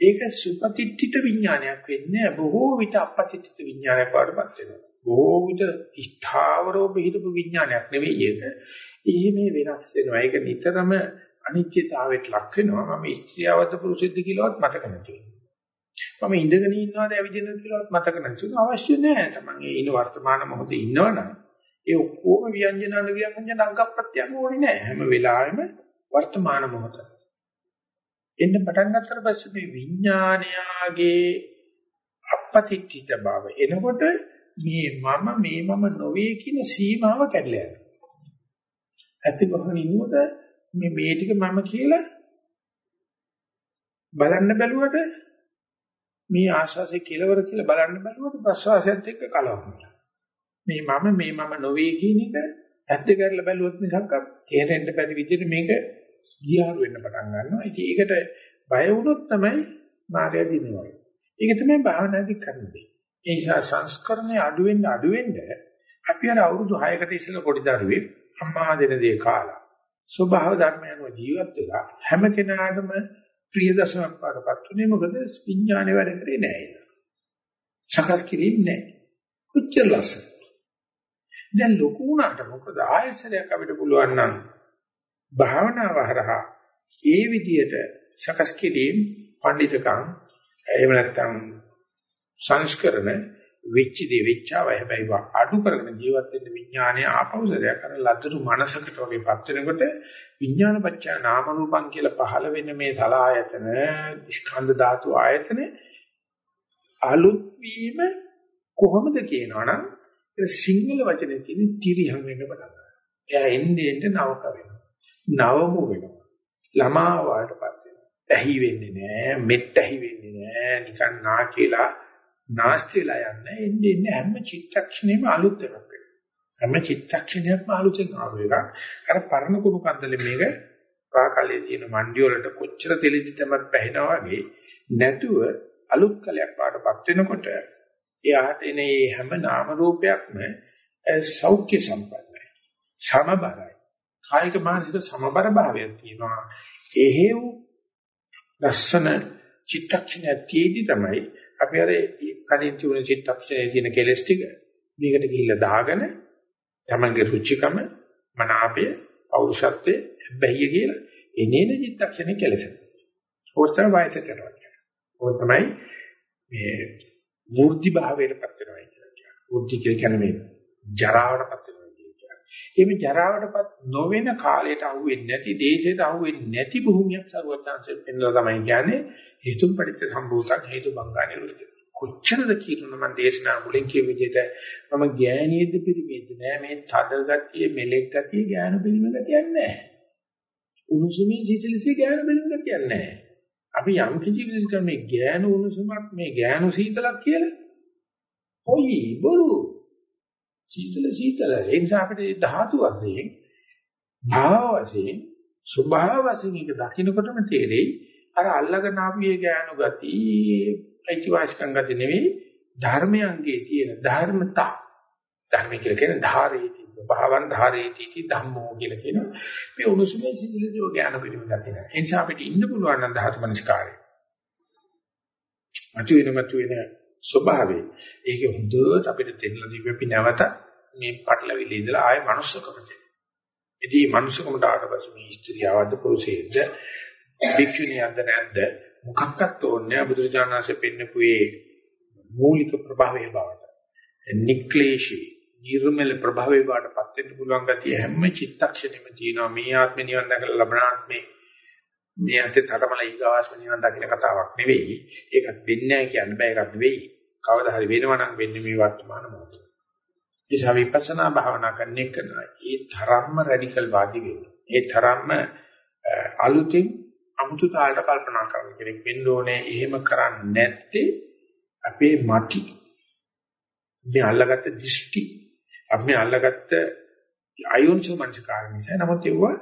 ඒක සුපතිත්‍ිත විඥානයක් වෙන්නේ බොහෝ විට අපතිත්‍ිත විඥානයක් වඩපත් වෙනවා. බොහෝ විට ස්ථාවරව බෙහිදපු විඥානයක් නෙවෙයි ඒක. ඒ මේ වෙනස් වෙනවා. ඒක නිතරම අනිත්‍යතාවයට ලක් වෙනවා. මම ස්ත්‍රියවද පුරුෂයද කියලාවත් මතක නැති වෙනවා. මම ඉඳගෙන ඉන්නවද ඇවිදිනවද කියලාවත් මතක නැති. ඒක අවශ්‍ය නැහැ. Taman ඒ ඉන වර්තමාන මොහොතේ ඉන්නවනම් ඒ ඔක්කොම ව්‍යංජන අන ව්‍යංජන අංගප්‍රත්‍යංග ඕනේ නැහැ. හැම වෙලාවෙම වර්තමාන මොහොත. එන්න පටන් ගන්නතර පස්සේ මේ විඥානයාගේ අපපතිත්‍ිත බව එනකොට මේ මම මේ මම නොවේ කියන සීමාව කැඩලා යනවා. ඇති ගහන ඉන්නකොට මේ මේ ටික මම කියලා බලන්න බැලුවට මේ ආශාසයේ කෙලවර කියලා බලන්න බැලුවොත් ප්‍රසවාසයත් එක්ක කලවම් මේ මම මේ මම නොවේ කියන එක ඇත්ත කරලා බැලුවොත් මිසක් තේරෙන්න බැරි විදිහට මේක දියාරු වෙන්න පටන් ගන්නවා. ඉතින් ඒකට බය වුණොත් තමයි මාර්ගය දිනනවා. ඒක තමයි භාවනාදී කරන්නේ. ඒ නිසා සංස්කරණය අඩු වෙන්න අඩු වෙන්න අපි අර අවුරුදු 6කට ඉස්සෙල්ලා පොඩි දරුවෙක් අම්මා දෙන දේ කාලා ස්වභාව ධර්ම යනවා ජීවත් වෙලා හැම කෙනාටම ප්‍රිය දර්ශනක් පාඩපත් උනේ මොකද විඥානේ වැඩ කරේ නැහැ. සකස් කිරීම නැහැ. කොච්චර ලස්සන. දැන් ලොකු වුණාට මොකද ආයසරයක් අපිට පුළුවන් නම් භාවනාව හරහා ඒ විදියට සකස් කිරීම පඬිතකම් එහෙම නැත්නම් සංස්කරණ වෙච්ච දේ වෙච්චාව හැබැයි අඩු කරගෙන ජීවත් වෙන්න විඥානය ආපෞසරයක් අර ලදරු මනසකට වගේපත් වෙනකොට විඥාන පත්‍ය නාම රූපං කියලා පහළ වෙන මේ තල ආයතන ස්කන්ධ ධාතු ආයතන අලුත් වීම කොහොමද කියනවනම් සිංහල වචනේ තියෙන තිරිහන් වෙන්න පටන් ගන්නවා. එයා එන්නේ එන්නේ නවක වෙනවා. නවමු වෙනවා. ළමා වාටපත් වෙනවා. ඇහි වෙන්නේ නැහැ, මෙත් ඇහි වෙන්නේ නැහැ, නිකන් නා කියලා නාස්ති වෙලා යන්නේ එන්නේ එන්නේ හැම චිත්තක්ෂණෙම අලුත් එකක් වෙනවා. හැම චිත්තක්ෂණයක්ම අලුතෙන් ආව එකක්. අර පරණ කුණු කන්දලේ මේක ප්‍රාකල්යේ තියෙන මණ්ඩි වලට කොච්චර තෙලිදි තමයි පැහැිනා වගේ නැතුව අලුත් කලයක් පාටපත් වෙනකොට එයාට එන මේ හැම නාම රූපයක්ම සෞඛ්‍ය සම්පන්නයි. සමබරයි. කායික මානසික සමබර භාවයක් තියෙනවා. එහෙව් ලස්සන චිත්තක්ෂණය තියේදී තමයි අපි අර කලින් තිබුණ චිත්තක්ෂණයේ තියෙන කෙලස් ටික මේකට ගිහිල්ලා දාගෙන තමන්ගේ රුචිකම මනාපය පෞරුෂත්වයේ බැහැිය කියලා එනේන චිත්තක්ෂණේ කෙලසන. ඕස්තර වයසට යනවා කියන්නේ. ඕක තමයි මේ වෘද්ධි භාවයටපත් වෙනවා කියන්නේ. වෘද්ධි කියන්නේ මේ ජරාවටපත් වෙනවා කියන්නේ. මේ ජරාවටපත් නොවන කාලයට අහුවෙන්නේ නැති දේශයට අහුවෙන්නේ නැති භූමියක් සරුවචාන්සෙන් පෙන්වලා තමයි කියන්නේ හේතුන් පරිච්ඡ සම්භූතක් හේතු බංගා නිරුද්ධ. කොච්චරද කියනවා මම දේශනා මුලින් කියපු විදිහට මම ගෑණියෙද්ද පිළිමෙද්ද නෑ මේ තද ගතිය මෙලෙක් ගතිය ගෑනු පිළිම ගතියක් නෑ. උණුසුමින් සිසිලසේ ගෑනු පිළිම ගතියක් නෑ. අපි යම් කිසි විදිහකට මේ ගෑනු උණුසුමක් මේ ගෑනු සීතලක් කියලා හොයි බොරු සීතල සීතල ඒ නිසා අපිට ධාතු වශයෙන් භාව වශයෙන් ස්වභාව වශයෙන් එක දකින්නකොටම තේරෙයි අර අල්ලගෙන ආපු ඒ ගෑනු ගති අයිතිවාසිකම් ගති නෙවෙයි ධර්මයන්ගේ තියෙන ධර්මතා. ධර්ම කියලා කියන්නේ ධාරේති භාවන් ධාරේති ති ධම්මෝ කියලා කියන මේ උණුසුමේ සිසිලදී ඥාන පිළිම ගති නෑ ඒ නිසා අපිට ඉන්න පුළුවන් නම් ධාතු මනස්කාරය. මතුවෙන මතුවෙන ස්වභාවය. ඒක හොඳට අපිට දෙන්නලා දීපි නැවත මේ පටලවිලි ඉඳලා ආයේ මනුස්සකමට ඉතින් මනුස්සකමට ආවට පස්සේ මේ ස්ත්‍රියවද පුරුෂයෙක්ද භික්ෂුණියක්ද නැද්ද? මොකක්වත් ඕනේ බුදුරජාණන්සේ පෙන්නපු ඒ මූලික ප්‍රභාවයේ බවට. නික්ලේශී නිර්මල ප්‍රභාවයේ බවට පත් වෙන්න පුළුවන් ගතිය හැම චිත්තක්ෂණෙම තියෙනවා. මේ ආත්මේ නිවන් දැකලා ලබන ආත්මේ මේ අතේ තරමල ඊගාවාස්ම නිවන් දකින්න කතාවක් නෙවෙයි. ඒකත් වෙන්නේ නැහැ කියන්න බෑ ඒකත් වෙයි. කවදා හරි වෙනවා නම් වෙන්නේ මේ වර්තමාන මොහොතේ. නිසා විපස්සනා භාවනා කරන එක ඒ තරම්ම රැඩිකල් වාදී වෙනවා. ඒ තරම්ම අලුතින් අමුතු තාලට කල්පනා කරන කෙනෙක් වෙන්න ඕනේ. එහෙම කරන්නේ නැත්තේ අපේ මති. මේ අල්ලගත්ත දෘෂ්ටි, අපි අල්ලගත්ත අයෝන්සෝ මනසකාර නිසා. නමුත් ඒවා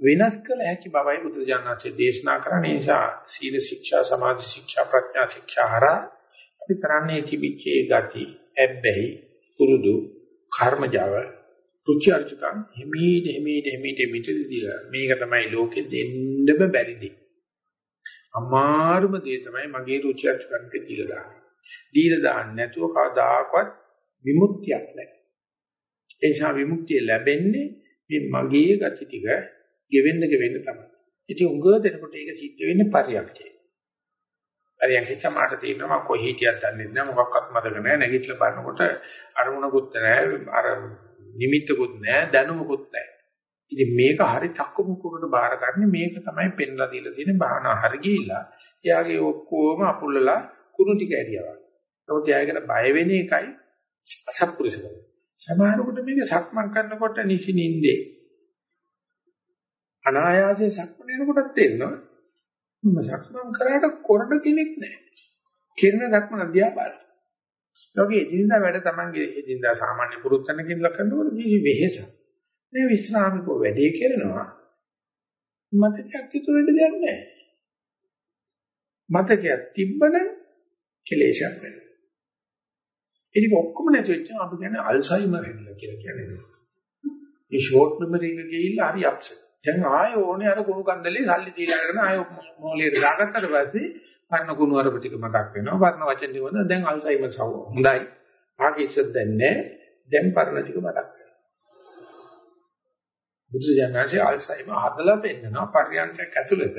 වෙනස් කළ හැකි බවයි බුදුජානනාචර්ය දේශනා කරන්නේ. නිසා සීල ශික්ෂා, සමාධි ශික්ෂා, ප්‍රඥා ශික්ෂා හරහා අපි කරන්නේ තිබිච්චේ ගති, ඇබ්බැහි, පුරුදු, කර්මජව රුචි අරුචිකම් හිමීට හිමීට හිමීට මිටදිලා මේක තමයි ලෝකෙ දෙන්නම බැරි දෙය. අමාරුම දේ තමයි මගේ රුචි අරුචිකම් කියලා දාන්නේ. දීලා දාන්න නැතුව කවදාකවත් විමුක්තියක් නැහැ. ඒ නිසා විමුක්තිය ලැබෙන්නේ මේ මගේ ගති ටික ගෙවෙන්න ගෙවෙන්න තමයි. ඉතින් උංගව දෙනකොට ඒක සිද්ධ වෙන්නේ පරියන්කේ. පරියන්කේ සමාට තියෙනවා මම කොහේ හිටියත් දන්නේ නැහැ මොකක්වත් මතක නැහැ නැගිටලා බලනකොට අරමුණකුත් නැහැ අර නිමිත්තකුත් නැහැ දැනුමකුත් නැහැ. ඉතින් මේක හරි තක්කු මුකුකට බාරගන්නේ මේක තමයි පෙන්ලා දීලා තියෙන භාවනා හරි ගිහිල්ලා එයාගේ ඔක්කොම අපුල්ලලා කුණු ටික ඇරියා. නමුත් එයාගෙන බය වෙන එකයි අසත්පුරුෂකම. සමහරකට මේක සක්මන් කරනකොට නිසිනින්දේ අනායාසයෙන් සක්මන් කරනකොටත් තේරෙනවා මම සක්මන් කරාට කොරණ කෙනෙක් නැහැ. කිරණ සක්මන් අධ්‍යා බලන්න. යෝගී එදිනදා වැඩ තමන්ගේ එදිනදා සාමාන්‍ය පුරුත්තන කියලා කරනකොට කිසි වෙහෙසක්. මේ විශ්‍රාමිකව වැඩේ කරනවා. මතකයක් ඉතුරු වෙන්න දෙයක් නැහැ. මතකයක් තිබ්බනම් කෙලේශයක් වෙනවා. ඒක ඔක්කොම නැති වෙච්ච අපි කියන්නේ අල්සයිමර් හැදිලා කියලා කියන්නේ. මේ ෂෝට් මෙමරි එක ගිහිල්ලා හරි අප්සෙට්. දැන් ආයෙ ඕනේ අර කුණු කන්දලේ සල්ලි දීලා කරන ආයෙ මොලේ දාගත්තට පස්සේ පරණ කුණු අරප ටික මතක් වෙනවා. පරණ වචන ටික වුණා. දැන් අල්සයිමර් සව හොඳයි. පාකිච්චක් දැන් නැහැ. දැන් පරණ ටික මතක් වෙනවා. බුදුජානනාංශයේ අල්සයිම හදලා පෙන්නනවා පරියන්කයක් ඇතුළත.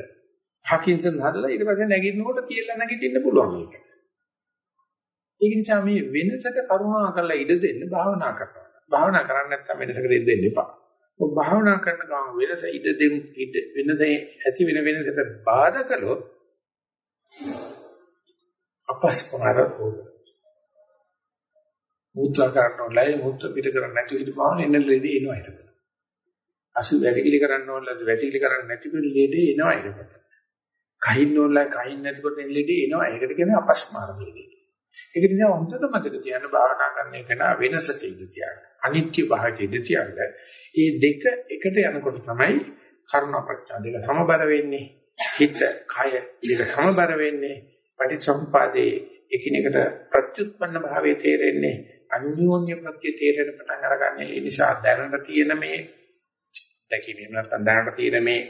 හකින්සන් හදලා ඊට පස්සේ නැගිටිනකොට තියලා නැගිටින්න පුළුවන් මේක. ඒක නිසා මේ වෙනසට කරුණා කරලා ඉඩ දෙන්න භාවනා කරනවා. භාවනා කරන්නේ නැත්නම් වෙනසකට ඉඩ දෙන්න එපා. ඔබ භාවනා කරන ගමන් වෙනස ඉඩ දෙමු ඉඩ වෙනස ඇති වෙන වෙනසට බාධා කළොත් අපස්මාර ඕක. මුත්‍රා කරන්න ඕනේ මුත්‍ර පිට කරන්න නැති හිටපුවාම එන්න ලෙඩේ එනවා ඒක. අසු වැටිකිලි කරන්න ඕනේ වැටිකිලි කරන්න නැති කෙනෙක් ලෙඩේ එනවා ඒකට. කහින්න ඕනේ කහින්න නැතිකොට එන්න ලෙඩේ එනවා. ඒකට කියන්නේ අපස්මාර ලෙඩේ. ඒක නිසා හොඳට මතක තියාගන්න භාවනා කරන එක නා වෙනසට ඉඳ තියාගන්න. අනිත්‍ය භාවයට ඉඳ තියාගන්න. මේ දෙක එකට යනකොට තමයි කරුණා ප්‍රඥා දෙක සමබර වෙන්නේ. හිත, කය දෙක සමබර වෙන්නේ. පටිච්චසමුපාදේ එකිනෙකට ප්‍රත්‍යুৎපන්න භාවයේ තේරෙන්නේ. අන්‍යෝන්‍ය ප්‍රත්‍ය තේරෙන පටන් අරගන්නේ. ඒ නිසා දැනට තියෙන මේ දැකීමෙන් නැත්නම් දැනට තියෙන මේ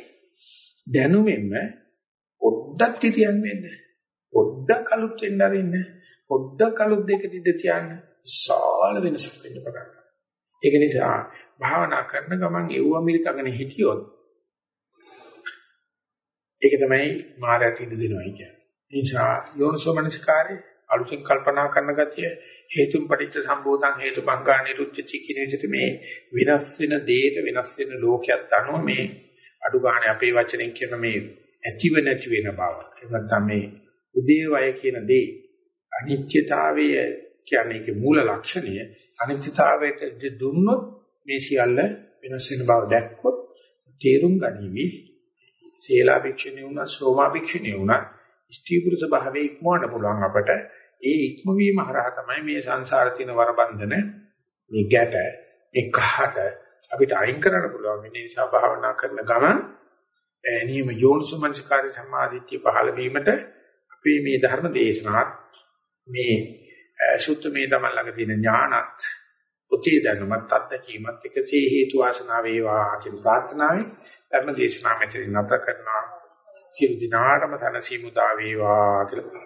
දැනුමෙන්ම පොඩ්ඩක් තියන්න වෙන්න. පොඩ්ඩක් අලුත් වෙන්න අරින්න. පොඩ්ඩක් අලුත් දෙකට ඉඳ තියන්න විශාල වෙනසක් වෙන්න පටන් ගන්නවා. ඒක නිසා භාවනා කරන ගමන් එව්ව මිරිකගෙන හිටියොත් ඒක තමයි මායයට ඉඳ දෙනවා කියන්නේ. ඒ නිසා යෝනිසෝමනසිකාරේ අලුතෙන් කල්පනා කරන ගතිය හේතුම් පටිච්ච සම්බෝධං හේතුපංකා නිරුච්ච චිකිනේසිත මේ වෙනස් වෙන දෙයට වෙනස් වෙන ලෝකයක් අනුව මේ අඩු ගන්න අපේ වචනෙන් කියන මේ ඇතිව නැති වෙන බව. එහෙම නැත්නම් මේ උදේවය කියන දේ අනිත්‍යතාවය කියන්නේ ඒකේ මූල ලක්ෂණය අනිත්‍යතාවයට දුන්නොත් මේ සියල්ල වෙනස් වෙන බව දැක්කොත් තේරුම් ගනිවි සීලා භික්ෂුණී වුණා සෝමා භික්ෂුණී වුණා ස්ත්‍රී පුරුෂ භාවයේ ඉක්මවන්න පුළුවන් අපට. ඒ ඉක්මවීම හරහා තමයි මේ සංසාර තියෙන වරබන්ධන මේ ගැට මේ කහට අපිට අයින් කරන්න පුළුවන්. මේ නිසා භාවනා කරන ගමන් එනියම යෝනිසමංසකාරී සම්මාදිට්ඨිය පහළ වීමට අපි මේ ධර්ම දේශනාත් මේ සුත්තමේ තමයි ළඟ තියෙන ඥානත් උචේ දැනුමත් අත්දැකීමත් එකසේ හේතු වාසනා වේවා කියන ප්‍රාර්ථනාවෙන් ධර්ම දේශනාව මෙතන නැත කරනවා. සියලු දිනාටම තනසීමු දා වේවා කියලා